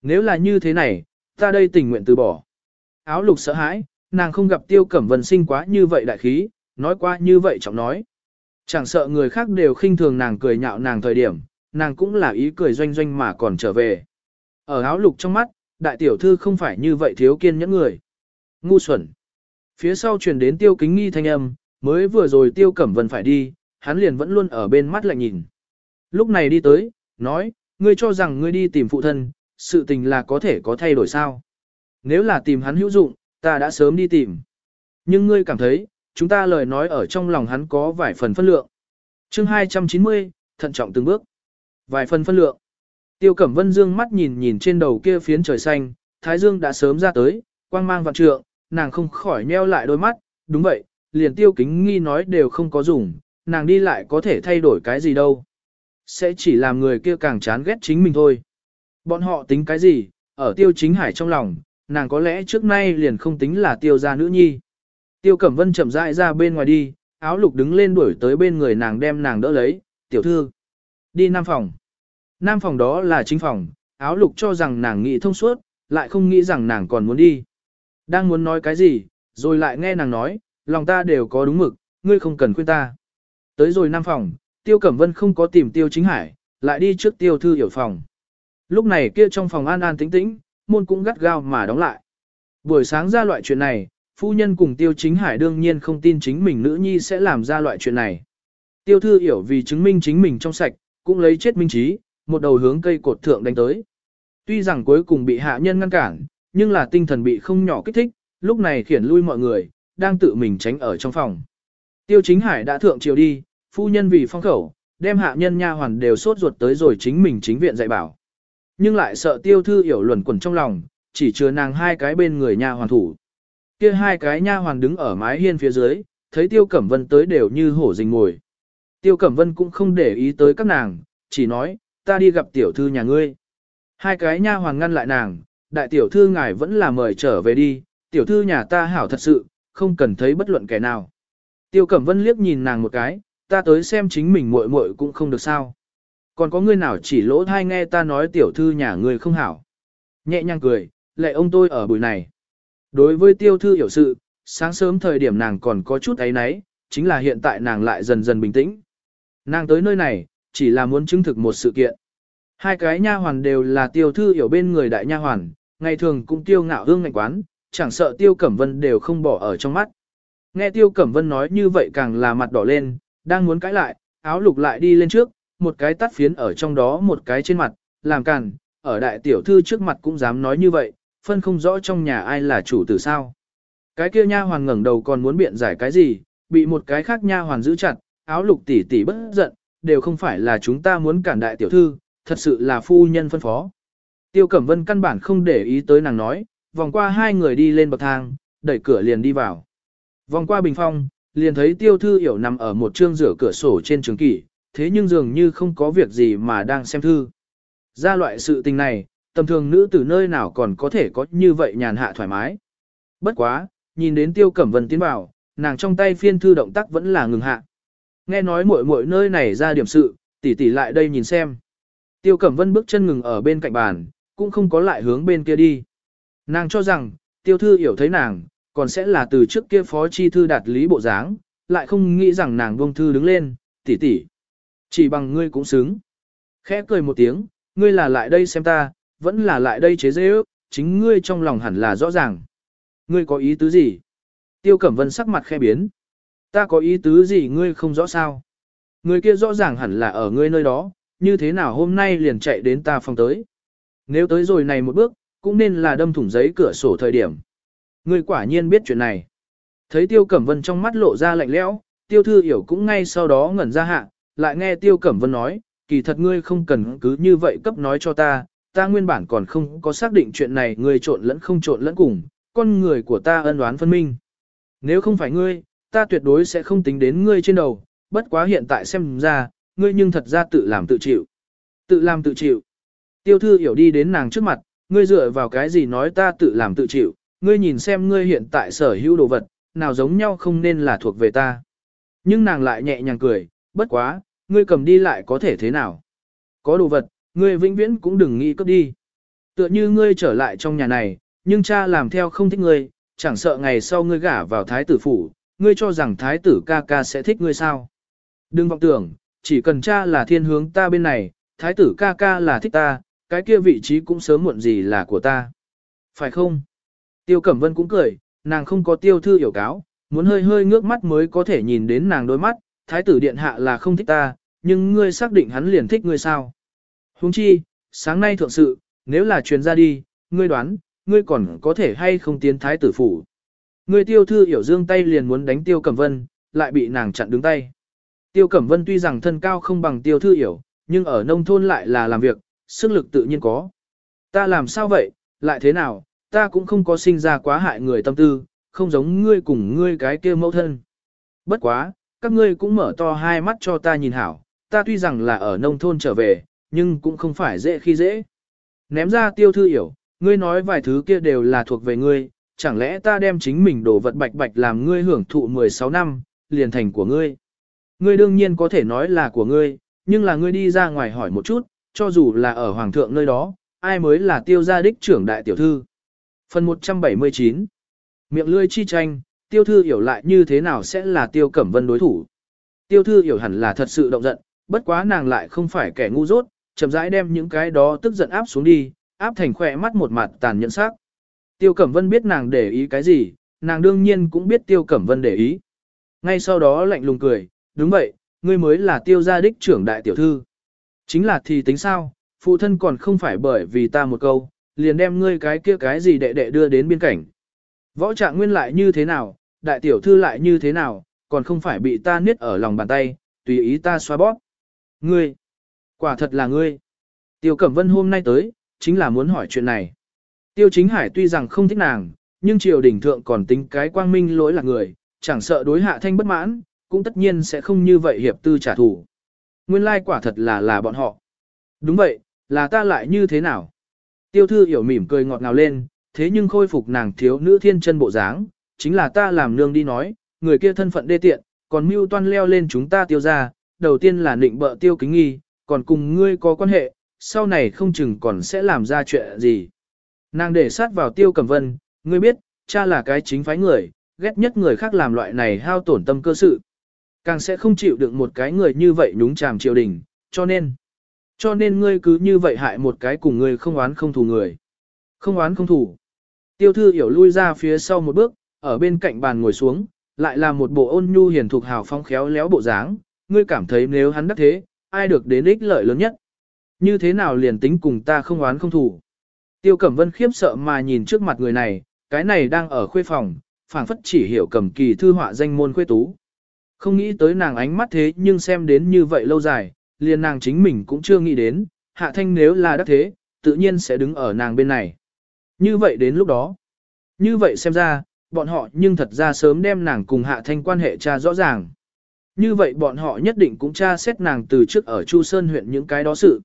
Nếu là như thế này, ta đây tình nguyện từ bỏ. Áo lục sợ hãi, nàng không gặp Tiêu Cẩm Vân sinh quá như vậy đại khí, nói qua như vậy trọng nói. Chẳng sợ người khác đều khinh thường nàng cười nhạo nàng thời điểm, nàng cũng là ý cười doanh doanh mà còn trở về. Ở áo lục trong mắt, đại tiểu thư không phải như vậy thiếu kiên nhẫn người. Ngu xuẩn. Phía sau truyền đến tiêu kính nghi thanh âm, mới vừa rồi tiêu cẩm vân phải đi, hắn liền vẫn luôn ở bên mắt lạnh nhìn. Lúc này đi tới, nói, ngươi cho rằng ngươi đi tìm phụ thân, sự tình là có thể có thay đổi sao. Nếu là tìm hắn hữu dụng, ta đã sớm đi tìm. Nhưng ngươi cảm thấy, chúng ta lời nói ở trong lòng hắn có vài phần phân lượng. chương 290, thận trọng từng bước. Vài phần phân lượng. Tiêu Cẩm Vân dương mắt nhìn nhìn trên đầu kia phiến trời xanh, Thái Dương đã sớm ra tới, quang mang vạn trượng, nàng không khỏi nheo lại đôi mắt, đúng vậy, liền tiêu kính nghi nói đều không có dùng, nàng đi lại có thể thay đổi cái gì đâu. Sẽ chỉ làm người kia càng chán ghét chính mình thôi. Bọn họ tính cái gì, ở tiêu chính hải trong lòng, nàng có lẽ trước nay liền không tính là tiêu gia nữ nhi. Tiêu Cẩm Vân chậm rãi ra bên ngoài đi, áo lục đứng lên đuổi tới bên người nàng đem nàng đỡ lấy, tiểu thư. Đi nam phòng. Nam phòng đó là chính phòng, áo lục cho rằng nàng nghĩ thông suốt, lại không nghĩ rằng nàng còn muốn đi. Đang muốn nói cái gì, rồi lại nghe nàng nói, lòng ta đều có đúng mực, ngươi không cần khuyên ta. Tới rồi nam phòng, tiêu cẩm vân không có tìm tiêu chính hải, lại đi trước tiêu thư hiểu phòng. Lúc này kia trong phòng an an tĩnh tĩnh, môn cũng gắt gao mà đóng lại. Buổi sáng ra loại chuyện này, phu nhân cùng tiêu chính hải đương nhiên không tin chính mình nữ nhi sẽ làm ra loại chuyện này. Tiêu thư hiểu vì chứng minh chính mình trong sạch, cũng lấy chết minh trí, một đầu hướng cây cột thượng đánh tới. Tuy rằng cuối cùng bị hạ nhân ngăn cản, nhưng là tinh thần bị không nhỏ kích thích, lúc này khiển lui mọi người, đang tự mình tránh ở trong phòng. Tiêu chính hải đã thượng chiều đi, phu nhân vì phong khẩu, đem hạ nhân nha hoàn đều sốt ruột tới rồi chính mình chính viện dạy bảo. Nhưng lại sợ tiêu thư hiểu luẩn quẩn trong lòng, chỉ chứa nàng hai cái bên người nha hoàn thủ. Kia hai cái nha hoàn đứng ở mái hiên phía dưới, thấy tiêu cẩm vân tới đều như hổ rình ngồi. Tiêu cẩm vân cũng không để ý tới các nàng, chỉ nói, ta đi gặp tiểu thư nhà ngươi. Hai cái nha hoàng ngăn lại nàng, đại tiểu thư ngài vẫn là mời trở về đi, tiểu thư nhà ta hảo thật sự, không cần thấy bất luận kẻ nào. Tiêu Cẩm Vân liếc nhìn nàng một cái, ta tới xem chính mình muội muội cũng không được sao. Còn có người nào chỉ lỗ thai nghe ta nói tiểu thư nhà ngươi không hảo. Nhẹ nhàng cười, lệ ông tôi ở buổi này. Đối với tiêu thư hiểu sự, sáng sớm thời điểm nàng còn có chút ấy náy, chính là hiện tại nàng lại dần dần bình tĩnh. Nàng tới nơi này, chỉ là muốn chứng thực một sự kiện. Hai cái nha hoàn đều là tiêu thư hiểu bên người đại nha hoàn, ngày thường cũng tiêu ngạo hương ngạnh quán, chẳng sợ tiêu cẩm vân đều không bỏ ở trong mắt. Nghe tiêu cẩm vân nói như vậy càng là mặt đỏ lên, đang muốn cãi lại, áo lục lại đi lên trước, một cái tắt phiến ở trong đó một cái trên mặt, làm càn, ở đại tiểu thư trước mặt cũng dám nói như vậy, phân không rõ trong nhà ai là chủ tử sao. Cái kia nha hoàn ngẩng đầu còn muốn biện giải cái gì, bị một cái khác nha hoàn giữ chặt, áo lục tỉ tỉ bất giận, đều không phải là chúng ta muốn cản đại tiểu thư, thật sự là phu nhân phân phó. Tiêu Cẩm Vân căn bản không để ý tới nàng nói, vòng qua hai người đi lên bậc thang, đẩy cửa liền đi vào. Vòng qua bình phong, liền thấy Tiêu Thư Hiểu nằm ở một trương rửa cửa sổ trên trường kỷ, thế nhưng dường như không có việc gì mà đang xem thư. Ra loại sự tình này, tầm thường nữ từ nơi nào còn có thể có như vậy nhàn hạ thoải mái. Bất quá, nhìn đến Tiêu Cẩm Vân tiến vào, nàng trong tay phiên thư động tác vẫn là ngừng hạ. Nghe nói muội muội nơi này ra điểm sự, tỷ tỷ lại đây nhìn xem. Tiêu Cẩm Vân bước chân ngừng ở bên cạnh bàn, cũng không có lại hướng bên kia đi. Nàng cho rằng, tiêu thư hiểu thấy nàng, còn sẽ là từ trước kia phó chi thư đạt lý bộ dáng, lại không nghĩ rằng nàng buông thư đứng lên, tỷ tỷ. Chỉ bằng ngươi cũng xứng. Khẽ cười một tiếng, ngươi là lại đây xem ta, vẫn là lại đây chế dễ ước, chính ngươi trong lòng hẳn là rõ ràng. Ngươi có ý tứ gì? Tiêu Cẩm Vân sắc mặt khe biến. Ta có ý tứ gì ngươi không rõ sao? Người kia rõ ràng hẳn là ở ngươi nơi đó, như thế nào hôm nay liền chạy đến ta phòng tới. Nếu tới rồi này một bước, cũng nên là đâm thủng giấy cửa sổ thời điểm. Ngươi quả nhiên biết chuyện này. Thấy Tiêu Cẩm Vân trong mắt lộ ra lạnh lẽo, Tiêu Thư Hiểu cũng ngay sau đó ngẩn ra hạ, lại nghe Tiêu Cẩm Vân nói, kỳ thật ngươi không cần cứ như vậy cấp nói cho ta, ta nguyên bản còn không có xác định chuyện này ngươi trộn lẫn không trộn lẫn cùng, con người của ta ân oán phân minh. Nếu không phải ngươi, ta tuyệt đối sẽ không tính đến ngươi trên đầu, bất quá hiện tại xem ra, ngươi nhưng thật ra tự làm tự chịu. Tự làm tự chịu. Tiêu thư hiểu đi đến nàng trước mặt, ngươi dựa vào cái gì nói ta tự làm tự chịu, ngươi nhìn xem ngươi hiện tại sở hữu đồ vật, nào giống nhau không nên là thuộc về ta. Nhưng nàng lại nhẹ nhàng cười, bất quá, ngươi cầm đi lại có thể thế nào. Có đồ vật, ngươi vĩnh viễn cũng đừng nghĩ cướp đi. Tựa như ngươi trở lại trong nhà này, nhưng cha làm theo không thích ngươi, chẳng sợ ngày sau ngươi gả vào thái tử phủ, ngươi cho rằng thái tử ca ca sẽ thích ngươi sao. Đừng vọng tưởng, chỉ cần cha là thiên hướng ta bên này, thái tử ca ca là thích ta, cái kia vị trí cũng sớm muộn gì là của ta. Phải không? Tiêu Cẩm Vân cũng cười, nàng không có tiêu thư hiểu cáo, muốn hơi hơi ngước mắt mới có thể nhìn đến nàng đôi mắt, thái tử điện hạ là không thích ta, nhưng ngươi xác định hắn liền thích ngươi sao? Huống chi, sáng nay thượng sự, nếu là truyền ra đi, ngươi đoán, ngươi còn có thể hay không tiến thái tử phủ. Người tiêu thư hiểu dương tay liền muốn đánh tiêu cẩm vân, lại bị nàng chặn đứng tay. Tiêu cẩm vân tuy rằng thân cao không bằng tiêu thư hiểu, nhưng ở nông thôn lại là làm việc, sức lực tự nhiên có. Ta làm sao vậy, lại thế nào, ta cũng không có sinh ra quá hại người tâm tư, không giống ngươi cùng ngươi cái kia mẫu thân. Bất quá, các ngươi cũng mở to hai mắt cho ta nhìn hảo, ta tuy rằng là ở nông thôn trở về, nhưng cũng không phải dễ khi dễ. Ném ra tiêu thư hiểu, ngươi nói vài thứ kia đều là thuộc về ngươi, chẳng lẽ ta đem chính mình đồ vật bạch bạch làm ngươi hưởng thụ 16 năm, liền thành của ngươi. Ngươi đương nhiên có thể nói là của ngươi, nhưng là ngươi đi ra ngoài hỏi một chút, cho dù là ở hoàng thượng nơi đó, ai mới là tiêu gia đích trưởng đại tiểu thư. Phần 179 Miệng lươi chi tranh, tiêu thư hiểu lại như thế nào sẽ là tiêu cẩm vân đối thủ. Tiêu thư hiểu hẳn là thật sự động giận, bất quá nàng lại không phải kẻ ngu dốt, chậm rãi đem những cái đó tức giận áp xuống đi, áp thành khỏe mắt một mặt tàn nhẫn sắc. Tiêu Cẩm Vân biết nàng để ý cái gì, nàng đương nhiên cũng biết Tiêu Cẩm Vân để ý. Ngay sau đó lạnh lùng cười, đúng vậy, ngươi mới là tiêu gia đích trưởng đại tiểu thư. Chính là thì tính sao, phụ thân còn không phải bởi vì ta một câu, liền đem ngươi cái kia cái gì đệ đệ đưa đến biên cảnh. Võ trạng nguyên lại như thế nào, đại tiểu thư lại như thế nào, còn không phải bị ta niết ở lòng bàn tay, tùy ý ta xoa bóp. Ngươi, quả thật là ngươi. Tiêu Cẩm Vân hôm nay tới, chính là muốn hỏi chuyện này. Tiêu Chính Hải tuy rằng không thích nàng, nhưng triều đình thượng còn tính cái quang minh lỗi là người, chẳng sợ đối hạ thanh bất mãn, cũng tất nhiên sẽ không như vậy hiệp tư trả thù. Nguyên lai quả thật là là bọn họ. Đúng vậy, là ta lại như thế nào? Tiêu thư hiểu mỉm cười ngọt ngào lên, thế nhưng khôi phục nàng thiếu nữ thiên chân bộ dáng, chính là ta làm nương đi nói, người kia thân phận đê tiện, còn mưu toan leo lên chúng ta tiêu ra, đầu tiên là định bợ tiêu kính nghi, còn cùng ngươi có quan hệ, sau này không chừng còn sẽ làm ra chuyện gì. Nàng để sát vào tiêu cầm vân, ngươi biết, cha là cái chính phái người, ghét nhất người khác làm loại này hao tổn tâm cơ sự. Càng sẽ không chịu đựng một cái người như vậy nhúng chàm triều đình, cho nên, cho nên ngươi cứ như vậy hại một cái cùng ngươi không oán không thù người. Không oán không thù. Tiêu thư hiểu lui ra phía sau một bước, ở bên cạnh bàn ngồi xuống, lại là một bộ ôn nhu hiền thục hào phong khéo léo bộ dáng, ngươi cảm thấy nếu hắn đắc thế, ai được đến ích lợi lớn nhất. Như thế nào liền tính cùng ta không oán không thù. Tiêu Cẩm Vân khiếp sợ mà nhìn trước mặt người này, cái này đang ở khuê phòng, phảng phất chỉ hiểu cầm kỳ thư họa danh môn khuê tú. Không nghĩ tới nàng ánh mắt thế nhưng xem đến như vậy lâu dài, liền nàng chính mình cũng chưa nghĩ đến, hạ thanh nếu là đắc thế, tự nhiên sẽ đứng ở nàng bên này. Như vậy đến lúc đó, như vậy xem ra, bọn họ nhưng thật ra sớm đem nàng cùng hạ thanh quan hệ tra rõ ràng. Như vậy bọn họ nhất định cũng tra xét nàng từ trước ở Chu Sơn huyện những cái đó sự.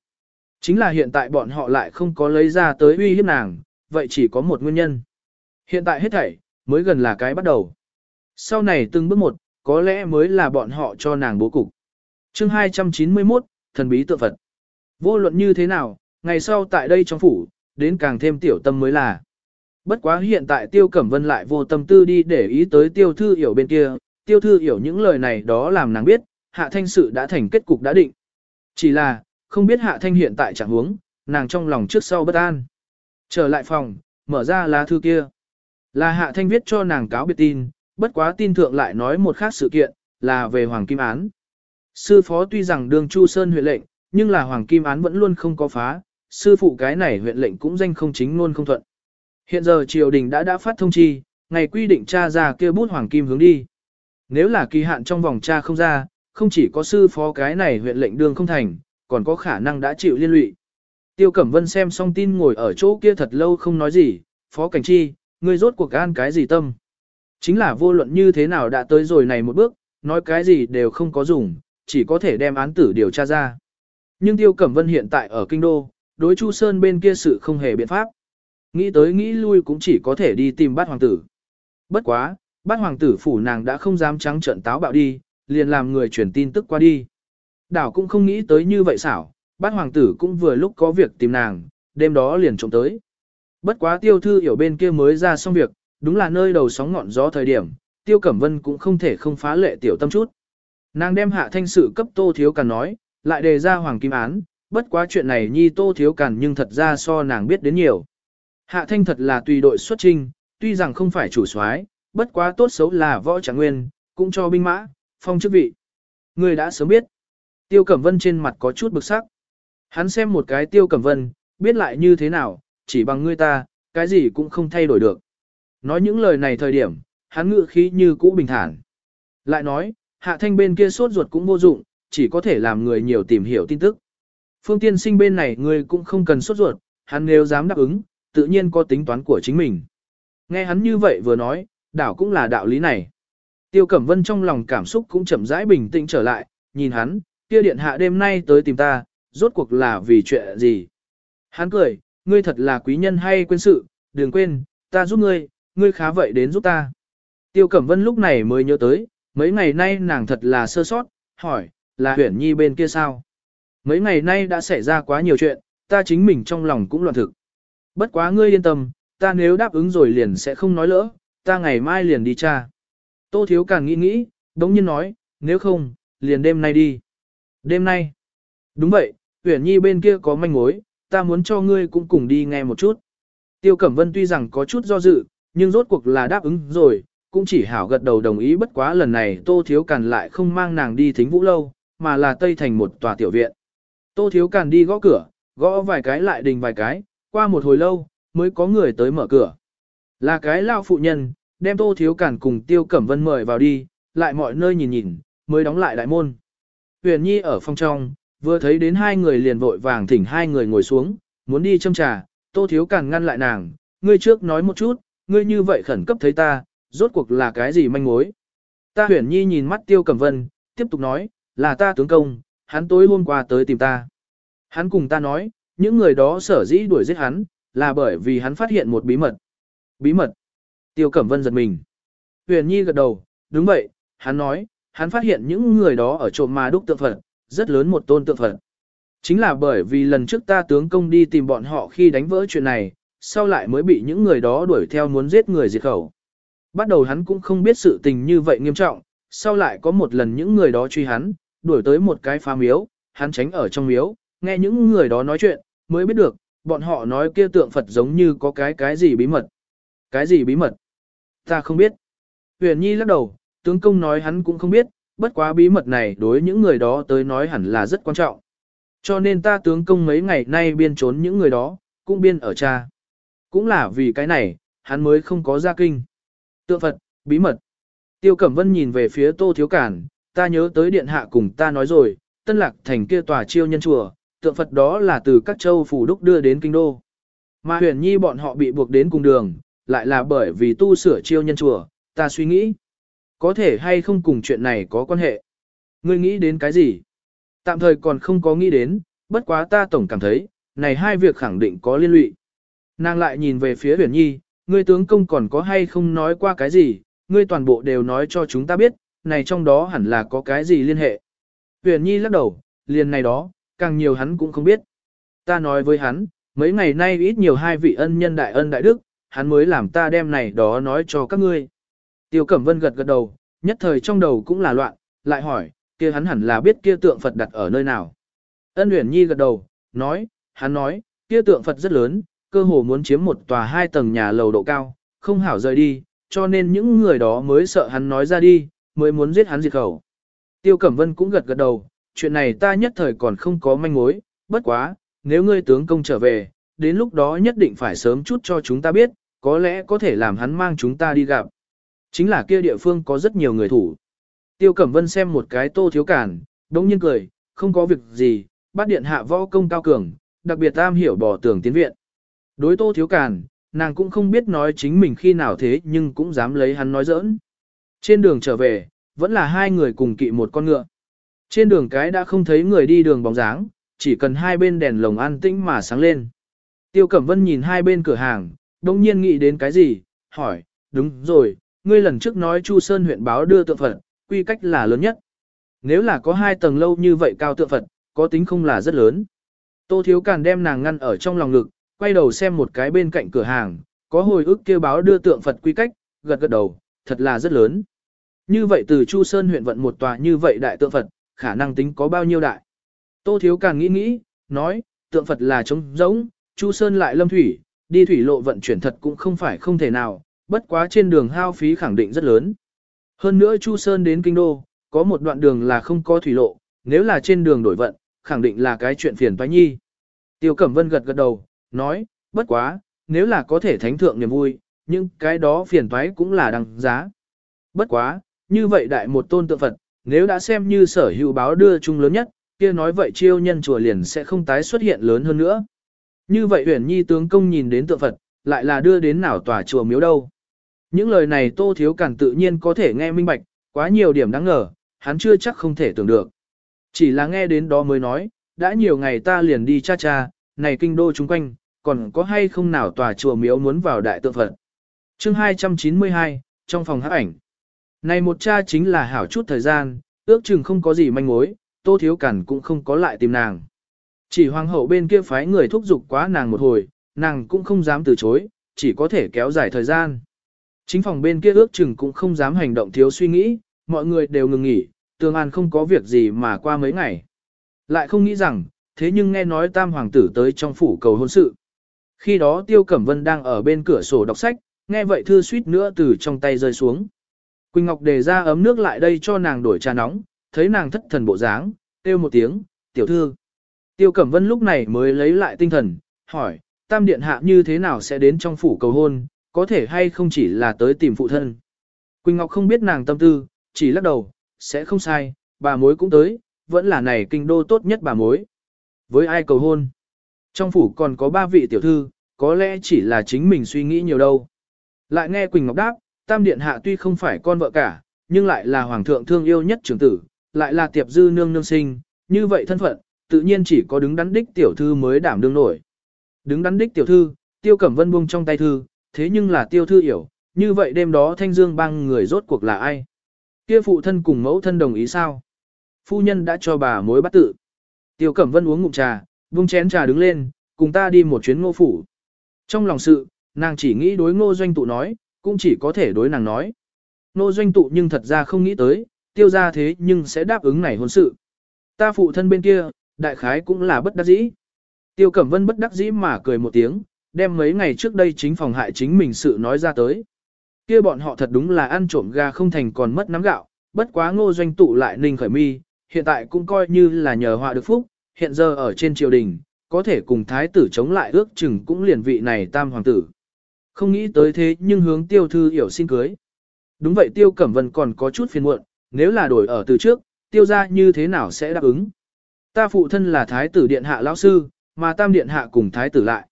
Chính là hiện tại bọn họ lại không có lấy ra tới uy hiếp nàng, vậy chỉ có một nguyên nhân. Hiện tại hết thảy, mới gần là cái bắt đầu. Sau này từng bước một, có lẽ mới là bọn họ cho nàng bố cục. chương 291, thần bí tự Phật. Vô luận như thế nào, ngày sau tại đây trong phủ, đến càng thêm tiểu tâm mới là. Bất quá hiện tại tiêu cẩm vân lại vô tâm tư đi để ý tới tiêu thư hiểu bên kia, tiêu thư hiểu những lời này đó làm nàng biết, hạ thanh sự đã thành kết cục đã định. Chỉ là, không biết hạ thanh hiện tại trạng huống, nàng trong lòng trước sau bất an. Trở lại phòng, mở ra lá thư kia. Là hạ thanh viết cho nàng cáo biệt tin, bất quá tin thượng lại nói một khác sự kiện, là về Hoàng Kim Án. Sư phó tuy rằng đường Chu Sơn huyện lệnh, nhưng là Hoàng Kim Án vẫn luôn không có phá, sư phụ cái này huyện lệnh cũng danh không chính luôn không thuận. Hiện giờ triều đình đã đã phát thông chi, ngày quy định tra ra kia bút Hoàng Kim hướng đi. Nếu là kỳ hạn trong vòng tra không ra, không chỉ có sư phó cái này huyện lệnh đường không thành, còn có khả năng đã chịu liên lụy. Tiêu Cẩm Vân xem xong tin ngồi ở chỗ kia thật lâu không nói gì, phó cảnh chi, ngươi rốt cuộc gan cái gì tâm. Chính là vô luận như thế nào đã tới rồi này một bước, nói cái gì đều không có dùng, chỉ có thể đem án tử điều tra ra. Nhưng Tiêu Cẩm Vân hiện tại ở Kinh Đô, đối Chu Sơn bên kia sự không hề biện pháp. Nghĩ tới nghĩ lui cũng chỉ có thể đi tìm bát hoàng tử. Bất quá, bát hoàng tử phủ nàng đã không dám trắng trợn táo bạo đi, liền làm người truyền tin tức qua đi. Đảo cũng không nghĩ tới như vậy xảo, bát hoàng tử cũng vừa lúc có việc tìm nàng, đêm đó liền trộm tới. Bất quá tiêu thư hiểu bên kia mới ra xong việc, đúng là nơi đầu sóng ngọn gió thời điểm, tiêu cẩm vân cũng không thể không phá lệ tiểu tâm chút. Nàng đem hạ thanh sự cấp tô thiếu càn nói, lại đề ra hoàng kim án, bất quá chuyện này nhi tô thiếu càn nhưng thật ra so nàng biết đến nhiều. Hạ thanh thật là tùy đội xuất trinh, tuy rằng không phải chủ soái, bất quá tốt xấu là võ trạng nguyên, cũng cho binh mã, phong chức vị. Người đã sớm biết. Tiêu Cẩm Vân trên mặt có chút bực sắc. Hắn xem một cái Tiêu Cẩm Vân, biết lại như thế nào, chỉ bằng ngươi ta, cái gì cũng không thay đổi được. Nói những lời này thời điểm, hắn ngự khí như cũ bình thản. Lại nói, hạ thanh bên kia sốt ruột cũng vô dụng, chỉ có thể làm người nhiều tìm hiểu tin tức. Phương tiên sinh bên này người cũng không cần sốt ruột, hắn nếu dám đáp ứng, tự nhiên có tính toán của chính mình. Nghe hắn như vậy vừa nói, đảo cũng là đạo lý này. Tiêu Cẩm Vân trong lòng cảm xúc cũng chậm rãi bình tĩnh trở lại, nhìn hắn, kia điện hạ đêm nay tới tìm ta, rốt cuộc là vì chuyện gì. Hắn cười, ngươi thật là quý nhân hay quên sự, đừng quên, ta giúp ngươi, ngươi khá vậy đến giúp ta. Tiêu Cẩm Vân lúc này mới nhớ tới, mấy ngày nay nàng thật là sơ sót, hỏi, là huyển nhi bên kia sao? Mấy ngày nay đã xảy ra quá nhiều chuyện, ta chính mình trong lòng cũng loạn thực. Bất quá ngươi yên tâm, ta nếu đáp ứng rồi liền sẽ không nói lỡ, ta ngày mai liền đi cha. Tô Thiếu càng nghĩ nghĩ, đống nhiên nói, nếu không, liền đêm nay đi. Đêm nay? Đúng vậy, Uyển nhi bên kia có manh mối, ta muốn cho ngươi cũng cùng đi nghe một chút. Tiêu Cẩm Vân tuy rằng có chút do dự, nhưng rốt cuộc là đáp ứng rồi, cũng chỉ hảo gật đầu đồng ý bất quá lần này Tô Thiếu Càn lại không mang nàng đi thính vũ lâu, mà là tây thành một tòa tiểu viện. Tô Thiếu Càn đi gõ cửa, gõ vài cái lại đình vài cái, qua một hồi lâu, mới có người tới mở cửa. Là cái lao phụ nhân, đem Tô Thiếu Càn cùng Tiêu Cẩm Vân mời vào đi, lại mọi nơi nhìn nhìn, mới đóng lại đại môn. Huyền Nhi ở phòng trong, vừa thấy đến hai người liền vội vàng thỉnh hai người ngồi xuống, muốn đi châm trà, Tô Thiếu Càn ngăn lại nàng, ngươi trước nói một chút, ngươi như vậy khẩn cấp thấy ta, rốt cuộc là cái gì manh mối. Ta Huyền Nhi nhìn mắt Tiêu Cẩm Vân, tiếp tục nói, là ta tướng công, hắn tối hôm qua tới tìm ta. Hắn cùng ta nói, những người đó sở dĩ đuổi giết hắn, là bởi vì hắn phát hiện một bí mật. Bí mật. Tiêu Cẩm Vân giật mình. Huyền Nhi gật đầu, đúng vậy, hắn nói, hắn phát hiện những người đó ở trộm ma đúc tượng Phật, rất lớn một tôn tượng Phật. Chính là bởi vì lần trước ta tướng công đi tìm bọn họ khi đánh vỡ chuyện này, sau lại mới bị những người đó đuổi theo muốn giết người diệt khẩu. Bắt đầu hắn cũng không biết sự tình như vậy nghiêm trọng, sau lại có một lần những người đó truy hắn, đuổi tới một cái phá miếu, hắn tránh ở trong miếu, nghe những người đó nói chuyện, mới biết được, bọn họ nói kia tượng Phật giống như có cái cái gì bí mật. Cái gì bí mật? Ta không biết. Huyền Nhi lắc đầu, tướng công nói hắn cũng không biết, bất quá bí mật này đối những người đó tới nói hẳn là rất quan trọng. Cho nên ta tướng công mấy ngày nay biên trốn những người đó, cũng biên ở cha. Cũng là vì cái này, hắn mới không có gia kinh. Tượng Phật, bí mật. Tiêu Cẩm Vân nhìn về phía Tô Thiếu Cản, ta nhớ tới điện hạ cùng ta nói rồi, tân lạc thành kia tòa chiêu nhân chùa, tượng Phật đó là từ các châu phủ đúc đưa đến kinh đô. Mà huyền nhi bọn họ bị buộc đến cùng đường, lại là bởi vì tu sửa chiêu nhân chùa, ta suy nghĩ. Có thể hay không cùng chuyện này có quan hệ. Ngươi nghĩ đến cái gì? Tạm thời còn không có nghĩ đến, bất quá ta tổng cảm thấy, này hai việc khẳng định có liên lụy. Nàng lại nhìn về phía huyền nhi, ngươi tướng công còn có hay không nói qua cái gì, ngươi toàn bộ đều nói cho chúng ta biết, này trong đó hẳn là có cái gì liên hệ. Huyền nhi lắc đầu, liền này đó, càng nhiều hắn cũng không biết. Ta nói với hắn, mấy ngày nay ít nhiều hai vị ân nhân đại ân đại đức, hắn mới làm ta đem này đó nói cho các ngươi. Tiêu Cẩm Vân gật gật đầu, nhất thời trong đầu cũng là loạn, lại hỏi, kia hắn hẳn là biết kia tượng Phật đặt ở nơi nào. Ân Uyển Nhi gật đầu, nói, hắn nói, kia tượng Phật rất lớn, cơ hồ muốn chiếm một tòa hai tầng nhà lầu độ cao, không hảo rời đi, cho nên những người đó mới sợ hắn nói ra đi, mới muốn giết hắn diệt khẩu. Tiêu Cẩm Vân cũng gật gật đầu, chuyện này ta nhất thời còn không có manh mối, bất quá, nếu ngươi tướng công trở về, đến lúc đó nhất định phải sớm chút cho chúng ta biết, có lẽ có thể làm hắn mang chúng ta đi gặp. Chính là kia địa phương có rất nhiều người thủ. Tiêu Cẩm Vân xem một cái tô thiếu cản, đống nhiên cười, không có việc gì, bắt điện hạ võ công cao cường, đặc biệt tam hiểu bỏ tưởng tiến viện. Đối tô thiếu cản, nàng cũng không biết nói chính mình khi nào thế nhưng cũng dám lấy hắn nói giỡn. Trên đường trở về, vẫn là hai người cùng kỵ một con ngựa. Trên đường cái đã không thấy người đi đường bóng dáng, chỉ cần hai bên đèn lồng an tĩnh mà sáng lên. Tiêu Cẩm Vân nhìn hai bên cửa hàng, đông nhiên nghĩ đến cái gì, hỏi, đúng rồi, ngươi lần trước nói Chu Sơn huyện báo đưa tượng Phật, quy cách là lớn nhất. Nếu là có hai tầng lâu như vậy cao tượng Phật, có tính không là rất lớn. Tô Thiếu Càn đem nàng ngăn ở trong lòng ngực, quay đầu xem một cái bên cạnh cửa hàng, có hồi ức kêu báo đưa tượng Phật quy cách, gật gật đầu, thật là rất lớn. Như vậy từ Chu Sơn huyện vận một tòa như vậy đại tượng Phật, khả năng tính có bao nhiêu đại. Tô Thiếu Càn nghĩ nghĩ, nói, tượng Phật là trống giống, Chu Sơn lại lâm thủy, đi thủy lộ vận chuyển thật cũng không phải không thể nào, bất quá trên đường hao phí khẳng định rất lớn. Hơn nữa Chu Sơn đến Kinh Đô, có một đoạn đường là không có thủy lộ, nếu là trên đường đổi vận, khẳng định là cái chuyện phiền toái nhi. Tiêu Cẩm Vân gật gật đầu, nói, bất quá, nếu là có thể thánh thượng niềm vui, nhưng cái đó phiền toái cũng là đằng giá. Bất quá, như vậy đại một tôn tượng Phật, nếu đã xem như sở hữu báo đưa chung lớn nhất, kia nói vậy chiêu nhân chùa liền sẽ không tái xuất hiện lớn hơn nữa. Như vậy huyền nhi tướng công nhìn đến tượng Phật, lại là đưa đến nào tòa chùa miếu đâu. Những lời này Tô Thiếu Cản tự nhiên có thể nghe minh bạch, quá nhiều điểm đáng ngờ, hắn chưa chắc không thể tưởng được. Chỉ là nghe đến đó mới nói, đã nhiều ngày ta liền đi cha cha, này kinh đô chung quanh, còn có hay không nào tòa chùa miếu muốn vào đại tượng Phật. chương 292, trong phòng hát ảnh. Này một cha chính là hảo chút thời gian, ước chừng không có gì manh mối, Tô Thiếu Cản cũng không có lại tìm nàng. Chỉ hoàng hậu bên kia phái người thúc giục quá nàng một hồi, nàng cũng không dám từ chối, chỉ có thể kéo dài thời gian. Chính phòng bên kia ước chừng cũng không dám hành động thiếu suy nghĩ, mọi người đều ngừng nghỉ, Tương an không có việc gì mà qua mấy ngày. Lại không nghĩ rằng, thế nhưng nghe nói tam hoàng tử tới trong phủ cầu hôn sự. Khi đó Tiêu Cẩm Vân đang ở bên cửa sổ đọc sách, nghe vậy thư suýt nữa từ trong tay rơi xuống. Quỳnh Ngọc đề ra ấm nước lại đây cho nàng đổi trà nóng, thấy nàng thất thần bộ dáng, kêu một tiếng, tiểu thư. Tiêu Cẩm Vân lúc này mới lấy lại tinh thần, hỏi, tam điện hạ như thế nào sẽ đến trong phủ cầu hôn, có thể hay không chỉ là tới tìm phụ thân. Quỳnh Ngọc không biết nàng tâm tư, chỉ lắc đầu, sẽ không sai, bà mối cũng tới, vẫn là này kinh đô tốt nhất bà mối. Với ai cầu hôn? Trong phủ còn có ba vị tiểu thư, có lẽ chỉ là chính mình suy nghĩ nhiều đâu. Lại nghe Quỳnh Ngọc đáp, tam điện hạ tuy không phải con vợ cả, nhưng lại là hoàng thượng thương yêu nhất trưởng tử, lại là tiệp dư nương nương sinh, như vậy thân phận, tự nhiên chỉ có đứng đắn đích tiểu thư mới đảm đương nổi. Đứng đắn đích tiểu thư, tiêu cẩm vân buông trong tay thư, thế nhưng là tiêu thư hiểu, như vậy đêm đó thanh dương băng người rốt cuộc là ai? Kia phụ thân cùng mẫu thân đồng ý sao? Phu nhân đã cho bà mối bắt tự. Tiêu cẩm vân uống ngụm trà, vung chén trà đứng lên, cùng ta đi một chuyến ngô phủ. Trong lòng sự, nàng chỉ nghĩ đối ngô doanh tụ nói, cũng chỉ có thể đối nàng nói. Ngô doanh tụ nhưng thật ra không nghĩ tới, tiêu ra thế nhưng sẽ đáp ứng này hôn sự. Ta phụ thân bên kia, đại khái cũng là bất đắc dĩ. Tiêu Cẩm Vân bất đắc dĩ mà cười một tiếng, đem mấy ngày trước đây chính phòng hại chính mình sự nói ra tới. Kia bọn họ thật đúng là ăn trộm gà không thành còn mất nắm gạo, bất quá ngô doanh tụ lại ninh khởi mi, hiện tại cũng coi như là nhờ họa được phúc, hiện giờ ở trên triều đình, có thể cùng thái tử chống lại ước chừng cũng liền vị này tam hoàng tử. Không nghĩ tới thế nhưng hướng tiêu thư hiểu xin cưới. Đúng vậy tiêu cẩm vân còn có chút phiền muộn, nếu là đổi ở từ trước, tiêu ra như thế nào sẽ đáp ứng. Ta phụ thân là thái tử điện hạ lão sư, mà tam điện hạ cùng thái tử lại.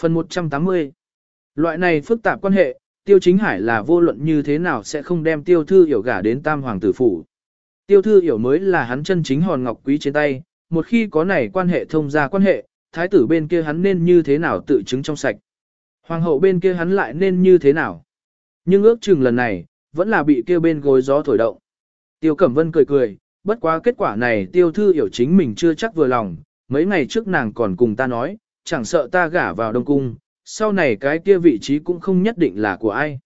Phần 180 Loại này phức tạp quan hệ, tiêu chính hải là vô luận như thế nào sẽ không đem tiêu thư hiểu gả đến tam hoàng tử phủ. Tiêu thư hiểu mới là hắn chân chính hòn ngọc quý trên tay, một khi có này quan hệ thông ra quan hệ, thái tử bên kia hắn nên như thế nào tự chứng trong sạch. Hoàng hậu bên kia hắn lại nên như thế nào. Nhưng ước chừng lần này, vẫn là bị kêu bên gối gió thổi động. Tiêu Cẩm Vân cười cười, bất quá kết quả này tiêu thư hiểu chính mình chưa chắc vừa lòng, mấy ngày trước nàng còn cùng ta nói, chẳng sợ ta gả vào Đông Cung, sau này cái kia vị trí cũng không nhất định là của ai.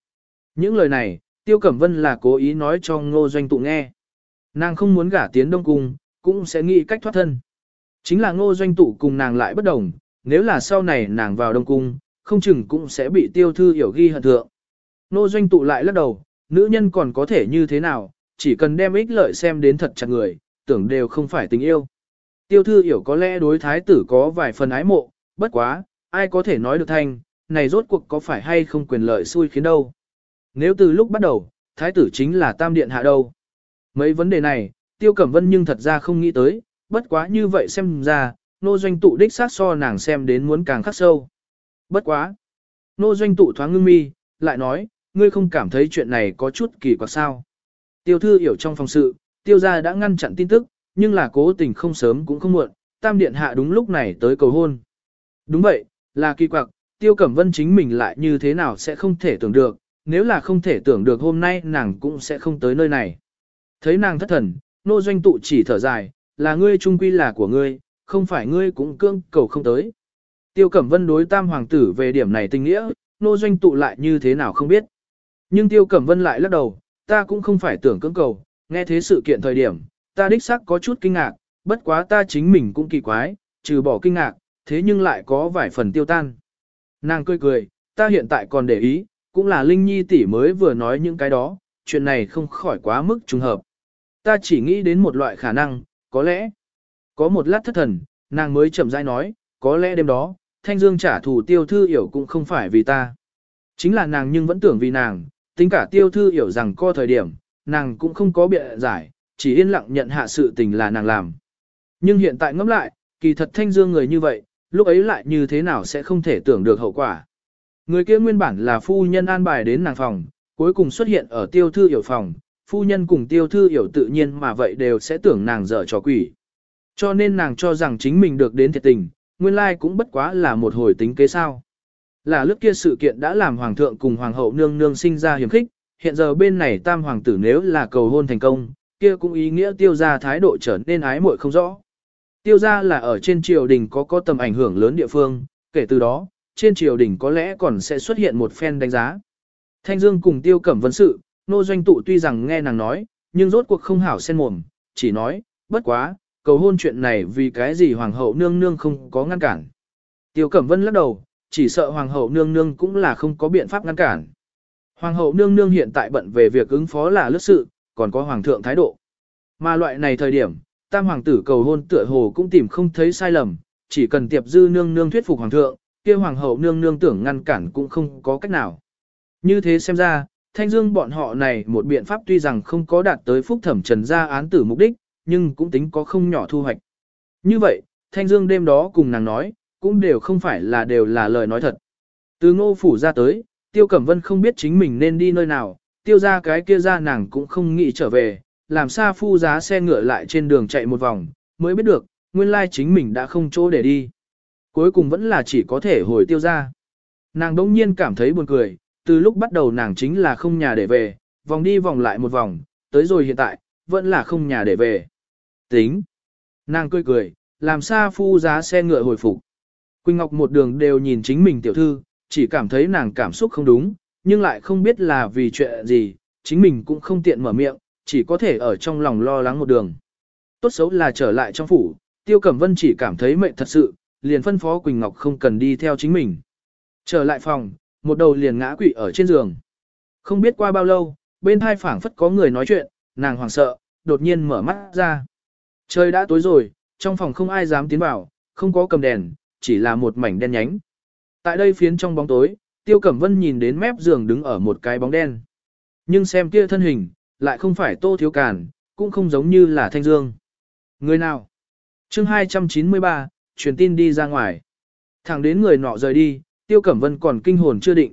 Những lời này, Tiêu Cẩm Vân là cố ý nói cho Ngô Doanh Tụ nghe. Nàng không muốn gả tiến Đông Cung, cũng sẽ nghĩ cách thoát thân. Chính là Ngô Doanh Tụ cùng nàng lại bất đồng, nếu là sau này nàng vào Đông Cung, không chừng cũng sẽ bị Tiêu Thư hiểu ghi hận thượng. Ngô Doanh Tụ lại lắc đầu, nữ nhân còn có thể như thế nào, chỉ cần đem ích lợi xem đến thật chặt người, tưởng đều không phải tình yêu. Tiêu thư hiểu có lẽ đối thái tử có vài phần ái mộ, bất quá, ai có thể nói được thanh, này rốt cuộc có phải hay không quyền lợi xui khiến đâu. Nếu từ lúc bắt đầu, thái tử chính là tam điện hạ đâu. Mấy vấn đề này, tiêu cẩm vân nhưng thật ra không nghĩ tới, bất quá như vậy xem ra, nô doanh tụ đích sát so nàng xem đến muốn càng khắc sâu. Bất quá. Nô doanh tụ thoáng ngưng mi, lại nói, ngươi không cảm thấy chuyện này có chút kỳ quặc sao. Tiêu thư hiểu trong phòng sự, tiêu gia đã ngăn chặn tin tức, nhưng là cố tình không sớm cũng không muộn, tam điện hạ đúng lúc này tới cầu hôn. Đúng vậy, là kỳ quặc, tiêu cẩm vân chính mình lại như thế nào sẽ không thể tưởng được, nếu là không thể tưởng được hôm nay nàng cũng sẽ không tới nơi này. Thấy nàng thất thần, nô doanh tụ chỉ thở dài, là ngươi trung quy là của ngươi, không phải ngươi cũng cương cầu không tới. Tiêu cẩm vân đối tam hoàng tử về điểm này tình nghĩa, nô doanh tụ lại như thế nào không biết. Nhưng tiêu cẩm vân lại lắc đầu, ta cũng không phải tưởng cưỡng cầu, nghe thế sự kiện thời điểm, ta đích xác có chút kinh ngạc, bất quá ta chính mình cũng kỳ quái, trừ bỏ kinh ngạc, thế nhưng lại có vài phần tiêu tan. Nàng cười cười, ta hiện tại còn để ý, cũng là Linh Nhi tỷ mới vừa nói những cái đó, chuyện này không khỏi quá mức trùng hợp. Ta chỉ nghĩ đến một loại khả năng, có lẽ, có một lát thất thần, nàng mới chậm rãi nói, có lẽ đêm đó, Thanh Dương trả thù tiêu thư hiểu cũng không phải vì ta. Chính là nàng nhưng vẫn tưởng vì nàng, tính cả tiêu thư hiểu rằng co thời điểm, nàng cũng không có biện giải, chỉ yên lặng nhận hạ sự tình là nàng làm. Nhưng hiện tại ngẫm lại, kỳ thật thanh dương người như vậy, lúc ấy lại như thế nào sẽ không thể tưởng được hậu quả. Người kia nguyên bản là phu nhân an bài đến nàng phòng, cuối cùng xuất hiện ở tiêu thư hiểu phòng, phu nhân cùng tiêu thư hiểu tự nhiên mà vậy đều sẽ tưởng nàng dở trò quỷ. Cho nên nàng cho rằng chính mình được đến thiệt tình, nguyên lai cũng bất quá là một hồi tính kế sao. Là lúc kia sự kiện đã làm hoàng thượng cùng hoàng hậu nương nương sinh ra hiểm khích, hiện giờ bên này tam hoàng tử nếu là cầu hôn thành công, kia cũng ý nghĩa tiêu ra thái độ trở nên ái muội không rõ. Tiêu gia là ở trên triều đình có có tầm ảnh hưởng lớn địa phương, kể từ đó, trên triều đình có lẽ còn sẽ xuất hiện một phen đánh giá. Thanh Dương cùng tiêu cẩm Vân sự, nô doanh tụ tuy rằng nghe nàng nói, nhưng rốt cuộc không hảo sen mồm, chỉ nói, bất quá, cầu hôn chuyện này vì cái gì hoàng hậu nương nương không có ngăn cản. Tiêu cẩm vân lắc đầu, chỉ sợ hoàng hậu nương nương cũng là không có biện pháp ngăn cản. Hoàng hậu nương nương hiện tại bận về việc ứng phó là lướt sự, còn có hoàng thượng thái độ. Mà loại này thời điểm, tam hoàng tử cầu hôn tựa hồ cũng tìm không thấy sai lầm, chỉ cần tiệp dư nương nương thuyết phục hoàng thượng, kia hoàng hậu nương nương tưởng ngăn cản cũng không có cách nào. Như thế xem ra, thanh dương bọn họ này một biện pháp tuy rằng không có đạt tới phúc thẩm trần gia án tử mục đích, nhưng cũng tính có không nhỏ thu hoạch. Như vậy, thanh dương đêm đó cùng nàng nói, cũng đều không phải là đều là lời nói thật. Từ ngô phủ ra tới, tiêu cẩm vân không biết chính mình nên đi nơi nào, tiêu ra cái kia ra nàng cũng không nghĩ trở về, làm sao phu giá xe ngựa lại trên đường chạy một vòng, mới biết được, nguyên lai chính mình đã không chỗ để đi. Cuối cùng vẫn là chỉ có thể hồi tiêu ra. Nàng đông nhiên cảm thấy buồn cười, từ lúc bắt đầu nàng chính là không nhà để về, vòng đi vòng lại một vòng, tới rồi hiện tại, vẫn là không nhà để về. Tính. Nàng cười cười, làm sao phu giá xe ngựa hồi phục. Quỳnh Ngọc một đường đều nhìn chính mình tiểu thư, chỉ cảm thấy nàng cảm xúc không đúng, nhưng lại không biết là vì chuyện gì, chính mình cũng không tiện mở miệng, chỉ có thể ở trong lòng lo lắng một đường. Tốt xấu là trở lại trong phủ, Tiêu Cẩm Vân chỉ cảm thấy mệt thật sự, liền phân phó Quỳnh Ngọc không cần đi theo chính mình. Trở lại phòng, một đầu liền ngã quỵ ở trên giường. Không biết qua bao lâu, bên hai phảng phất có người nói chuyện, nàng hoảng sợ, đột nhiên mở mắt ra. Trời đã tối rồi, trong phòng không ai dám tiến vào, không có cầm đèn, chỉ là một mảnh đen nhánh. Tại đây phiến trong bóng tối, Tiêu Cẩm Vân nhìn đến mép giường đứng ở một cái bóng đen. Nhưng xem kia thân hình, lại không phải Tô Thiếu Càn, cũng không giống như là Thanh Dương. Người nào? chương 293, truyền tin đi ra ngoài. Thẳng đến người nọ rời đi, Tiêu Cẩm Vân còn kinh hồn chưa định.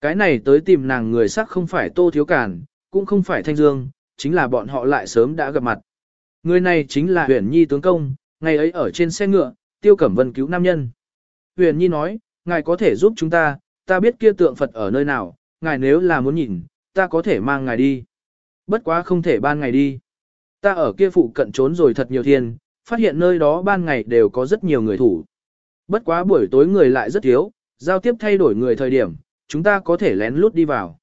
Cái này tới tìm nàng người sắc không phải Tô Thiếu Càn, cũng không phải Thanh Dương, chính là bọn họ lại sớm đã gặp mặt. Người này chính là Huyền Nhi tướng công, ngày ấy ở trên xe ngựa, Tiêu Cẩm Vân cứu nam nhân. Huyền Nhi nói, ngài có thể giúp chúng ta, ta biết kia tượng Phật ở nơi nào, ngài nếu là muốn nhìn, ta có thể mang ngài đi. Bất quá không thể ban ngày đi. Ta ở kia phụ cận trốn rồi thật nhiều thiên, phát hiện nơi đó ban ngày đều có rất nhiều người thủ. Bất quá buổi tối người lại rất thiếu, giao tiếp thay đổi người thời điểm, chúng ta có thể lén lút đi vào.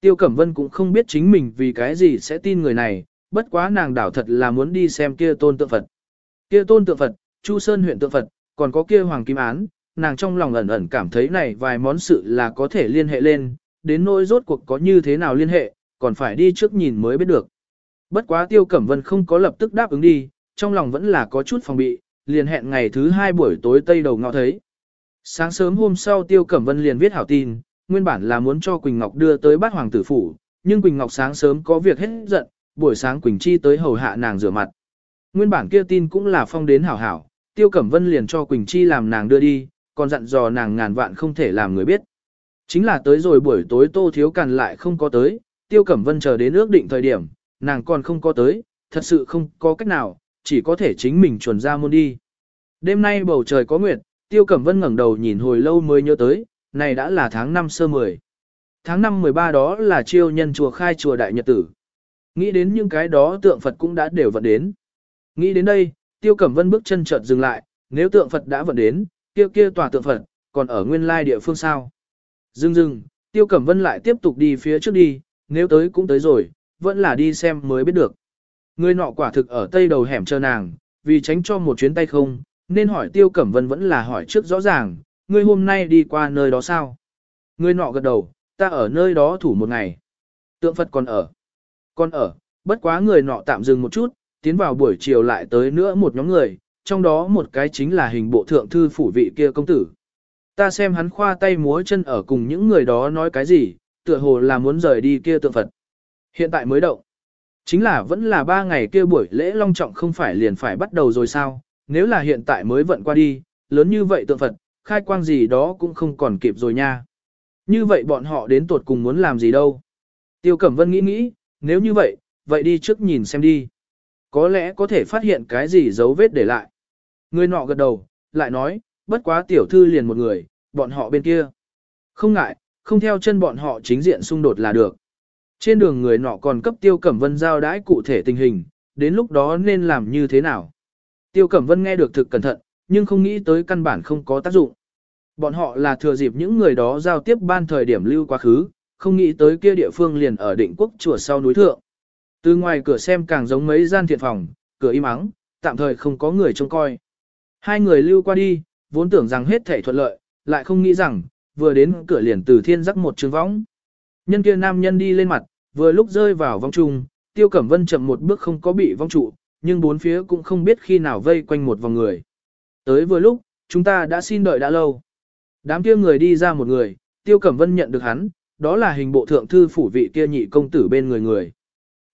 Tiêu Cẩm Vân cũng không biết chính mình vì cái gì sẽ tin người này, bất quá nàng đảo thật là muốn đi xem kia tôn tượng Phật. Kia tôn tượng Phật, Chu Sơn huyện tượng Phật, còn có kia Hoàng Kim Án, nàng trong lòng ẩn ẩn cảm thấy này vài món sự là có thể liên hệ lên, đến nỗi rốt cuộc có như thế nào liên hệ, còn phải đi trước nhìn mới biết được. Bất quá Tiêu Cẩm Vân không có lập tức đáp ứng đi, trong lòng vẫn là có chút phòng bị, liền hẹn ngày thứ hai buổi tối tây đầu ngọ thấy. Sáng sớm hôm sau Tiêu Cẩm Vân liền viết hảo tin, nguyên bản là muốn cho Quỳnh Ngọc đưa tới bát hoàng tử phủ, nhưng Quỳnh Ngọc sáng sớm có việc hết giận, buổi sáng Quỳnh Chi tới hầu hạ nàng rửa mặt. Nguyên bản kia tin cũng là phong đến hảo hảo, Tiêu Cẩm Vân liền cho Quỳnh Chi làm nàng đưa đi, còn dặn dò nàng ngàn vạn không thể làm người biết. Chính là tới rồi buổi tối Tô Thiếu Càn lại không có tới, Tiêu Cẩm Vân chờ đến ước định thời điểm, nàng còn không có tới, thật sự không có cách nào, chỉ có thể chính mình chuẩn ra môn đi. Đêm nay bầu trời có nguyệt, Tiêu Cẩm Vân ngẩng đầu nhìn hồi lâu mới nhớ tới, này đã là tháng 5 sơ 10. Tháng 5 13 đó là chiêu nhân chùa khai chùa đại nhật tử. Nghĩ đến những cái đó tượng Phật cũng đã đều vận đến. Nghĩ đến đây, Tiêu Cẩm Vân bước chân chợt dừng lại, nếu tượng Phật đã vận đến, kia kia tòa tượng Phật, còn ở nguyên lai địa phương sao? Dừng dừng, Tiêu Cẩm Vân lại tiếp tục đi phía trước đi, nếu tới cũng tới rồi, vẫn là đi xem mới biết được. Người nọ quả thực ở tây đầu hẻm chờ nàng, vì tránh cho một chuyến tay không, nên hỏi Tiêu Cẩm Vân vẫn là hỏi trước rõ ràng, ngươi hôm nay đi qua nơi đó sao? Người nọ gật đầu, ta ở nơi đó thủ một ngày. Tượng Phật còn ở. Còn ở, bất quá người nọ tạm dừng một chút, tiến vào buổi chiều lại tới nữa một nhóm người, trong đó một cái chính là hình bộ thượng thư phủ vị kia công tử. Ta xem hắn khoa tay múa chân ở cùng những người đó nói cái gì, tựa hồ là muốn rời đi kia tượng Phật. Hiện tại mới động. Chính là vẫn là ba ngày kia buổi lễ long trọng không phải liền phải bắt đầu rồi sao, nếu là hiện tại mới vận qua đi, lớn như vậy tượng Phật, khai quang gì đó cũng không còn kịp rồi nha. Như vậy bọn họ đến tuột cùng muốn làm gì đâu. Tiêu Cẩm Vân nghĩ nghĩ, nếu như vậy, vậy đi trước nhìn xem đi. Có lẽ có thể phát hiện cái gì dấu vết để lại. Người nọ gật đầu, lại nói, bất quá tiểu thư liền một người, bọn họ bên kia. Không ngại, không theo chân bọn họ chính diện xung đột là được. Trên đường người nọ còn cấp Tiêu Cẩm Vân giao đãi cụ thể tình hình, đến lúc đó nên làm như thế nào. Tiêu Cẩm Vân nghe được thực cẩn thận, nhưng không nghĩ tới căn bản không có tác dụng. Bọn họ là thừa dịp những người đó giao tiếp ban thời điểm lưu quá khứ, không nghĩ tới kia địa phương liền ở định quốc chùa sau núi thượng. Từ ngoài cửa xem càng giống mấy gian thiện phòng, cửa im ắng, tạm thời không có người trông coi. Hai người lưu qua đi, vốn tưởng rằng hết thể thuận lợi, lại không nghĩ rằng, vừa đến cửa liền từ thiên rắc một trường võng. Nhân kia nam nhân đi lên mặt, vừa lúc rơi vào vong trung, tiêu cẩm vân chậm một bước không có bị vong trụ, nhưng bốn phía cũng không biết khi nào vây quanh một vòng người. Tới vừa lúc, chúng ta đã xin đợi đã lâu. Đám kia người đi ra một người, tiêu cẩm vân nhận được hắn, đó là hình bộ thượng thư phủ vị kia nhị công tử bên người người.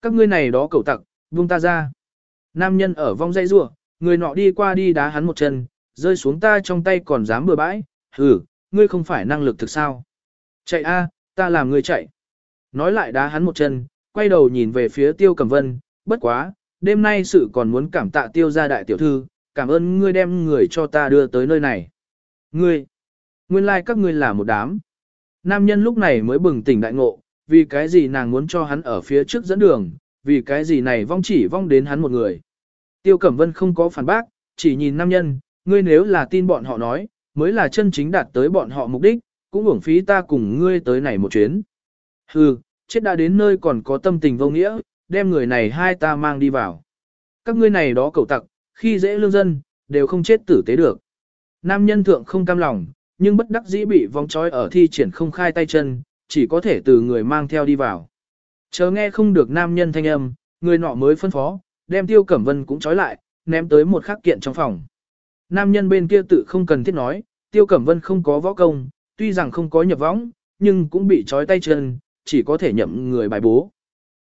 Các ngươi này đó cầu tặc, buông ta ra. Nam nhân ở vong dây rua, người nọ đi qua đi đá hắn một chân, rơi xuống ta trong tay còn dám bừa bãi, hừ, ngươi không phải năng lực thực sao. Chạy a, ta làm ngươi chạy. Nói lại đá hắn một chân, quay đầu nhìn về phía tiêu cầm vân, bất quá, đêm nay sự còn muốn cảm tạ tiêu gia đại tiểu thư, cảm ơn ngươi đem người cho ta đưa tới nơi này. Ngươi, nguyên lai like các ngươi là một đám. Nam nhân lúc này mới bừng tỉnh đại ngộ, vì cái gì nàng muốn cho hắn ở phía trước dẫn đường, vì cái gì này vong chỉ vong đến hắn một người. Tiêu Cẩm Vân không có phản bác, chỉ nhìn nam nhân, ngươi nếu là tin bọn họ nói, mới là chân chính đạt tới bọn họ mục đích, cũng uổng phí ta cùng ngươi tới này một chuyến. Hừ, chết đã đến nơi còn có tâm tình vô nghĩa, đem người này hai ta mang đi vào. Các ngươi này đó cầu tặc, khi dễ lương dân, đều không chết tử tế được. Nam nhân thượng không cam lòng, nhưng bất đắc dĩ bị vòng trói ở thi triển không khai tay chân, chỉ có thể từ người mang theo đi vào. Chờ nghe không được nam nhân thanh âm, người nọ mới phân phó, đem tiêu cẩm vân cũng trói lại, ném tới một khắc kiện trong phòng. Nam nhân bên kia tự không cần thiết nói, tiêu cẩm vân không có võ công, tuy rằng không có nhập võng, nhưng cũng bị trói tay chân, chỉ có thể nhậm người bài bố.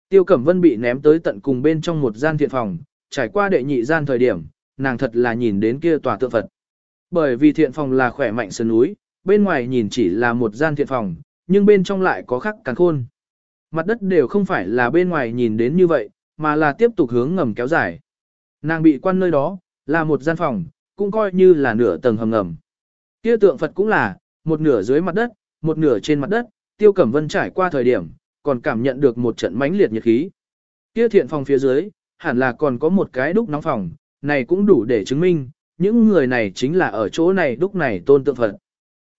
Tiêu cẩm vân bị ném tới tận cùng bên trong một gian thiện phòng, trải qua đệ nhị gian thời điểm, nàng thật là nhìn đến kia tòa tượng Phật. Bởi vì thiện phòng là khỏe mạnh sơn núi, bên ngoài nhìn chỉ là một gian thiện phòng, nhưng bên trong lại có khắc càng khôn. Mặt đất đều không phải là bên ngoài nhìn đến như vậy, mà là tiếp tục hướng ngầm kéo dài. Nàng bị quan nơi đó, là một gian phòng, cũng coi như là nửa tầng hầm ngầm. Kia tượng Phật cũng là, một nửa dưới mặt đất, một nửa trên mặt đất, tiêu cẩm vân trải qua thời điểm, còn cảm nhận được một trận mãnh liệt nhiệt khí. Kia thiện phòng phía dưới, hẳn là còn có một cái đúc nóng phòng, này cũng đủ để chứng minh, những người này chính là ở chỗ này đúc này tôn tượng Phật.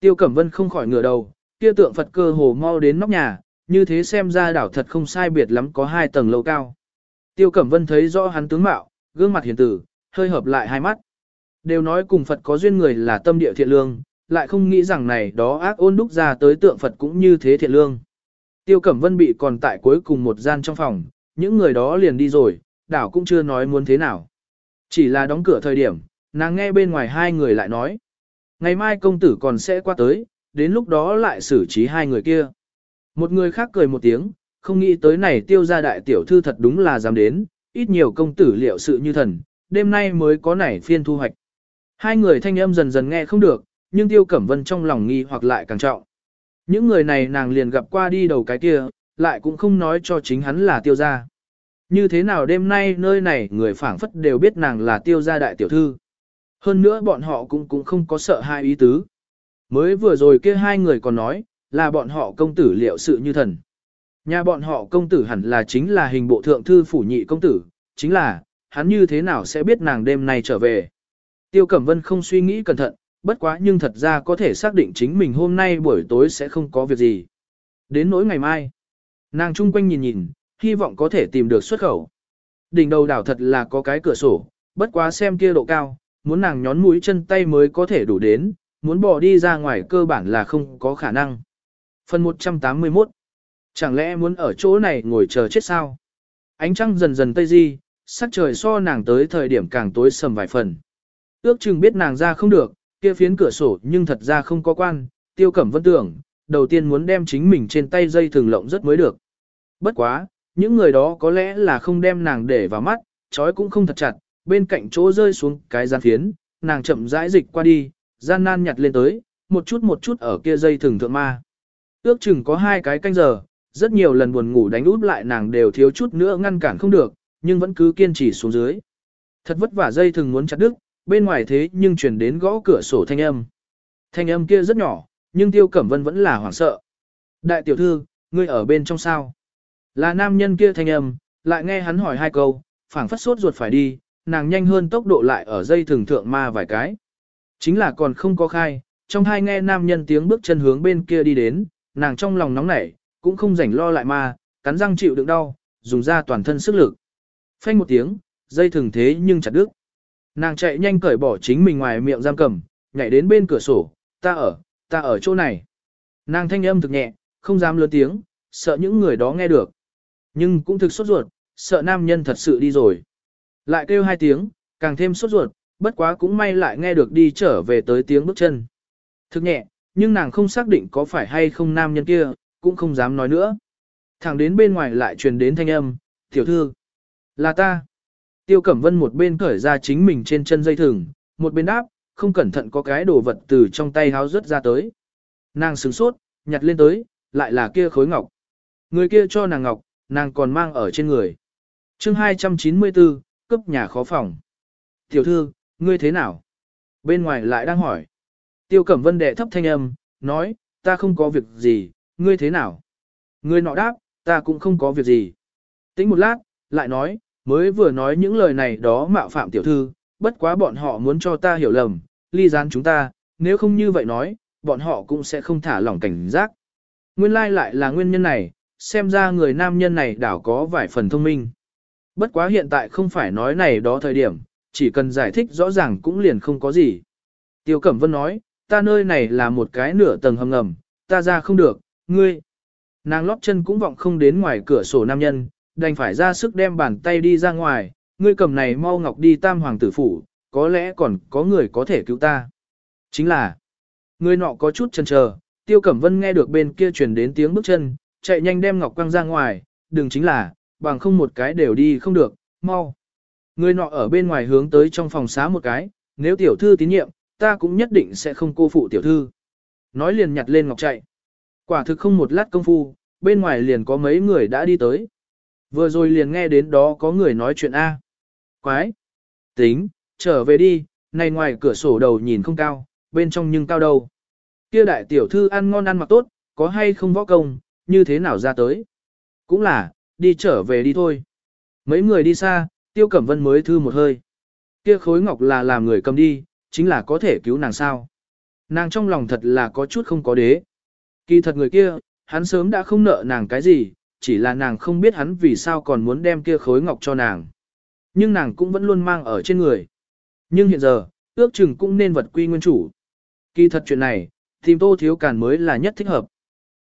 Tiêu Cẩm Vân không khỏi ngửa đầu, kia tượng Phật cơ hồ mau đến nóc nhà, như thế xem ra đảo thật không sai biệt lắm có hai tầng lầu cao. Tiêu Cẩm Vân thấy rõ hắn tướng mạo, gương mặt hiền tử, hơi hợp lại hai mắt. Đều nói cùng Phật có duyên người là tâm địa thiện lương, lại không nghĩ rằng này đó ác ôn đúc ra tới tượng Phật cũng như thế thiện lương. Tiêu Cẩm Vân bị còn tại cuối cùng một gian trong phòng, những người đó liền đi rồi, đảo cũng chưa nói muốn thế nào. Chỉ là đóng cửa thời điểm, nàng nghe bên ngoài hai người lại nói. Ngày mai công tử còn sẽ qua tới, đến lúc đó lại xử trí hai người kia. Một người khác cười một tiếng, không nghĩ tới này tiêu gia đại tiểu thư thật đúng là dám đến, ít nhiều công tử liệu sự như thần, đêm nay mới có nảy phiên thu hoạch. Hai người thanh âm dần dần nghe không được, nhưng tiêu cẩm vân trong lòng nghi hoặc lại càng trọng. Những người này nàng liền gặp qua đi đầu cái kia, lại cũng không nói cho chính hắn là tiêu gia. Như thế nào đêm nay nơi này người phảng phất đều biết nàng là tiêu gia đại tiểu thư. Hơn nữa bọn họ cũng cũng không có sợ hai ý tứ. Mới vừa rồi kia hai người còn nói, là bọn họ công tử liệu sự như thần. Nhà bọn họ công tử hẳn là chính là hình bộ thượng thư phủ nhị công tử, chính là, hắn như thế nào sẽ biết nàng đêm nay trở về. Tiêu Cẩm Vân không suy nghĩ cẩn thận, bất quá nhưng thật ra có thể xác định chính mình hôm nay buổi tối sẽ không có việc gì. Đến nỗi ngày mai, nàng chung quanh nhìn nhìn, hy vọng có thể tìm được xuất khẩu. Đỉnh đầu đảo thật là có cái cửa sổ, bất quá xem kia độ cao, muốn nàng nhón mũi chân tay mới có thể đủ đến, muốn bỏ đi ra ngoài cơ bản là không có khả năng. Phần 181 Chẳng lẽ muốn ở chỗ này ngồi chờ chết sao? Ánh trăng dần dần tây di, sắc trời so nàng tới thời điểm càng tối sầm vài phần. Ước chừng biết nàng ra không được, kia phiến cửa sổ nhưng thật ra không có quan, tiêu cẩm vân tưởng, đầu tiên muốn đem chính mình trên tay dây thường lộng rất mới được. Bất quá, những người đó có lẽ là không đem nàng để vào mắt, trói cũng không thật chặt, bên cạnh chỗ rơi xuống cái gian phiến, nàng chậm rãi dịch qua đi, gian nan nhặt lên tới, một chút một chút ở kia dây thường thượng ma. Ước chừng có hai cái canh giờ, rất nhiều lần buồn ngủ đánh út lại nàng đều thiếu chút nữa ngăn cản không được, nhưng vẫn cứ kiên trì xuống dưới. Thật vất vả dây thường muốn chặt đứt, bên ngoài thế nhưng truyền đến gõ cửa sổ thanh âm. Thanh âm kia rất nhỏ, nhưng Tiêu Cẩm Vân vẫn là hoảng sợ. Đại tiểu thư, ngươi ở bên trong sao? Là nam nhân kia thanh âm, lại nghe hắn hỏi hai câu, phảng phất sốt ruột phải đi, nàng nhanh hơn tốc độ lại ở dây thường thượng ma vài cái. Chính là còn không có khai, trong hai nghe nam nhân tiếng bước chân hướng bên kia đi đến, nàng trong lòng nóng nảy, cũng không rảnh lo lại ma, cắn răng chịu đựng đau, dùng ra toàn thân sức lực. Phanh một tiếng, dây thường thế nhưng chặt đứt. Nàng chạy nhanh cởi bỏ chính mình ngoài miệng giam cầm, nhảy đến bên cửa sổ, ta ở, ta ở chỗ này. Nàng thanh âm thực nhẹ, không dám lớn tiếng, sợ những người đó nghe được. Nhưng cũng thực sốt ruột, sợ nam nhân thật sự đi rồi. Lại kêu hai tiếng, càng thêm sốt ruột, bất quá cũng may lại nghe được đi trở về tới tiếng bước chân. Thực nhẹ, nhưng nàng không xác định có phải hay không nam nhân kia, cũng không dám nói nữa. Thẳng đến bên ngoài lại truyền đến thanh âm, tiểu thư, là ta. Tiêu Cẩm Vân một bên cởi ra chính mình trên chân dây thừng, một bên đáp, không cẩn thận có cái đồ vật từ trong tay háo rớt ra tới. Nàng sửng sốt, nhặt lên tới, lại là kia khối ngọc. Người kia cho nàng ngọc, nàng còn mang ở trên người. chương 294, cấp nhà khó phòng. Tiểu thư, ngươi thế nào? Bên ngoài lại đang hỏi. Tiêu Cẩm Vân đệ thấp thanh âm, nói, ta không có việc gì, ngươi thế nào? Ngươi nọ đáp, ta cũng không có việc gì. Tính một lát, lại nói, mới vừa nói những lời này đó mạo phạm tiểu thư, bất quá bọn họ muốn cho ta hiểu lầm, ly gián chúng ta, nếu không như vậy nói, bọn họ cũng sẽ không thả lỏng cảnh giác. Nguyên lai lại là nguyên nhân này, xem ra người nam nhân này đảo có vài phần thông minh. Bất quá hiện tại không phải nói này đó thời điểm, chỉ cần giải thích rõ ràng cũng liền không có gì. Tiêu Cẩm Vân nói, ta nơi này là một cái nửa tầng hầm ngầm, ta ra không được, ngươi. Nàng lóp chân cũng vọng không đến ngoài cửa sổ nam nhân, đành phải ra sức đem bàn tay đi ra ngoài, ngươi cầm này mau ngọc đi tam hoàng tử phủ, có lẽ còn có người có thể cứu ta. Chính là, người nọ có chút chần chờ, tiêu cẩm vân nghe được bên kia truyền đến tiếng bước chân, chạy nhanh đem ngọc quăng ra ngoài, đừng chính là, bằng không một cái đều đi không được, mau. Người nọ ở bên ngoài hướng tới trong phòng xá một cái, nếu tiểu thư tín nhiệm, ta cũng nhất định sẽ không cô phụ tiểu thư. Nói liền nhặt lên ngọc chạy. Quả thực không một lát công phu, bên ngoài liền có mấy người đã đi tới. Vừa rồi liền nghe đến đó có người nói chuyện A. Quái! Tính, trở về đi, này ngoài cửa sổ đầu nhìn không cao, bên trong nhưng cao đâu. Kia đại tiểu thư ăn ngon ăn mặc tốt, có hay không võ công, như thế nào ra tới. Cũng là, đi trở về đi thôi. Mấy người đi xa, tiêu cẩm vân mới thư một hơi. Kia khối ngọc là làm người cầm đi, chính là có thể cứu nàng sao. Nàng trong lòng thật là có chút không có đế. Kỳ thật người kia, hắn sớm đã không nợ nàng cái gì, chỉ là nàng không biết hắn vì sao còn muốn đem kia khối ngọc cho nàng. Nhưng nàng cũng vẫn luôn mang ở trên người. Nhưng hiện giờ, ước chừng cũng nên vật quy nguyên chủ. Kỳ thật chuyện này, tìm tô thiếu càn mới là nhất thích hợp.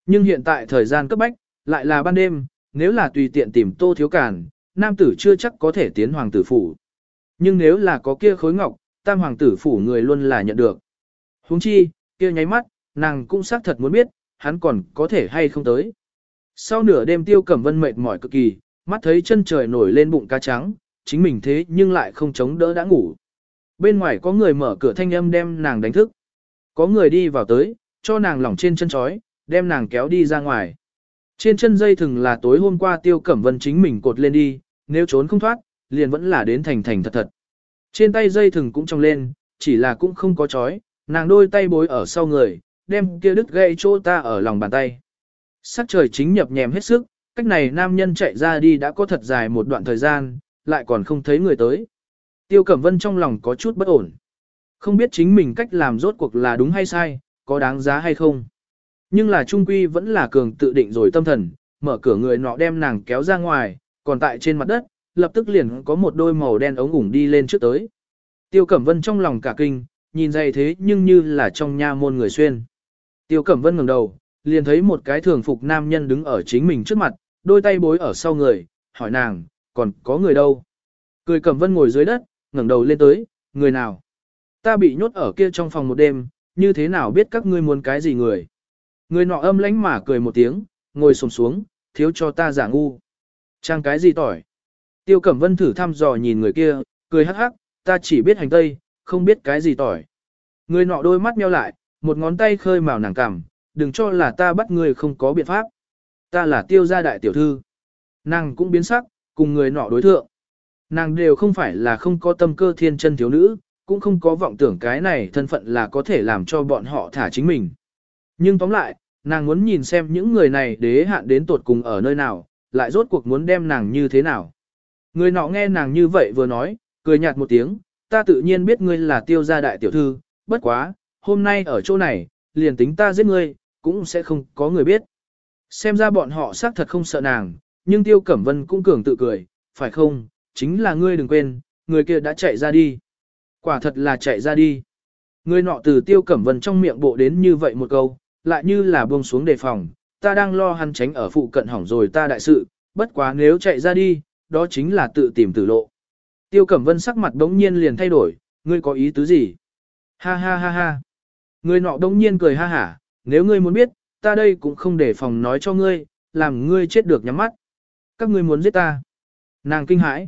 Nhưng hiện tại thời gian cấp bách, lại là ban đêm, nếu là tùy tiện tìm tô thiếu càn, nam tử chưa chắc có thể tiến hoàng tử phủ. Nhưng nếu là có kia khối ngọc, tam hoàng tử phủ người luôn là nhận được. huống chi, kia nháy mắt, nàng cũng xác thật muốn biết, hắn còn có thể hay không tới. Sau nửa đêm tiêu cẩm vân mệt mỏi cực kỳ, mắt thấy chân trời nổi lên bụng cá trắng, chính mình thế nhưng lại không chống đỡ đã ngủ. Bên ngoài có người mở cửa thanh âm đem nàng đánh thức. Có người đi vào tới, cho nàng lỏng trên chân chói, đem nàng kéo đi ra ngoài. Trên chân dây thừng là tối hôm qua tiêu cẩm vân chính mình cột lên đi, nếu trốn không thoát, liền vẫn là đến thành thành thật thật. Trên tay dây thừng cũng trong lên, chỉ là cũng không có chói, nàng đôi tay bối ở sau người, đem kia đứt gãy chỗ ta ở lòng bàn tay. Sắc trời chính nhập nhèm hết sức, cách này nam nhân chạy ra đi đã có thật dài một đoạn thời gian, lại còn không thấy người tới. Tiêu Cẩm Vân trong lòng có chút bất ổn. Không biết chính mình cách làm rốt cuộc là đúng hay sai, có đáng giá hay không. Nhưng là trung quy vẫn là cường tự định rồi tâm thần, mở cửa người nọ đem nàng kéo ra ngoài, còn tại trên mặt đất, lập tức liền có một đôi màu đen ống ủng đi lên trước tới. Tiêu Cẩm Vân trong lòng cả kinh, nhìn dày thế nhưng như là trong nha môn người xuyên. Tiêu Cẩm Vân ngẩng đầu, liền thấy một cái thường phục nam nhân đứng ở chính mình trước mặt, đôi tay bối ở sau người, hỏi nàng, còn có người đâu? Cười Cẩm Vân ngồi dưới đất, ngẩng đầu lên tới, người nào? Ta bị nhốt ở kia trong phòng một đêm, như thế nào biết các ngươi muốn cái gì người? Người nọ âm lánh mà cười một tiếng, ngồi sồm xuống, thiếu cho ta giả ngu. Trang cái gì tỏi? Tiêu Cẩm Vân thử thăm dò nhìn người kia, cười hắc hắc, ta chỉ biết hành tây, không biết cái gì tỏi. Người nọ đôi mắt meo lại, một ngón tay khơi màu nàng cằm, đừng cho là ta bắt người không có biện pháp. Ta là tiêu gia đại tiểu thư. Nàng cũng biến sắc, cùng người nọ đối thượng. Nàng đều không phải là không có tâm cơ thiên chân thiếu nữ, cũng không có vọng tưởng cái này thân phận là có thể làm cho bọn họ thả chính mình. Nhưng tóm lại, nàng muốn nhìn xem những người này đế hạn đến tột cùng ở nơi nào, lại rốt cuộc muốn đem nàng như thế nào. Người nọ nghe nàng như vậy vừa nói, cười nhạt một tiếng, ta tự nhiên biết ngươi là tiêu gia đại tiểu thư, bất quá, hôm nay ở chỗ này, liền tính ta giết ngươi, cũng sẽ không có người biết. Xem ra bọn họ xác thật không sợ nàng, nhưng tiêu cẩm vân cũng cường tự cười, phải không, chính là ngươi đừng quên, người kia đã chạy ra đi. Quả thật là chạy ra đi. Người nọ từ tiêu cẩm vân trong miệng bộ đến như vậy một câu, lại như là buông xuống đề phòng, ta đang lo hắn tránh ở phụ cận hỏng rồi ta đại sự, bất quá nếu chạy ra đi, đó chính là tự tìm tử lộ. Tiêu Cẩm Vân sắc mặt đống nhiên liền thay đổi, ngươi có ý tứ gì? Ha ha ha ha. Người nọ đống nhiên cười ha hả, nếu ngươi muốn biết, ta đây cũng không để phòng nói cho ngươi, làm ngươi chết được nhắm mắt. Các ngươi muốn giết ta. Nàng kinh hãi.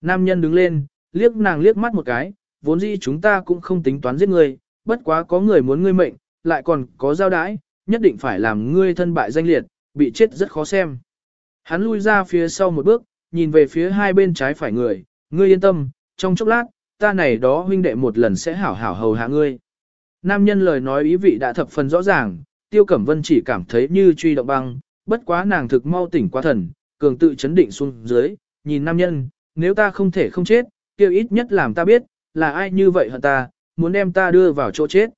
Nam nhân đứng lên, liếc nàng liếc mắt một cái, vốn dĩ chúng ta cũng không tính toán giết ngươi, bất quá có người muốn ngươi mệnh, lại còn có giao đãi, nhất định phải làm ngươi thân bại danh liệt, bị chết rất khó xem. Hắn lui ra phía sau một bước, nhìn về phía hai bên trái phải người, ngươi yên tâm, trong chốc lát, ta này đó huynh đệ một lần sẽ hảo hảo hầu hạ ngươi. Nam nhân lời nói ý vị đã thập phần rõ ràng, Tiêu Cẩm Vân chỉ cảm thấy như truy động băng, bất quá nàng thực mau tỉnh qua thần, cường tự chấn định xuống dưới, nhìn nam nhân, nếu ta không thể không chết, kêu ít nhất làm ta biết, là ai như vậy hận ta, muốn đem ta đưa vào chỗ chết.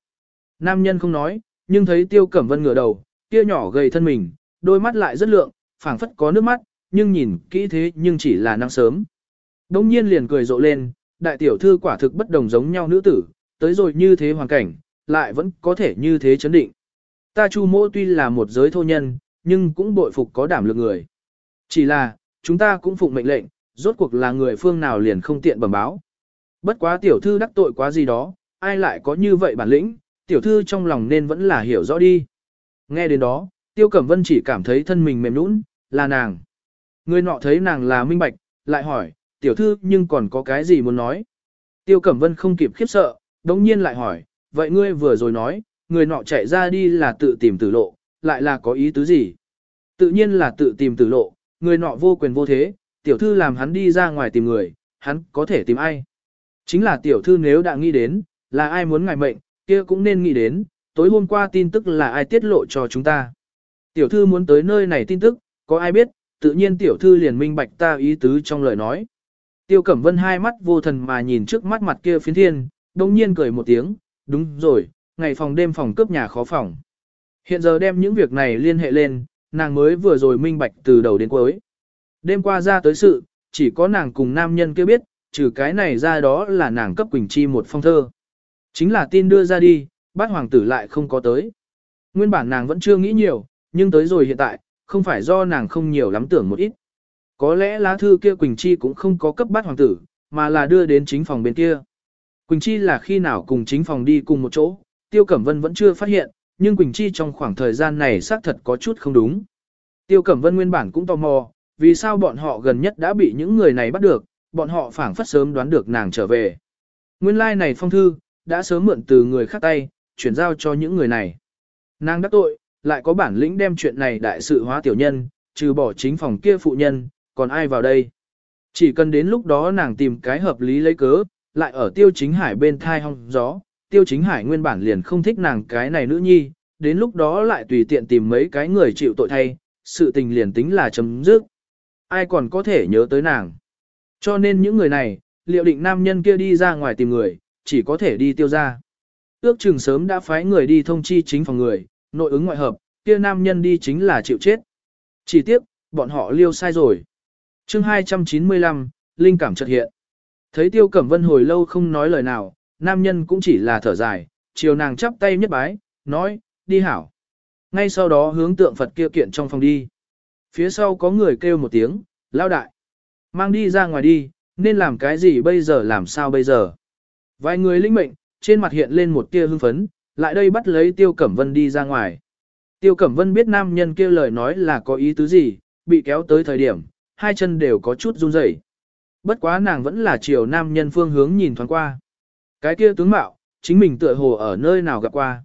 Nam nhân không nói, nhưng thấy Tiêu Cẩm Vân ngửa đầu, kia nhỏ gầy thân mình, đôi mắt lại rất lượng, phảng phất có nước mắt, nhưng nhìn kỹ thế nhưng chỉ là nắng sớm. Đông nhiên liền cười rộ lên, đại tiểu thư quả thực bất đồng giống nhau nữ tử, tới rồi như thế hoàn cảnh, lại vẫn có thể như thế chấn định. Ta chu mỗ tuy là một giới thô nhân, nhưng cũng bội phục có đảm lực người. Chỉ là, chúng ta cũng phụng mệnh lệnh, rốt cuộc là người phương nào liền không tiện bẩm báo. Bất quá tiểu thư đắc tội quá gì đó, ai lại có như vậy bản lĩnh, tiểu thư trong lòng nên vẫn là hiểu rõ đi. Nghe đến đó, tiêu cẩm vân chỉ cảm thấy thân mình mềm nũng, là nàng. Người nọ thấy nàng là minh bạch, lại hỏi, tiểu thư nhưng còn có cái gì muốn nói. Tiêu Cẩm Vân không kịp khiếp sợ, đống nhiên lại hỏi, vậy ngươi vừa rồi nói, người nọ chạy ra đi là tự tìm tử lộ, lại là có ý tứ gì? Tự nhiên là tự tìm tử lộ, người nọ vô quyền vô thế, tiểu thư làm hắn đi ra ngoài tìm người, hắn có thể tìm ai? Chính là tiểu thư nếu đã nghĩ đến, là ai muốn ngài mệnh, kia cũng nên nghĩ đến, tối hôm qua tin tức là ai tiết lộ cho chúng ta. Tiểu thư muốn tới nơi này tin tức, có ai biết, tự nhiên tiểu thư liền minh bạch ta ý tứ trong lời nói. Tiêu Cẩm Vân hai mắt vô thần mà nhìn trước mắt mặt kia phiến thiên, đồng nhiên cười một tiếng, đúng rồi, ngày phòng đêm phòng cướp nhà khó phòng. Hiện giờ đem những việc này liên hệ lên, nàng mới vừa rồi minh bạch từ đầu đến cuối. Đêm qua ra tới sự, chỉ có nàng cùng nam nhân kia biết, trừ cái này ra đó là nàng cấp Quỳnh Chi một phong thơ. Chính là tin đưa ra đi, bát hoàng tử lại không có tới. Nguyên bản nàng vẫn chưa nghĩ nhiều, nhưng tới rồi hiện tại, không phải do nàng không nhiều lắm tưởng một ít. Có lẽ lá thư kia Quỳnh Chi cũng không có cấp bát hoàng tử, mà là đưa đến chính phòng bên kia. Quỳnh Chi là khi nào cùng chính phòng đi cùng một chỗ, Tiêu Cẩm Vân vẫn chưa phát hiện, nhưng Quỳnh Chi trong khoảng thời gian này xác thật có chút không đúng. Tiêu Cẩm Vân nguyên bản cũng tò mò, vì sao bọn họ gần nhất đã bị những người này bắt được, bọn họ phảng phất sớm đoán được nàng trở về. Nguyên lai like này phong thư, đã sớm mượn từ người khác tay, chuyển giao cho những người này. Nàng đắc tội, lại có bản lĩnh đem chuyện này đại sự hóa tiểu nhân, trừ bỏ chính phòng kia phụ nhân, còn ai vào đây. Chỉ cần đến lúc đó nàng tìm cái hợp lý lấy cớ, lại ở tiêu chính hải bên thai hong gió, tiêu chính hải nguyên bản liền không thích nàng cái này nữ nhi, đến lúc đó lại tùy tiện tìm mấy cái người chịu tội thay, sự tình liền tính là chấm dứt. Ai còn có thể nhớ tới nàng. Cho nên những người này, liệu định nam nhân kia đi ra ngoài tìm người, chỉ có thể đi tiêu ra. Ước chừng sớm đã phái người đi thông chi chính phòng người, nội ứng ngoại hợp, kia nam nhân đi chính là chịu chết. Chỉ tiếc, bọn họ liêu sai rồi. chương 295, Linh cảm chợt hiện. Thấy Tiêu Cẩm Vân hồi lâu không nói lời nào, nam nhân cũng chỉ là thở dài, chiều nàng chắp tay nhất bái, nói, đi hảo. Ngay sau đó hướng tượng Phật kia kiện trong phòng đi. Phía sau có người kêu một tiếng, lao đại. Mang đi ra ngoài đi, nên làm cái gì bây giờ làm sao bây giờ. Vài người linh mệnh, trên mặt hiện lên một tia hưng phấn, lại đây bắt lấy Tiêu Cẩm Vân đi ra ngoài. Tiêu Cẩm Vân biết nam nhân kia lời nói là có ý tứ gì, bị kéo tới thời điểm, hai chân đều có chút run rẩy. Bất quá nàng vẫn là chiều nam nhân phương hướng nhìn thoáng qua. Cái kia tướng mạo, chính mình tựa hồ ở nơi nào gặp qua.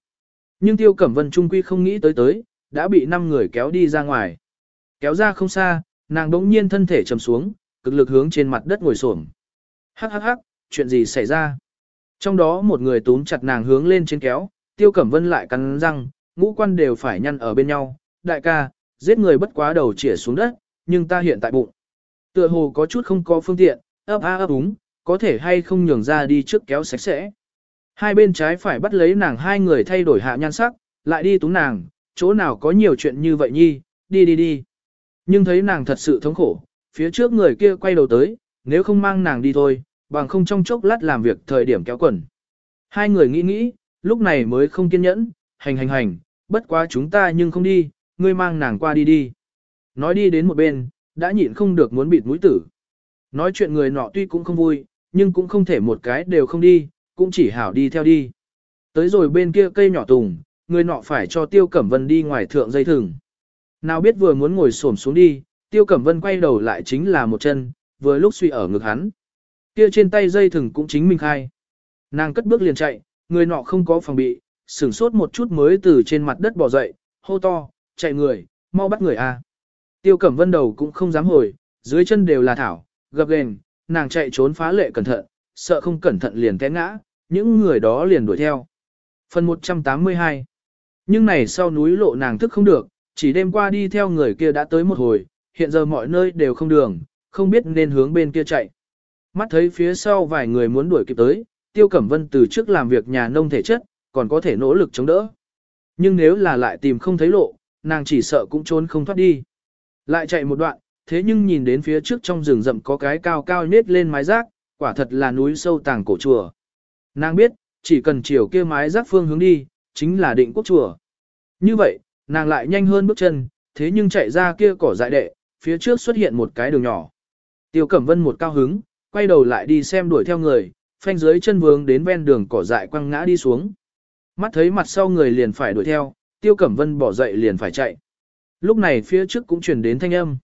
Nhưng Tiêu Cẩm Vân trung quy không nghĩ tới tới, đã bị năm người kéo đi ra ngoài. Kéo ra không xa, nàng đỗng nhiên thân thể trầm xuống, cực lực hướng trên mặt đất ngồi xổm. Hắc hắc hắc, chuyện gì xảy ra? Trong đó một người túm chặt nàng hướng lên trên kéo, Tiêu Cẩm Vân lại cắn răng, ngũ quan đều phải nhăn ở bên nhau. Đại ca, giết người bất quá đầu chĩa xuống đất, nhưng ta hiện tại bụng. Tựa hồ có chút không có phương tiện, ấp a ấp úng, có thể hay không nhường ra đi trước kéo sạch sẽ. Hai bên trái phải bắt lấy nàng hai người thay đổi hạ nhan sắc, lại đi túng nàng, chỗ nào có nhiều chuyện như vậy nhi, đi đi đi. Nhưng thấy nàng thật sự thống khổ, phía trước người kia quay đầu tới, nếu không mang nàng đi thôi, bằng không trong chốc lát làm việc thời điểm kéo quần. Hai người nghĩ nghĩ, lúc này mới không kiên nhẫn, hành hành hành, bất quá chúng ta nhưng không đi, ngươi mang nàng qua đi đi. Nói đi đến một bên, đã nhịn không được muốn bịt mũi tử. Nói chuyện người nọ tuy cũng không vui, nhưng cũng không thể một cái đều không đi, cũng chỉ hảo đi theo đi. Tới rồi bên kia cây nhỏ tùng, người nọ phải cho Tiêu Cẩm Vân đi ngoài thượng dây thừng. Nào biết vừa muốn ngồi xổm xuống đi, Tiêu Cẩm Vân quay đầu lại chính là một chân, vừa lúc suy ở ngực hắn. Kia trên tay dây thừng cũng chính mình khai. Nàng cất bước liền chạy, người nọ không có phòng bị, sửng sốt một chút mới từ trên mặt đất bò dậy, hô to, chạy người, mau bắt người a. Tiêu Cẩm Vân đầu cũng không dám hồi, dưới chân đều là thảo, gập ghềnh, nàng chạy trốn phá lệ cẩn thận, sợ không cẩn thận liền té ngã, những người đó liền đuổi theo. Phần 182 Nhưng này sau núi lộ nàng thức không được, chỉ đêm qua đi theo người kia đã tới một hồi, hiện giờ mọi nơi đều không đường, không biết nên hướng bên kia chạy. Mắt thấy phía sau vài người muốn đuổi kịp tới, Tiêu Cẩm Vân từ trước làm việc nhà nông thể chất, còn có thể nỗ lực chống đỡ. Nhưng nếu là lại tìm không thấy lộ, nàng chỉ sợ cũng trốn không thoát đi. Lại chạy một đoạn, thế nhưng nhìn đến phía trước trong rừng rậm có cái cao cao nết lên mái rác, quả thật là núi sâu tàng cổ chùa. Nàng biết, chỉ cần chiều kia mái rác phương hướng đi, chính là định quốc chùa. Như vậy, nàng lại nhanh hơn bước chân, thế nhưng chạy ra kia cỏ dại đệ, phía trước xuất hiện một cái đường nhỏ. Tiêu Cẩm Vân một cao hứng, quay đầu lại đi xem đuổi theo người, phanh dưới chân vướng đến ven đường cỏ dại quăng ngã đi xuống. Mắt thấy mặt sau người liền phải đuổi theo, Tiêu Cẩm Vân bỏ dậy liền phải chạy. Lúc này phía trước cũng chuyển đến thanh âm.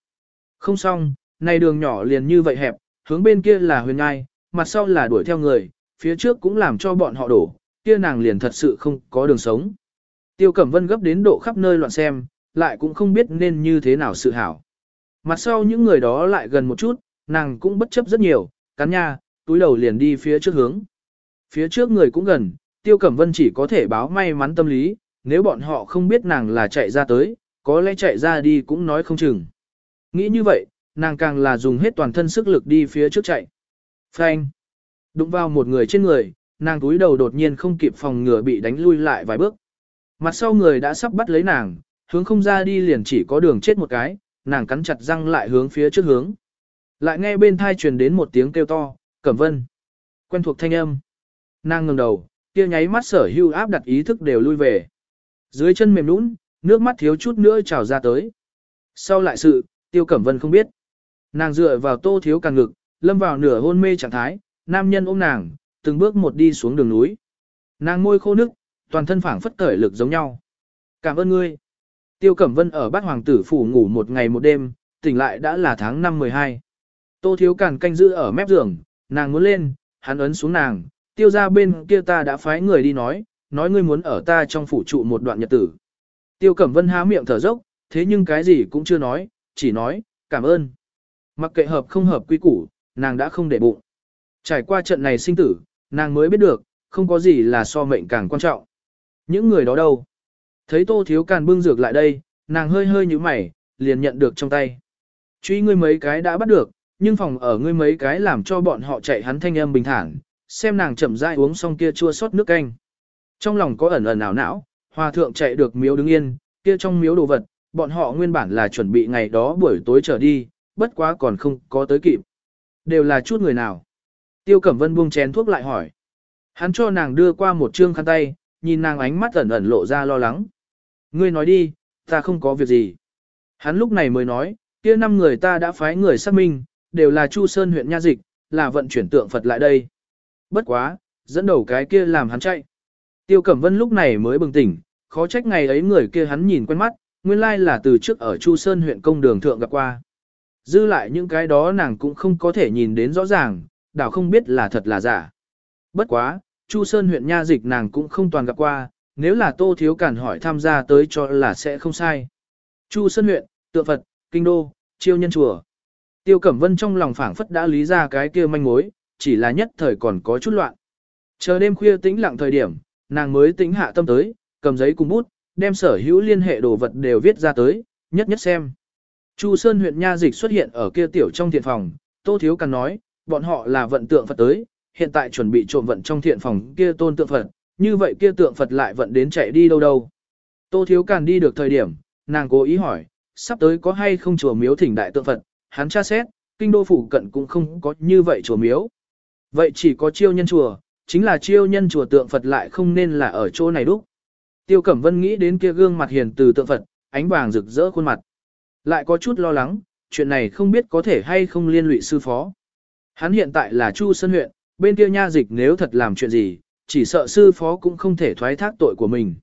Không xong, này đường nhỏ liền như vậy hẹp, hướng bên kia là huyền ngai, mặt sau là đuổi theo người, phía trước cũng làm cho bọn họ đổ, kia nàng liền thật sự không có đường sống. Tiêu Cẩm Vân gấp đến độ khắp nơi loạn xem, lại cũng không biết nên như thế nào sự hảo. Mặt sau những người đó lại gần một chút, nàng cũng bất chấp rất nhiều, cắn nha, túi đầu liền đi phía trước hướng. Phía trước người cũng gần, Tiêu Cẩm Vân chỉ có thể báo may mắn tâm lý, nếu bọn họ không biết nàng là chạy ra tới, có lẽ chạy ra đi cũng nói không chừng. Nghĩ như vậy, nàng càng là dùng hết toàn thân sức lực đi phía trước chạy. Phanh. Đụng vào một người trên người, nàng túi đầu đột nhiên không kịp phòng ngừa bị đánh lui lại vài bước. Mặt sau người đã sắp bắt lấy nàng, hướng không ra đi liền chỉ có đường chết một cái, nàng cắn chặt răng lại hướng phía trước hướng. Lại nghe bên thai truyền đến một tiếng kêu to, Cẩm Vân. Quen thuộc thanh âm. Nàng ngừng đầu, kia nháy mắt sở hưu áp đặt ý thức đều lui về. Dưới chân mềm nũng, nước mắt thiếu chút nữa trào ra tới. Sau lại sự, Tiêu Cẩm Vân không biết. Nàng dựa vào tô thiếu càng ngực, lâm vào nửa hôn mê trạng thái, nam nhân ôm nàng, từng bước một đi xuống đường núi. Nàng môi khô nước, toàn thân phảng phất cởi lực giống nhau. Cảm ơn ngươi. Tiêu Cẩm Vân ở bát hoàng tử phủ ngủ một ngày một đêm, tỉnh lại đã là tháng năm 12. Tô thiếu càng canh giữ ở mép giường, nàng muốn lên, hắn ấn xuống nàng, tiêu ra bên kia ta đã phái người đi nói, nói ngươi muốn ở ta trong phủ trụ một đoạn nhật tử. Tiêu Cẩm Vân há miệng thở dốc, thế nhưng cái gì cũng chưa nói, chỉ nói, cảm ơn. Mặc kệ hợp không hợp quy củ, nàng đã không để bụng. Trải qua trận này sinh tử, nàng mới biết được, không có gì là so mệnh càng quan trọng. Những người đó đâu? Thấy Tô Thiếu Càn bưng dược lại đây, nàng hơi hơi như mày, liền nhận được trong tay. Truy ngươi mấy cái đã bắt được, nhưng phòng ở ngươi mấy cái làm cho bọn họ chạy hắn thanh âm bình thản, xem nàng chậm rãi uống xong kia chua sót nước canh. Trong lòng có ẩn ẩn ảo não, hòa thượng chạy được miếu đứng yên, kia trong miếu đồ vật, bọn họ nguyên bản là chuẩn bị ngày đó buổi tối trở đi, bất quá còn không có tới kịp. Đều là chút người nào. Tiêu Cẩm Vân buông chén thuốc lại hỏi. Hắn cho nàng đưa qua một trương khăn tay, nhìn nàng ánh mắt ẩn ẩn lộ ra lo lắng. Ngươi nói đi, ta không có việc gì. Hắn lúc này mới nói, kia năm người ta đã phái người xác minh, đều là Chu Sơn huyện Nha Dịch, là vận chuyển tượng Phật lại đây. Bất quá, dẫn đầu cái kia làm hắn chạy. Tiêu Cẩm Vân lúc này mới bừng tỉnh, khó trách ngày ấy người kia hắn nhìn quen mắt, nguyên lai là từ trước ở Chu Sơn huyện công đường thượng gặp qua. Dư lại những cái đó nàng cũng không có thể nhìn đến rõ ràng, đảo không biết là thật là giả. Bất quá, Chu Sơn huyện nha dịch nàng cũng không toàn gặp qua, nếu là Tô Thiếu Cản hỏi tham gia tới cho là sẽ không sai. Chu Sơn huyện, tượng Phật, kinh đô, chiêu nhân chùa. Tiêu Cẩm Vân trong lòng phảng phất đã lý ra cái kia manh mối, chỉ là nhất thời còn có chút loạn. Chờ đêm khuya tĩnh lặng thời điểm, nàng mới tĩnh hạ tâm tới, cầm giấy cùng bút, đem sở hữu liên hệ đồ vật đều viết ra tới, nhất nhất xem. Chu Sơn huyện nha dịch xuất hiện ở kia tiểu trong thiện phòng, Tô Thiếu Càn nói, bọn họ là vận tượng Phật tới, hiện tại chuẩn bị trộm vận trong thiện phòng kia tôn tượng Phật, như vậy kia tượng Phật lại vận đến chạy đi đâu đâu. Tô Thiếu Càn đi được thời điểm, nàng cố ý hỏi, sắp tới có hay không chùa miếu thỉnh đại tượng Phật, hắn tra xét, kinh đô phủ cận cũng không có như vậy chùa miếu. Vậy chỉ có chiêu nhân chùa, chính là chiêu nhân chùa tượng Phật lại không nên là ở chỗ này đúc. Tiêu Cẩm Vân nghĩ đến kia gương mặt hiền từ tượng Phật, ánh vàng rực rỡ khuôn mặt. Lại có chút lo lắng, chuyện này không biết có thể hay không liên lụy sư phó. Hắn hiện tại là Chu Sơn huyện, bên kia nha dịch nếu thật làm chuyện gì, chỉ sợ sư phó cũng không thể thoái thác tội của mình.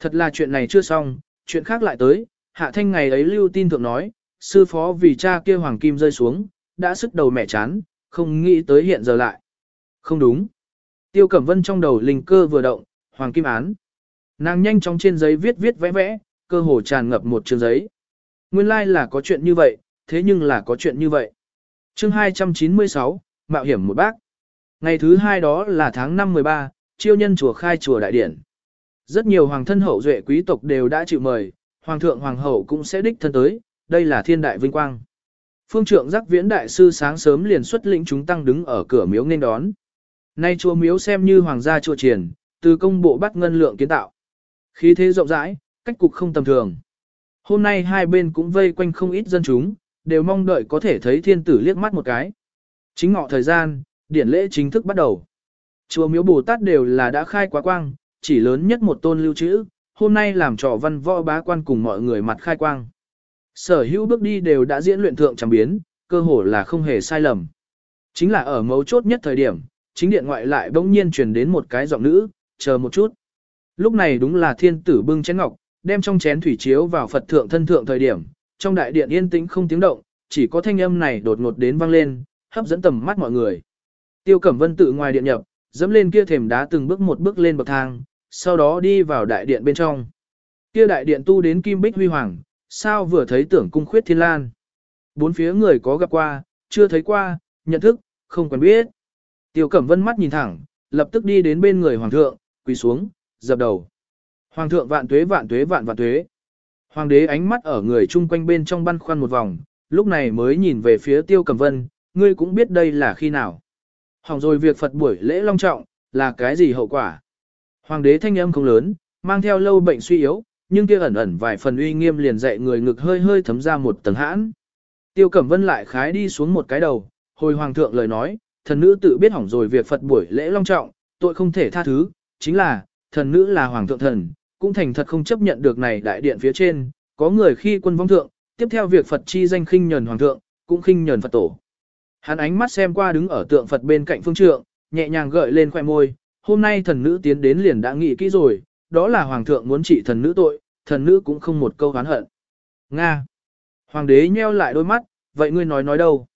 Thật là chuyện này chưa xong, chuyện khác lại tới, hạ thanh ngày ấy lưu tin thượng nói, sư phó vì cha kia hoàng kim rơi xuống, đã sức đầu mẹ chán, không nghĩ tới hiện giờ lại. Không đúng. Tiêu Cẩm Vân trong đầu linh cơ vừa động, hoàng kim án. Nàng nhanh chóng trên giấy viết viết vẽ vẽ, cơ hồ tràn ngập một chương giấy. Nguyên lai like là có chuyện như vậy, thế nhưng là có chuyện như vậy. Chương 296, Mạo hiểm một bác. Ngày thứ hai đó là tháng 5 13, chiêu nhân chùa khai chùa đại điển. Rất nhiều hoàng thân hậu duệ quý tộc đều đã chịu mời, hoàng thượng hoàng hậu cũng sẽ đích thân tới, đây là thiên đại vinh quang. Phương trượng giác viễn đại sư sáng sớm liền xuất lĩnh chúng tăng đứng ở cửa miếu nên đón. Nay chùa miếu xem như hoàng gia chùa triển, từ công bộ bắt ngân lượng kiến tạo. Khí thế rộng rãi, cách cục không tầm thường. Hôm nay hai bên cũng vây quanh không ít dân chúng, đều mong đợi có thể thấy thiên tử liếc mắt một cái. Chính ngọ thời gian, điển lễ chính thức bắt đầu. Chùa miếu Bồ Tát đều là đã khai quá quang, chỉ lớn nhất một tôn lưu trữ, hôm nay làm trò văn võ bá quan cùng mọi người mặt khai quang. Sở hữu bước đi đều đã diễn luyện thượng chẳng biến, cơ hồ là không hề sai lầm. Chính là ở mấu chốt nhất thời điểm, chính điện ngoại lại bỗng nhiên truyền đến một cái giọng nữ, chờ một chút. Lúc này đúng là thiên tử bưng chén ngọc, đem trong chén thủy chiếu vào Phật thượng thân thượng thời điểm, trong đại điện yên tĩnh không tiếng động, chỉ có thanh âm này đột ngột đến vang lên, hấp dẫn tầm mắt mọi người. Tiêu Cẩm Vân tự ngoài điện nhập, dẫm lên kia thềm đá từng bước một bước lên bậc thang, sau đó đi vào đại điện bên trong. Kia đại điện tu đến kim bích huy hoàng, sao vừa thấy tưởng cung khuyết thiên lan. Bốn phía người có gặp qua, chưa thấy qua, nhận thức, không quen biết. Tiêu Cẩm Vân mắt nhìn thẳng, lập tức đi đến bên người hoàng thượng, quỳ xuống, dập đầu. Hoàng thượng vạn tuế vạn tuế vạn vạn tuế. Hoàng đế ánh mắt ở người chung quanh bên trong băn khoăn một vòng, lúc này mới nhìn về phía Tiêu Cẩm Vân, ngươi cũng biết đây là khi nào. Hỏng rồi việc Phật buổi lễ long trọng, là cái gì hậu quả? Hoàng đế thanh âm không lớn, mang theo lâu bệnh suy yếu, nhưng kia ẩn ẩn vài phần uy nghiêm liền dậy người ngực hơi hơi thấm ra một tầng hãn. Tiêu Cẩm Vân lại khái đi xuống một cái đầu, hồi hoàng thượng lời nói, thần nữ tự biết hỏng rồi việc Phật buổi lễ long trọng, tội không thể tha thứ, chính là, thần nữ là hoàng thượng thần, cũng thành thật không chấp nhận được này đại điện phía trên, có người khi quân vong thượng, tiếp theo việc Phật chi danh khinh nhờn hoàng thượng, cũng khinh nhờn Phật tổ. Hắn ánh mắt xem qua đứng ở tượng Phật bên cạnh phương trượng, nhẹ nhàng gợi lên khoẻ môi, hôm nay thần nữ tiến đến liền đã nghĩ kỹ rồi, đó là hoàng thượng muốn trị thần nữ tội, thần nữ cũng không một câu oán hận. Nga. Hoàng đế nheo lại đôi mắt, vậy ngươi nói nói đâu?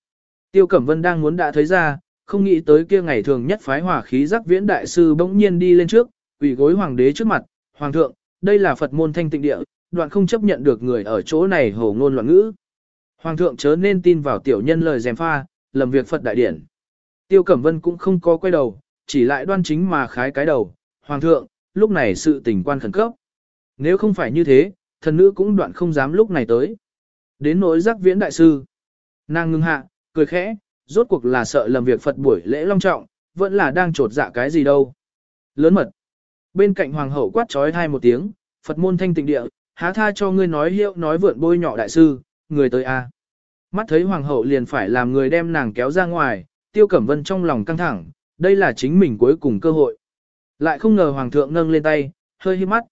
Tiêu Cẩm Vân đang muốn đã thấy ra, không nghĩ tới kia ngày thường nhất phái hỏa khí giác viễn đại sư bỗng nhiên đi lên trước, quỳ gối hoàng đế trước mặt, hoàng thượng, đây là Phật môn thanh tịnh địa, đoạn không chấp nhận được người ở chỗ này hồ ngôn loạn ngữ. Hoàng thượng chớ nên tin vào tiểu nhân lời dèm pha, lầm việc Phật đại điển. Tiêu Cẩm Vân cũng không có quay đầu, chỉ lại đoan chính mà khái cái đầu, hoàng thượng, lúc này sự tình quan khẩn cấp. Nếu không phải như thế, thần nữ cũng đoạn không dám lúc này tới. Đến nỗi giác viễn đại sư. Nàng ngưng hạ, cười khẽ, rốt cuộc là sợ lầm việc Phật buổi lễ long trọng, vẫn là đang trột dạ cái gì đâu. Lớn mật. Bên cạnh hoàng hậu quát trói hai một tiếng, Phật môn thanh tịnh địa, há tha cho ngươi nói hiệu nói vượn bôi nhọ đại sư, người tới a. Mắt thấy hoàng hậu liền phải làm người đem nàng kéo ra ngoài, tiêu cẩm vân trong lòng căng thẳng, đây là chính mình cuối cùng cơ hội. Lại không ngờ hoàng thượng nâng lên tay, hơi hiếp mắt.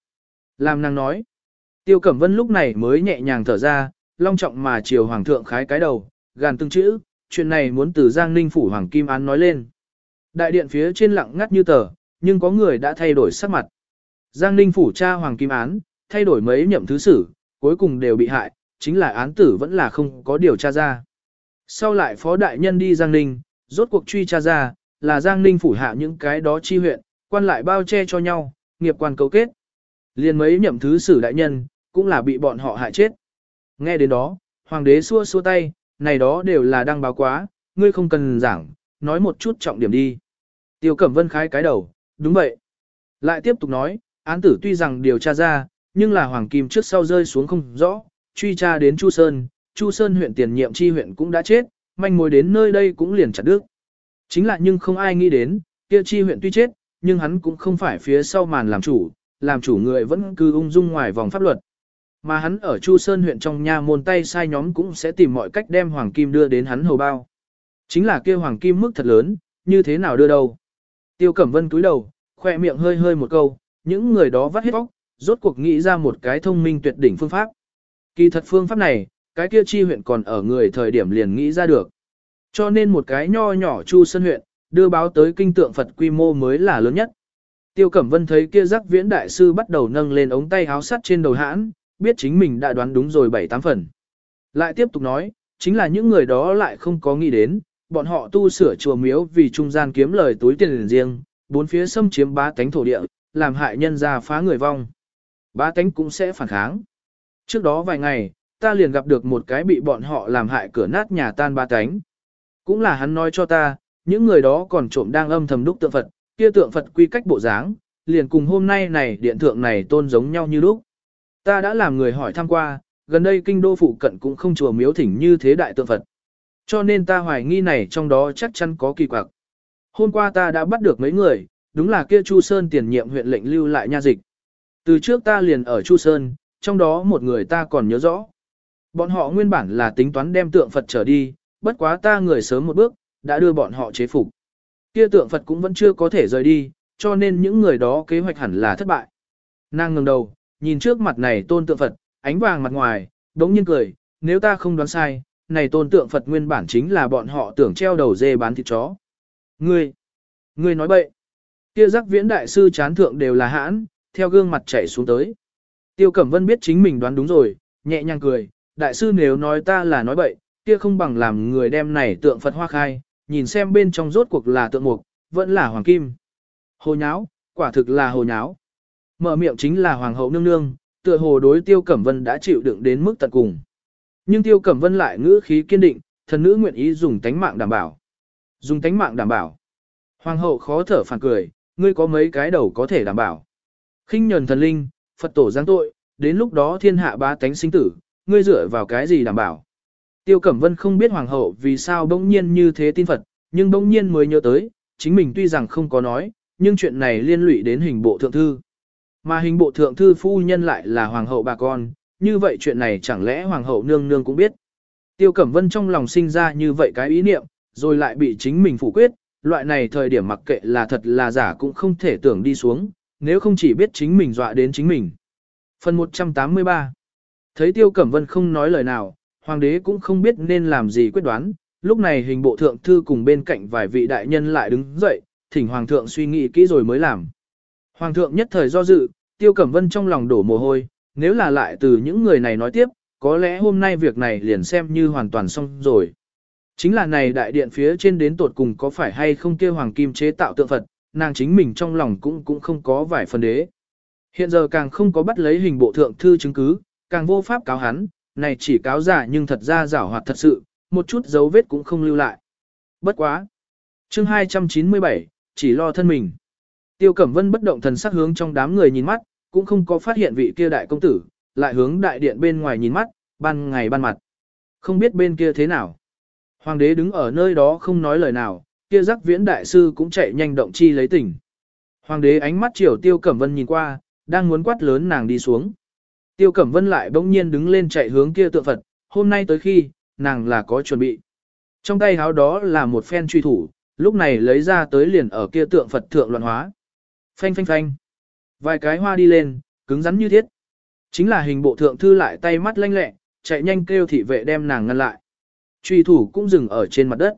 Làm nàng nói. Tiêu cẩm vân lúc này mới nhẹ nhàng thở ra, long trọng mà chiều hoàng thượng khái cái đầu, gàn từng chữ, chuyện này muốn từ Giang Ninh phủ hoàng kim án nói lên. Đại điện phía trên lặng ngắt như tờ, nhưng có người đã thay đổi sắc mặt. Giang Ninh phủ cha Hoàng Kim án, thay đổi mấy nhậm thứ sử, cuối cùng đều bị hại, chính là án tử vẫn là không có điều tra ra. Sau lại phó đại nhân đi Giang Ninh, rốt cuộc truy tra ra, là Giang Ninh phủ hạ những cái đó chi huyện, quan lại bao che cho nhau, nghiệp quan cấu kết. liền mấy nhậm thứ sử đại nhân, cũng là bị bọn họ hại chết. Nghe đến đó, hoàng đế xua xua tay, này đó đều là đăng báo quá, ngươi không cần giảng, nói một chút trọng điểm đi. Tiêu Cẩm Vân khái cái đầu, đúng vậy. Lại tiếp tục nói, án tử tuy rằng điều tra ra, nhưng là Hoàng Kim trước sau rơi xuống không rõ, truy tra đến Chu Sơn, Chu Sơn huyện tiền nhiệm chi huyện cũng đã chết, manh mối đến nơi đây cũng liền chặt đứt. Chính là nhưng không ai nghĩ đến, kia chi huyện tuy chết, nhưng hắn cũng không phải phía sau màn làm chủ, làm chủ người vẫn cứ ung dung ngoài vòng pháp luật. Mà hắn ở Chu Sơn huyện trong nhà môn tay sai nhóm cũng sẽ tìm mọi cách đem Hoàng Kim đưa đến hắn hầu bao. Chính là kia Hoàng Kim mức thật lớn, như thế nào đưa đâu. Tiêu Cẩm Vân cúi đầu, khoe miệng hơi hơi một câu, những người đó vắt hết bóc, rốt cuộc nghĩ ra một cái thông minh tuyệt đỉnh phương pháp. Kỳ thật phương pháp này, cái kia chi huyện còn ở người thời điểm liền nghĩ ra được. Cho nên một cái nho nhỏ Chu sân huyện, đưa báo tới kinh tượng Phật quy mô mới là lớn nhất. Tiêu Cẩm Vân thấy kia giác viễn đại sư bắt đầu nâng lên ống tay háo sắt trên đầu hãn, biết chính mình đã đoán đúng rồi bảy tám phần. Lại tiếp tục nói, chính là những người đó lại không có nghĩ đến, bọn họ tu sửa chùa miếu vì trung gian kiếm lời túi tiền riêng, bốn phía xâm chiếm bá tánh thổ địa, làm hại nhân ra phá người vong. Bá tánh cũng sẽ phản kháng. Trước đó vài ngày, ta liền gặp được một cái bị bọn họ làm hại cửa nát nhà tan bá tánh. Cũng là hắn nói cho ta, những người đó còn trộm đang âm thầm đúc tượng Phật, kia tượng Phật quy cách bộ dáng, liền cùng hôm nay này điện thượng này tôn giống nhau như lúc. Ta đã làm người hỏi thăm qua, gần đây kinh đô phụ cận cũng không chùa miếu thỉnh như thế đại tượng Phật. Cho nên ta hoài nghi này trong đó chắc chắn có kỳ quặc. Hôm qua ta đã bắt được mấy người, đúng là kia Chu Sơn tiền nhiệm huyện lệnh lưu lại nha dịch. Từ trước ta liền ở Chu Sơn, trong đó một người ta còn nhớ rõ. Bọn họ nguyên bản là tính toán đem tượng Phật trở đi, bất quá ta người sớm một bước, đã đưa bọn họ chế phục. Kia tượng Phật cũng vẫn chưa có thể rời đi, cho nên những người đó kế hoạch hẳn là thất bại. Nàng ngẩng đầu, nhìn trước mặt này tôn tượng Phật, ánh vàng mặt ngoài, đống nhiên cười, nếu ta không đoán sai, này tôn tượng Phật nguyên bản chính là bọn họ tưởng treo đầu dê bán thịt chó. Ngươi, ngươi nói bậy. Kia giác viễn đại sư chán thượng đều là hãn, theo gương mặt chảy xuống tới. Tiêu Cẩm Vân biết chính mình đoán đúng rồi, nhẹ nhàng cười, đại sư nếu nói ta là nói bậy, kia không bằng làm người đem này tượng Phật hoa khai, nhìn xem bên trong rốt cuộc là tượng mục, vẫn là hoàng kim. Hồ nháo, quả thực là hồ nháo. Mở miệng chính là hoàng hậu nương nương, tựa hồ đối Tiêu Cẩm Vân đã chịu đựng đến mức tận cùng. Nhưng Tiêu Cẩm Vân lại ngữ khí kiên định, thần nữ nguyện ý dùng tánh mạng đảm bảo. Dùng tánh mạng đảm bảo. Hoàng hậu khó thở phản cười, ngươi có mấy cái đầu có thể đảm bảo. khinh nhờn thần linh, Phật tổ giáng tội, đến lúc đó thiên hạ ba tánh sinh tử, ngươi dựa vào cái gì đảm bảo. Tiêu Cẩm Vân không biết hoàng hậu vì sao bỗng nhiên như thế tin Phật, nhưng bỗng nhiên mới nhớ tới, chính mình tuy rằng không có nói, nhưng chuyện này liên lụy đến hình bộ thượng thư. Mà hình bộ thượng thư phu nhân lại là hoàng hậu bà con, như vậy chuyện này chẳng lẽ hoàng hậu nương nương cũng biết. Tiêu Cẩm Vân trong lòng sinh ra như vậy cái ý niệm, rồi lại bị chính mình phủ quyết, loại này thời điểm mặc kệ là thật là giả cũng không thể tưởng đi xuống, nếu không chỉ biết chính mình dọa đến chính mình. Phần 183 Thấy Tiêu Cẩm Vân không nói lời nào, hoàng đế cũng không biết nên làm gì quyết đoán, lúc này hình bộ thượng thư cùng bên cạnh vài vị đại nhân lại đứng dậy, thỉnh hoàng thượng suy nghĩ kỹ rồi mới làm. Hoàng thượng nhất thời do dự, Tiêu Cẩm Vân trong lòng đổ mồ hôi, nếu là lại từ những người này nói tiếp, có lẽ hôm nay việc này liền xem như hoàn toàn xong rồi. Chính là này đại điện phía trên đến tột cùng có phải hay không kêu hoàng kim chế tạo tượng Phật, nàng chính mình trong lòng cũng cũng không có vài phần đế. Hiện giờ càng không có bắt lấy hình bộ thượng thư chứng cứ, càng vô pháp cáo hắn, này chỉ cáo giả nhưng thật ra giả hoạt thật sự, một chút dấu vết cũng không lưu lại. Bất quá. chương 297, chỉ lo thân mình. Tiêu Cẩm Vân bất động thần sắc hướng trong đám người nhìn mắt, cũng không có phát hiện vị kia đại công tử, lại hướng đại điện bên ngoài nhìn mắt, ban ngày ban mặt. Không biết bên kia thế nào. Hoàng đế đứng ở nơi đó không nói lời nào, kia giác viễn đại sư cũng chạy nhanh động chi lấy tỉnh. Hoàng đế ánh mắt chiều Tiêu Cẩm Vân nhìn qua, đang muốn quát lớn nàng đi xuống. Tiêu Cẩm Vân lại bỗng nhiên đứng lên chạy hướng kia tượng Phật, hôm nay tới khi, nàng là có chuẩn bị. Trong tay háo đó là một phen truy thủ, lúc này lấy ra tới liền ở kia tượng Phật thượng loạn hóa. Phanh phanh phanh. Vài cái hoa đi lên, cứng rắn như thiết. Chính là hình bộ thượng thư lại tay mắt lanh lẹ, chạy nhanh kêu thị vệ đem nàng ngăn lại. Truy thủ cũng dừng ở trên mặt đất.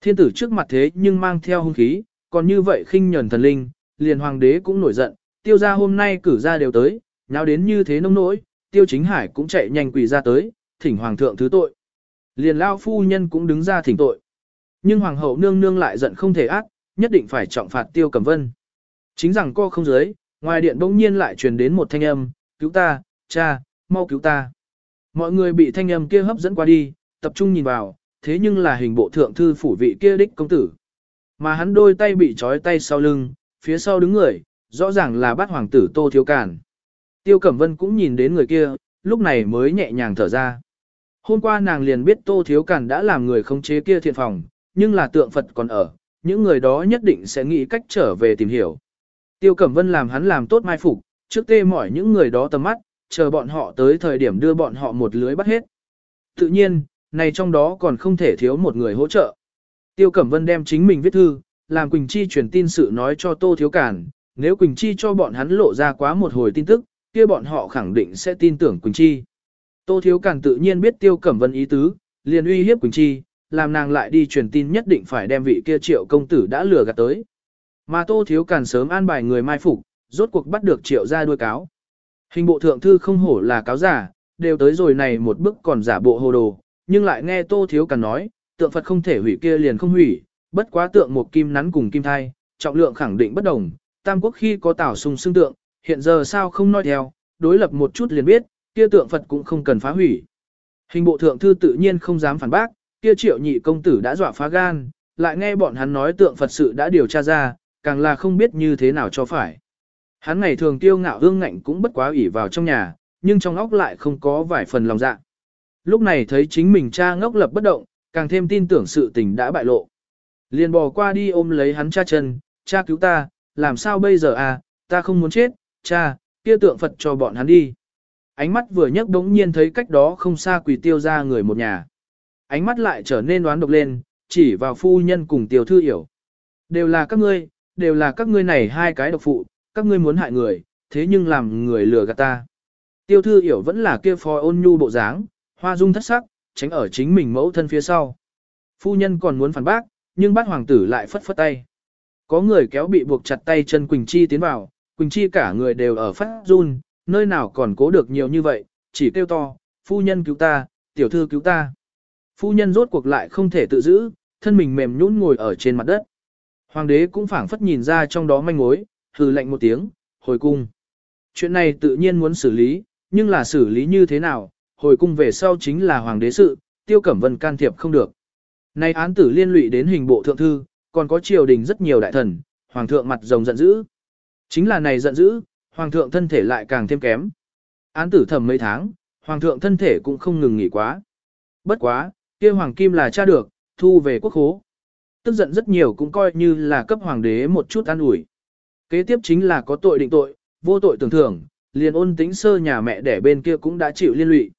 Thiên tử trước mặt thế nhưng mang theo hung khí, còn như vậy khinh nhẫn thần linh, liền hoàng đế cũng nổi giận, tiêu gia hôm nay cử ra đều tới, nháo đến như thế nông nỗi, tiêu chính hải cũng chạy nhanh quỳ ra tới, thỉnh hoàng thượng thứ tội. Liền lao phu nhân cũng đứng ra thỉnh tội. Nhưng hoàng hậu nương nương lại giận không thể ác, nhất định phải trọng phạt tiêu cẩm vân. Chính rằng co không giới, ngoài điện bỗng nhiên lại truyền đến một thanh âm, cứu ta, cha, mau cứu ta. Mọi người bị thanh âm kia hấp dẫn qua đi, tập trung nhìn vào, thế nhưng là hình bộ thượng thư phủ vị kia đích công tử. Mà hắn đôi tay bị trói tay sau lưng, phía sau đứng người, rõ ràng là bát hoàng tử Tô Thiếu Cản. Tiêu Cẩm Vân cũng nhìn đến người kia, lúc này mới nhẹ nhàng thở ra. Hôm qua nàng liền biết Tô Thiếu Cản đã làm người không chế kia thiện phòng, nhưng là tượng Phật còn ở, những người đó nhất định sẽ nghĩ cách trở về tìm hiểu. Tiêu Cẩm Vân làm hắn làm tốt mai phục, trước tê mỏi những người đó tầm mắt, chờ bọn họ tới thời điểm đưa bọn họ một lưới bắt hết. Tự nhiên, này trong đó còn không thể thiếu một người hỗ trợ. Tiêu Cẩm Vân đem chính mình viết thư, làm Quỳnh Chi truyền tin sự nói cho Tô Thiếu Cản, nếu Quỳnh Chi cho bọn hắn lộ ra quá một hồi tin tức, kia bọn họ khẳng định sẽ tin tưởng Quỳnh Chi. Tô Thiếu Cản tự nhiên biết Tiêu Cẩm Vân ý tứ, liền uy hiếp Quỳnh Chi, làm nàng lại đi truyền tin nhất định phải đem vị kia triệu công tử đã lừa gạt tới. Mà Tô Thiếu càn sớm an bài người mai phục, rốt cuộc bắt được triệu ra đuôi cáo. Hình bộ thượng thư không hổ là cáo giả, đều tới rồi này một bước còn giả bộ hồ đồ, nhưng lại nghe Tô Thiếu càn nói, tượng Phật không thể hủy kia liền không hủy, bất quá tượng một kim nắn cùng kim thai, trọng lượng khẳng định bất đồng, Tam Quốc khi có tảo sung xương tượng, hiện giờ sao không nói theo, đối lập một chút liền biết, kia tượng Phật cũng không cần phá hủy. Hình bộ thượng thư tự nhiên không dám phản bác, kia triệu nhị công tử đã dọa phá gan, lại nghe bọn hắn nói tượng Phật sự đã điều tra ra, càng là không biết như thế nào cho phải. Hắn ngày thường tiêu ngạo hương ngạnh cũng bất quá ủy vào trong nhà, nhưng trong óc lại không có vài phần lòng dạ. Lúc này thấy chính mình cha ngốc lập bất động, càng thêm tin tưởng sự tình đã bại lộ. Liền bò qua đi ôm lấy hắn cha chân, cha cứu ta, làm sao bây giờ à, ta không muốn chết, cha, kia tượng Phật cho bọn hắn đi. Ánh mắt vừa nhấc đống nhiên thấy cách đó không xa quỷ tiêu ra người một nhà. Ánh mắt lại trở nên đoán độc lên, chỉ vào phu nhân cùng tiểu thư hiểu. Đều là các ngươi, đều là các ngươi này hai cái độc phụ, các ngươi muốn hại người, thế nhưng làm người lừa gạt ta. Tiêu thư hiểu vẫn là kia phò ôn nhu bộ dáng, hoa dung thất sắc, tránh ở chính mình mẫu thân phía sau. Phu nhân còn muốn phản bác, nhưng bác hoàng tử lại phất phất tay. Có người kéo bị buộc chặt tay chân Quỳnh Chi tiến vào, Quỳnh Chi cả người đều ở phát run, nơi nào còn cố được nhiều như vậy, chỉ kêu to, phu nhân cứu ta, tiểu thư cứu ta. Phu nhân rốt cuộc lại không thể tự giữ, thân mình mềm nhũn ngồi ở trên mặt đất. Hoàng đế cũng phảng phất nhìn ra trong đó manh mối, hừ lạnh một tiếng, hồi cung. Chuyện này tự nhiên muốn xử lý, nhưng là xử lý như thế nào, hồi cung về sau chính là hoàng đế sự, tiêu cẩm vân can thiệp không được. Nay án tử liên lụy đến hình bộ thượng thư, còn có triều đình rất nhiều đại thần, hoàng thượng mặt rồng giận dữ. Chính là này giận dữ, hoàng thượng thân thể lại càng thêm kém. Án tử thẩm mấy tháng, hoàng thượng thân thể cũng không ngừng nghỉ quá. Bất quá, kia hoàng kim là cha được, thu về quốc khố. Tức giận rất nhiều cũng coi như là cấp hoàng đế một chút an ủi. Kế tiếp chính là có tội định tội, vô tội tưởng thưởng, liền ôn tính sơ nhà mẹ đẻ bên kia cũng đã chịu liên lụy.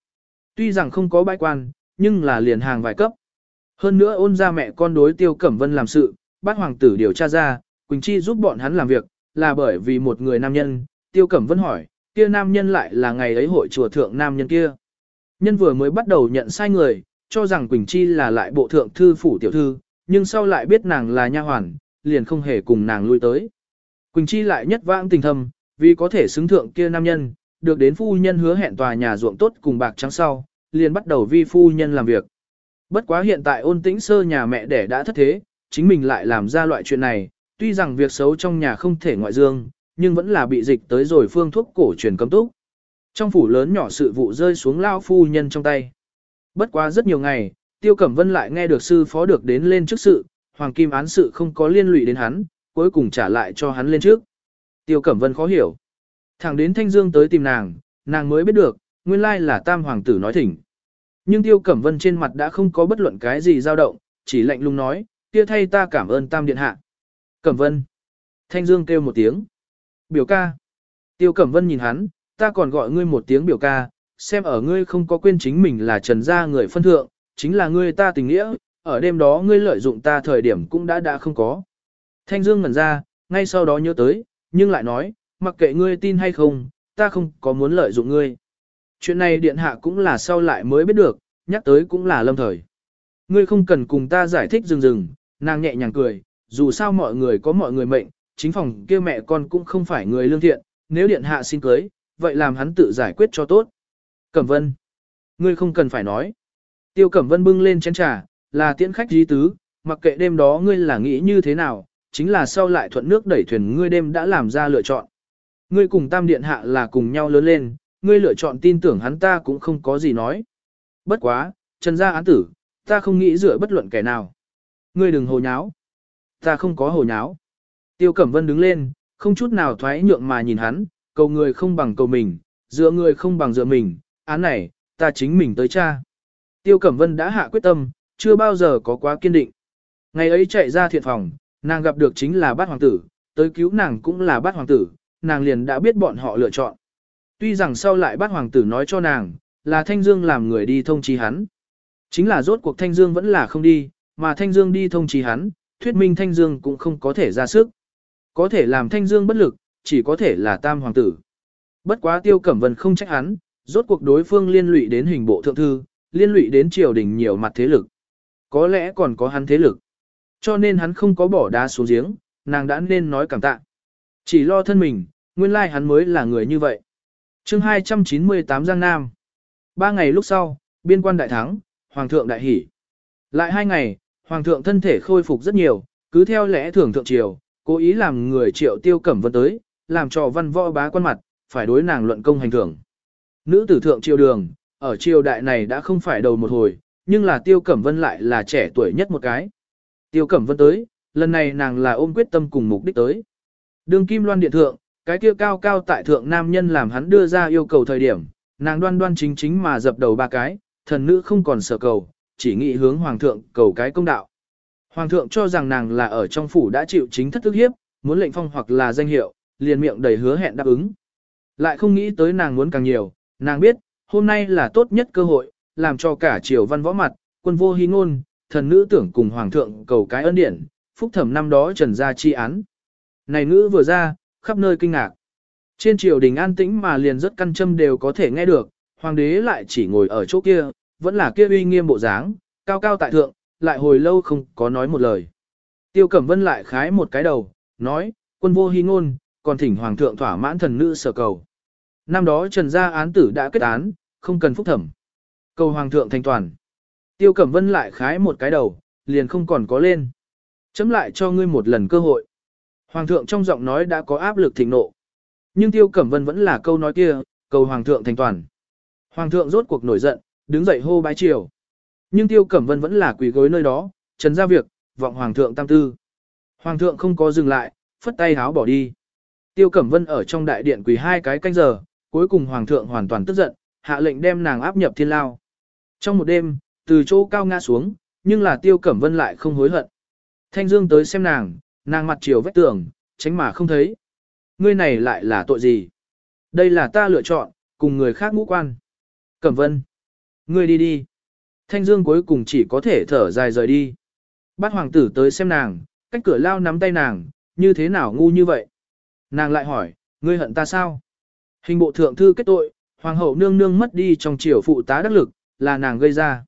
Tuy rằng không có bãi quan, nhưng là liền hàng vài cấp. Hơn nữa ôn ra mẹ con đối tiêu cẩm vân làm sự, bác hoàng tử điều tra ra, Quỳnh Chi giúp bọn hắn làm việc, là bởi vì một người nam nhân, tiêu cẩm vân hỏi, kia nam nhân lại là ngày ấy hội chùa thượng nam nhân kia. Nhân vừa mới bắt đầu nhận sai người, cho rằng Quỳnh Chi là lại bộ thượng thư phủ tiểu thư, nhưng sau lại biết nàng là nha hoàn, liền không hề cùng nàng lui tới. Quỳnh Chi lại nhất vãng tình thâm, vì có thể xứng thượng kia nam nhân, được đến phu nhân hứa hẹn tòa nhà ruộng tốt cùng bạc trắng sau, liền bắt đầu vi phu nhân làm việc. Bất quá hiện tại ôn tĩnh sơ nhà mẹ đẻ đã thất thế, chính mình lại làm ra loại chuyện này, tuy rằng việc xấu trong nhà không thể ngoại dương, nhưng vẫn là bị dịch tới rồi phương thuốc cổ truyền cấm túc. Trong phủ lớn nhỏ sự vụ rơi xuống lao phu nhân trong tay. Bất quá rất nhiều ngày, Tiêu Cẩm Vân lại nghe được sư phó được đến lên trước sự, Hoàng Kim án sự không có liên lụy đến hắn, cuối cùng trả lại cho hắn lên trước. Tiêu Cẩm Vân khó hiểu. Thẳng đến Thanh Dương tới tìm nàng, nàng mới biết được, nguyên lai là Tam Hoàng tử nói thỉnh. Nhưng Tiêu Cẩm Vân trên mặt đã không có bất luận cái gì dao động, chỉ lạnh lùng nói, kia thay ta cảm ơn Tam Điện Hạ. Cẩm Vân. Thanh Dương kêu một tiếng. Biểu ca. Tiêu Cẩm Vân nhìn hắn, ta còn gọi ngươi một tiếng biểu ca, xem ở ngươi không có quên chính mình là trần gia người phân thượng, chính là ngươi ta tình nghĩa, ở đêm đó ngươi lợi dụng ta thời điểm cũng đã đã không có. Thanh Dương ngẩn ra, ngay sau đó nhớ tới, nhưng lại nói, mặc kệ ngươi tin hay không, ta không có muốn lợi dụng ngươi. Chuyện này điện hạ cũng là sau lại mới biết được, nhắc tới cũng là lâm thời. Ngươi không cần cùng ta giải thích dừng dừng, nàng nhẹ nhàng cười, dù sao mọi người có mọi người mệnh, chính phòng kia mẹ con cũng không phải người lương thiện, nếu điện hạ xin cưới, vậy làm hắn tự giải quyết cho tốt. Cẩm Vân, ngươi không cần phải nói. Tiêu Cẩm Vân bưng lên chén trà, là tiễn khách dí tứ, mặc kệ đêm đó ngươi là nghĩ như thế nào, chính là sau lại thuận nước đẩy thuyền ngươi đêm đã làm ra lựa chọn. Ngươi cùng tam điện hạ là cùng nhau lớn lên, ngươi lựa chọn tin tưởng hắn ta cũng không có gì nói. Bất quá, trần gia án tử, ta không nghĩ dựa bất luận kẻ nào. Ngươi đừng hồ nháo. Ta không có hồ nháo. Tiêu Cẩm Vân đứng lên, không chút nào thoái nhượng mà nhìn hắn, cầu người không bằng cầu mình, dựa người không bằng dựa mình, án này, ta chính mình tới cha. Tiêu Cẩm Vân đã hạ quyết tâm, chưa bao giờ có quá kiên định. Ngày ấy chạy ra thiện phòng, nàng gặp được chính là bát hoàng tử, tới cứu nàng cũng là bát hoàng tử, nàng liền đã biết bọn họ lựa chọn. Tuy rằng sau lại bát hoàng tử nói cho nàng, là Thanh Dương làm người đi thông chi hắn. Chính là rốt cuộc Thanh Dương vẫn là không đi, mà Thanh Dương đi thông chi hắn, thuyết minh Thanh Dương cũng không có thể ra sức. Có thể làm Thanh Dương bất lực, chỉ có thể là tam hoàng tử. Bất quá Tiêu Cẩm Vân không trách hắn, rốt cuộc đối phương liên lụy đến hình bộ thượng thư, liên lụy đến triều đình nhiều mặt thế lực. Có lẽ còn có hắn thế lực. Cho nên hắn không có bỏ đá xuống giếng, nàng đã nên nói cảm tạ. Chỉ lo thân mình, nguyên lai hắn mới là người như vậy. chương 298 Giang Nam. Ba ngày lúc sau, biên quan đại thắng, Hoàng thượng đại hỷ. Lại hai ngày, Hoàng thượng thân thể khôi phục rất nhiều, cứ theo lẽ thường thượng triều, cố ý làm người triệu tiêu cẩm vân tới, làm cho văn võ bá quan mặt, phải đối nàng luận công hành thưởng. Nữ tử thượng triều đường, ở triều đại này đã không phải đầu một hồi, nhưng là tiêu cẩm vân lại là trẻ tuổi nhất một cái. Tiêu cẩm vân tới, lần này nàng là ôm quyết tâm cùng mục đích tới. Đường kim loan điện thượng, cái kia cao cao tại thượng nam nhân làm hắn đưa ra yêu cầu thời điểm, nàng đoan đoan chính chính mà dập đầu ba cái, thần nữ không còn sợ cầu, chỉ nghĩ hướng hoàng thượng cầu cái công đạo. Hoàng thượng cho rằng nàng là ở trong phủ đã chịu chính thất tức hiếp, muốn lệnh phong hoặc là danh hiệu, liền miệng đầy hứa hẹn đáp ứng. Lại không nghĩ tới nàng muốn càng nhiều, nàng biết, hôm nay là tốt nhất cơ hội, làm cho cả triều văn võ mặt, quân vô hy ngôn, thần nữ tưởng cùng hoàng thượng cầu cái ân điển, phúc thẩm năm đó trần ra chi án. Này ngữ vừa ra, khắp nơi kinh ngạc. Trên triều đình an tĩnh mà liền rất căn châm đều có thể nghe được, hoàng đế lại chỉ ngồi ở chỗ kia, vẫn là kia uy nghiêm bộ dáng, cao cao tại thượng, lại hồi lâu không có nói một lời. Tiêu Cẩm Vân lại khái một cái đầu, nói, quân vô hy ngôn, còn thỉnh hoàng thượng thỏa mãn thần nữ sở cầu. Năm đó trần gia án tử đã kết án, không cần phúc thẩm. Cầu hoàng thượng thành toàn. Tiêu Cẩm Vân lại khái một cái đầu, liền không còn có lên. Chấm lại cho ngươi một lần cơ hội. Hoàng thượng trong giọng nói đã có áp lực thịnh nộ. Nhưng Tiêu Cẩm Vân vẫn là câu nói kia, cầu Hoàng thượng thành toàn. Hoàng thượng rốt cuộc nổi giận, đứng dậy hô bái triều. Nhưng Tiêu Cẩm Vân vẫn là quỳ gối nơi đó, trần ra việc, vọng Hoàng thượng tam tư. Hoàng thượng không có dừng lại, phất tay háo bỏ đi. Tiêu Cẩm Vân ở trong đại điện quỳ hai cái canh giờ, cuối cùng Hoàng thượng hoàn toàn tức giận, hạ lệnh đem nàng áp nhập thiên lao. Trong một đêm, từ chỗ cao ngã xuống, nhưng là Tiêu Cẩm Vân lại không hối hận. Thanh Dương tới xem nàng, nàng mặt chiều vách tường, tránh mà không thấy. Ngươi này lại là tội gì? Đây là ta lựa chọn, cùng người khác ngũ quan. Cẩm vân. Ngươi đi đi. Thanh Dương cuối cùng chỉ có thể thở dài rời đi. Bát hoàng tử tới xem nàng, cách cửa lao nắm tay nàng, như thế nào ngu như vậy? Nàng lại hỏi, ngươi hận ta sao? Hình bộ thượng thư kết tội, hoàng hậu nương nương mất đi trong triều phụ tá đắc lực, là nàng gây ra.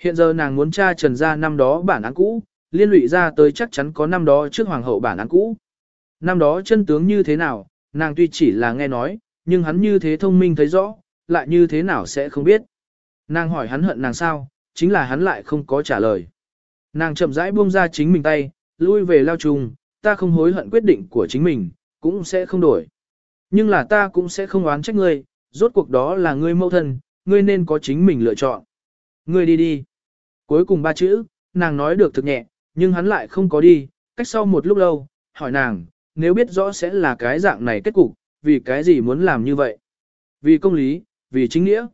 Hiện giờ nàng muốn tra trần ra năm đó bản án cũ, liên lụy ra tới chắc chắn có năm đó trước hoàng hậu bản án cũ. Năm đó chân tướng như thế nào, nàng tuy chỉ là nghe nói, nhưng hắn như thế thông minh thấy rõ, lại như thế nào sẽ không biết. Nàng hỏi hắn hận nàng sao, chính là hắn lại không có trả lời. Nàng chậm rãi buông ra chính mình tay, lui về lao trùng, ta không hối hận quyết định của chính mình, cũng sẽ không đổi. Nhưng là ta cũng sẽ không oán trách ngươi, rốt cuộc đó là ngươi mâu thân, ngươi nên có chính mình lựa chọn. Ngươi đi đi. Cuối cùng ba chữ, nàng nói được thực nhẹ, nhưng hắn lại không có đi, cách sau một lúc lâu, hỏi nàng, nếu biết rõ sẽ là cái dạng này kết cục, vì cái gì muốn làm như vậy? Vì công lý, vì chính nghĩa.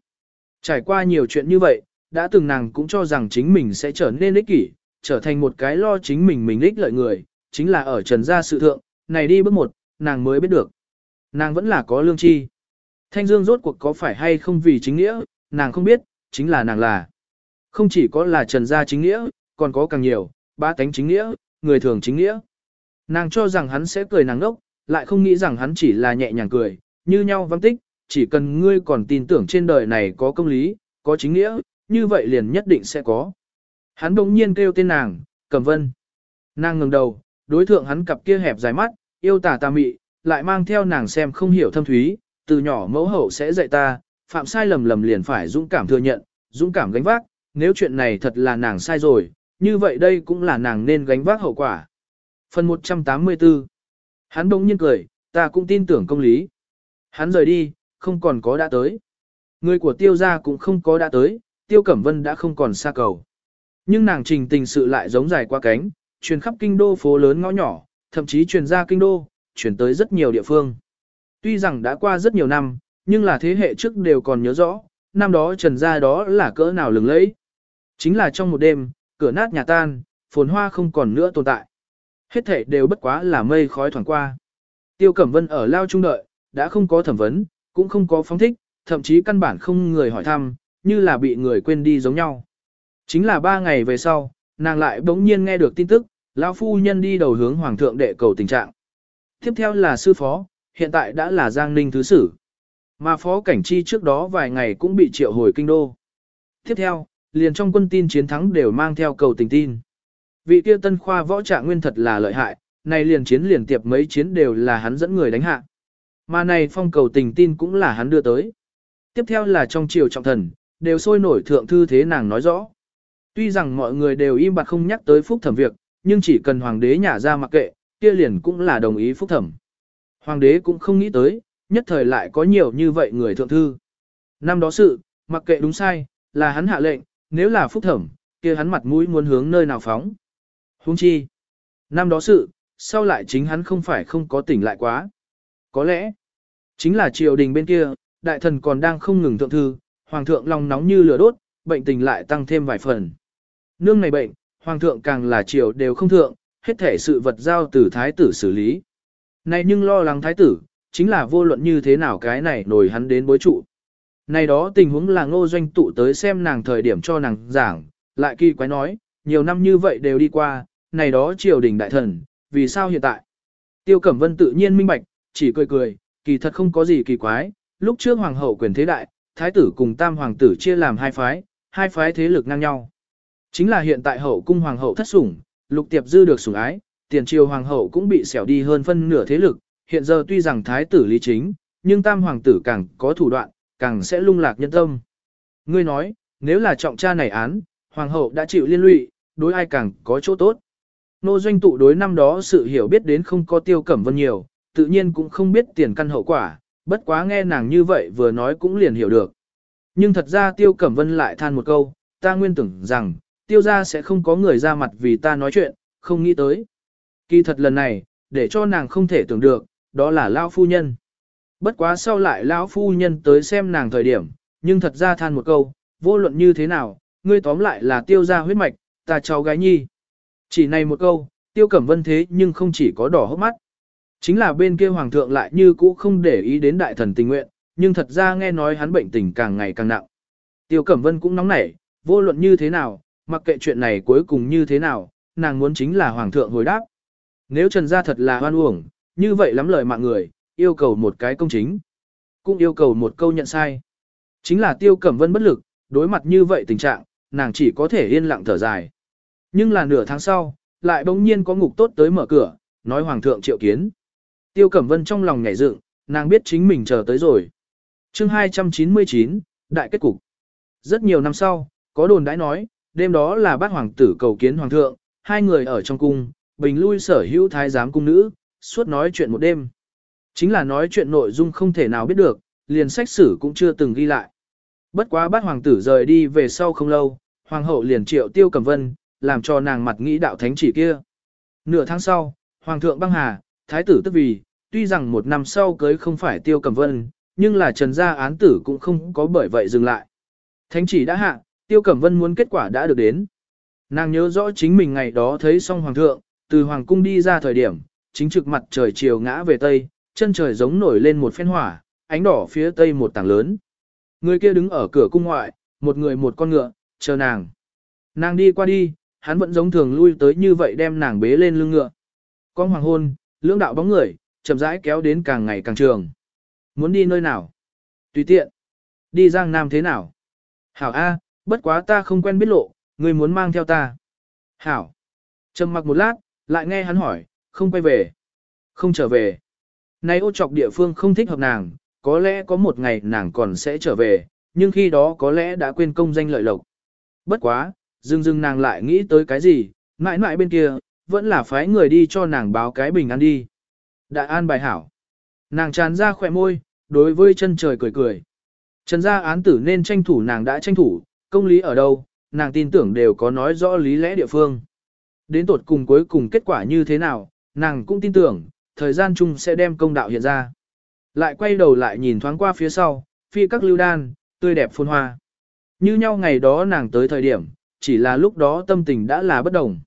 Trải qua nhiều chuyện như vậy, đã từng nàng cũng cho rằng chính mình sẽ trở nên ích kỷ, trở thành một cái lo chính mình mình ích lợi người, chính là ở trần gia sự thượng, này đi bước một, nàng mới biết được. Nàng vẫn là có lương chi. Thanh Dương rốt cuộc có phải hay không vì chính nghĩa, nàng không biết, chính là nàng là. Không chỉ có là trần gia chính nghĩa, còn có càng nhiều, ba tánh chính nghĩa, người thường chính nghĩa. Nàng cho rằng hắn sẽ cười nàng ngốc, lại không nghĩ rằng hắn chỉ là nhẹ nhàng cười, như nhau vắng tích, chỉ cần ngươi còn tin tưởng trên đời này có công lý, có chính nghĩa, như vậy liền nhất định sẽ có. Hắn đột nhiên kêu tên nàng, Cẩm Vân. Nàng ngẩng đầu, đối thượng hắn cặp kia hẹp dài mắt, yêu tà tà mị, lại mang theo nàng xem không hiểu thâm thúy, từ nhỏ mẫu hậu sẽ dạy ta, phạm sai lầm lầm liền phải dũng cảm thừa nhận, dũng cảm gánh vác, nếu chuyện này thật là nàng sai rồi, như vậy đây cũng là nàng nên gánh vác hậu quả. Phần 184 Hắn đông nhiên cười, ta cũng tin tưởng công lý. Hắn rời đi, không còn có đã tới. Người của tiêu gia cũng không có đã tới, tiêu cẩm vân đã không còn xa cầu. Nhưng nàng trình tình sự lại giống dài qua cánh, truyền khắp kinh đô phố lớn ngõ nhỏ, thậm chí truyền ra kinh đô, chuyển tới rất nhiều địa phương. Tuy rằng đã qua rất nhiều năm, nhưng là thế hệ trước đều còn nhớ rõ, năm đó trần gia đó là cỡ nào lừng lẫy. Chính là trong một đêm, cửa nát nhà tan, phồn hoa không còn nữa tồn tại. Hết thể đều bất quá là mây khói thoảng qua. Tiêu Cẩm Vân ở lao trung đợi, đã không có thẩm vấn, cũng không có phóng thích, thậm chí căn bản không người hỏi thăm, như là bị người quên đi giống nhau. Chính là ba ngày về sau, nàng lại bỗng nhiên nghe được tin tức, lão phu nhân đi đầu hướng hoàng thượng đệ cầu tình trạng. Tiếp theo là sư phó, hiện tại đã là Giang Ninh Thứ Sử. Mà phó cảnh chi trước đó vài ngày cũng bị triệu hồi kinh đô. Tiếp theo, liền trong quân tin chiến thắng đều mang theo cầu tình tin. Vị kia tân khoa võ trạng nguyên thật là lợi hại, này liền chiến liền tiệp mấy chiến đều là hắn dẫn người đánh hạ. Mà này phong cầu tình tin cũng là hắn đưa tới. Tiếp theo là trong triều trọng thần, đều sôi nổi thượng thư thế nàng nói rõ. Tuy rằng mọi người đều im bặt không nhắc tới phúc thẩm việc, nhưng chỉ cần hoàng đế nhả ra mặc kệ, kia liền cũng là đồng ý phúc thẩm. Hoàng đế cũng không nghĩ tới, nhất thời lại có nhiều như vậy người thượng thư. Năm đó sự, mặc kệ đúng sai, là hắn hạ lệnh, nếu là phúc thẩm, kia hắn mặt mũi muốn hướng nơi nào phóng. Hung chi. Năm đó sự, sau lại chính hắn không phải không có tỉnh lại quá. Có lẽ, chính là triều đình bên kia, đại thần còn đang không ngừng thượng thư, hoàng thượng lòng nóng như lửa đốt, bệnh tình lại tăng thêm vài phần. Nương này bệnh, hoàng thượng càng là triều đều không thượng, hết thể sự vật giao từ thái tử xử lý. Này nhưng lo lắng thái tử, chính là vô luận như thế nào cái này nổi hắn đến bối trụ. Này đó tình huống là ngô doanh tụ tới xem nàng thời điểm cho nàng giảng, lại kỳ quái nói, nhiều năm như vậy đều đi qua, này đó triều đình đại thần, vì sao hiện tại? Tiêu Cẩm Vân tự nhiên minh bạch, chỉ cười cười, kỳ thật không có gì kỳ quái, lúc trước hoàng hậu quyền thế đại, thái tử cùng tam hoàng tử chia làm hai phái, hai phái thế lực ngang nhau. Chính là hiện tại hậu cung hoàng hậu thất sủng, lục tiệp dư được sủng ái, tiền triều hoàng hậu cũng bị xẻo đi hơn phân nửa thế lực, hiện giờ tuy rằng thái tử lý chính, nhưng tam hoàng tử càng có thủ đoạn, càng sẽ lung lạc nhân tâm. Ngươi nói, nếu là trọng tra này án, hoàng hậu đã chịu liên lụy, đối ai càng có chỗ tốt. Nô doanh tụ đối năm đó sự hiểu biết đến không có tiêu cẩm vân nhiều, tự nhiên cũng không biết tiền căn hậu quả, bất quá nghe nàng như vậy vừa nói cũng liền hiểu được. Nhưng thật ra tiêu cẩm vân lại than một câu, ta nguyên tưởng rằng, tiêu ra sẽ không có người ra mặt vì ta nói chuyện, không nghĩ tới. Kỳ thật lần này, để cho nàng không thể tưởng được, đó là lão phu nhân. Bất quá sau lại lão phu nhân tới xem nàng thời điểm, nhưng thật ra than một câu, vô luận như thế nào, ngươi tóm lại là tiêu ra huyết mạch, ta cháu gái nhi. Chỉ này một câu, tiêu cẩm vân thế nhưng không chỉ có đỏ hốc mắt. Chính là bên kia hoàng thượng lại như cũ không để ý đến đại thần tình nguyện, nhưng thật ra nghe nói hắn bệnh tình càng ngày càng nặng. Tiêu cẩm vân cũng nóng nảy, vô luận như thế nào, mặc kệ chuyện này cuối cùng như thế nào, nàng muốn chính là hoàng thượng hồi đáp. Nếu trần gia thật là hoan uổng, như vậy lắm lời mạng người, yêu cầu một cái công chính. Cũng yêu cầu một câu nhận sai. Chính là tiêu cẩm vân bất lực, đối mặt như vậy tình trạng, nàng chỉ có thể yên lặng thở dài. Nhưng là nửa tháng sau, lại bỗng nhiên có ngục tốt tới mở cửa, nói hoàng thượng triệu kiến. Tiêu Cẩm Vân trong lòng nhảy dựng, nàng biết chính mình chờ tới rồi. chương 299, Đại kết cục. Rất nhiều năm sau, có đồn đãi nói, đêm đó là bát hoàng tử cầu kiến hoàng thượng, hai người ở trong cung, bình lui sở hữu thái giám cung nữ, suốt nói chuyện một đêm. Chính là nói chuyện nội dung không thể nào biết được, liền sách sử cũng chưa từng ghi lại. Bất quá bát hoàng tử rời đi về sau không lâu, hoàng hậu liền triệu tiêu cẩm vân, làm cho nàng mặt nghĩ đạo thánh chỉ kia. Nửa tháng sau, hoàng thượng băng hà, thái tử tức vì, tuy rằng một năm sau cưới không phải tiêu cẩm vân, nhưng là trần gia án tử cũng không có bởi vậy dừng lại. Thánh chỉ đã hạ, tiêu cẩm vân muốn kết quả đã được đến. Nàng nhớ rõ chính mình ngày đó thấy xong hoàng thượng, từ hoàng cung đi ra thời điểm, chính trực mặt trời chiều ngã về tây, chân trời giống nổi lên một phen hỏa, ánh đỏ phía tây một tảng lớn. Người kia đứng ở cửa cung ngoại, một người một con ngựa, chờ nàng. Nàng đi qua đi, hắn vẫn giống thường lui tới như vậy đem nàng bế lên lưng ngựa. Con hoàng hôn, lưỡng đạo bóng người, chậm rãi kéo đến càng ngày càng trường. Muốn đi nơi nào? Tùy tiện. Đi Giang Nam thế nào? Hảo A, bất quá ta không quen biết lộ, ngươi muốn mang theo ta. Hảo. Trầm mặc một lát, lại nghe hắn hỏi, không quay về. Không trở về. Nay ô trọc địa phương không thích hợp nàng, có lẽ có một ngày nàng còn sẽ trở về, nhưng khi đó có lẽ đã quên công danh lợi lộc. Bất quá, dưng dưng nàng lại nghĩ tới cái gì, mãi mãi bên kia, vẫn là phái người đi cho nàng báo cái bình an đi. Đại an bài hảo. Nàng tràn ra khỏe môi, đối với chân trời cười cười. Trần gia án tử nên tranh thủ nàng đã tranh thủ, công lý ở đâu, nàng tin tưởng đều có nói rõ lý lẽ địa phương. Đến tột cùng cuối cùng kết quả như thế nào, nàng cũng tin tưởng, thời gian chung sẽ đem công đạo hiện ra. Lại quay đầu lại nhìn thoáng qua phía sau, phi các lưu đan, tươi đẹp phun hoa. Như nhau ngày đó nàng tới thời điểm, chỉ là lúc đó tâm tình đã là bất đồng.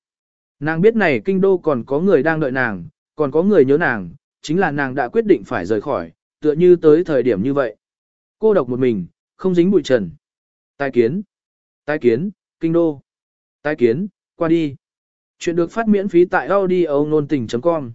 Nàng biết này kinh đô còn có người đang đợi nàng, còn có người nhớ nàng, chính là nàng đã quyết định phải rời khỏi, tựa như tới thời điểm như vậy. Cô độc một mình, không dính bụi trần. Tài kiến. Tai kiến, kinh đô. Tai kiến, qua đi. Chuyện được phát miễn phí tại audio nôn tình.com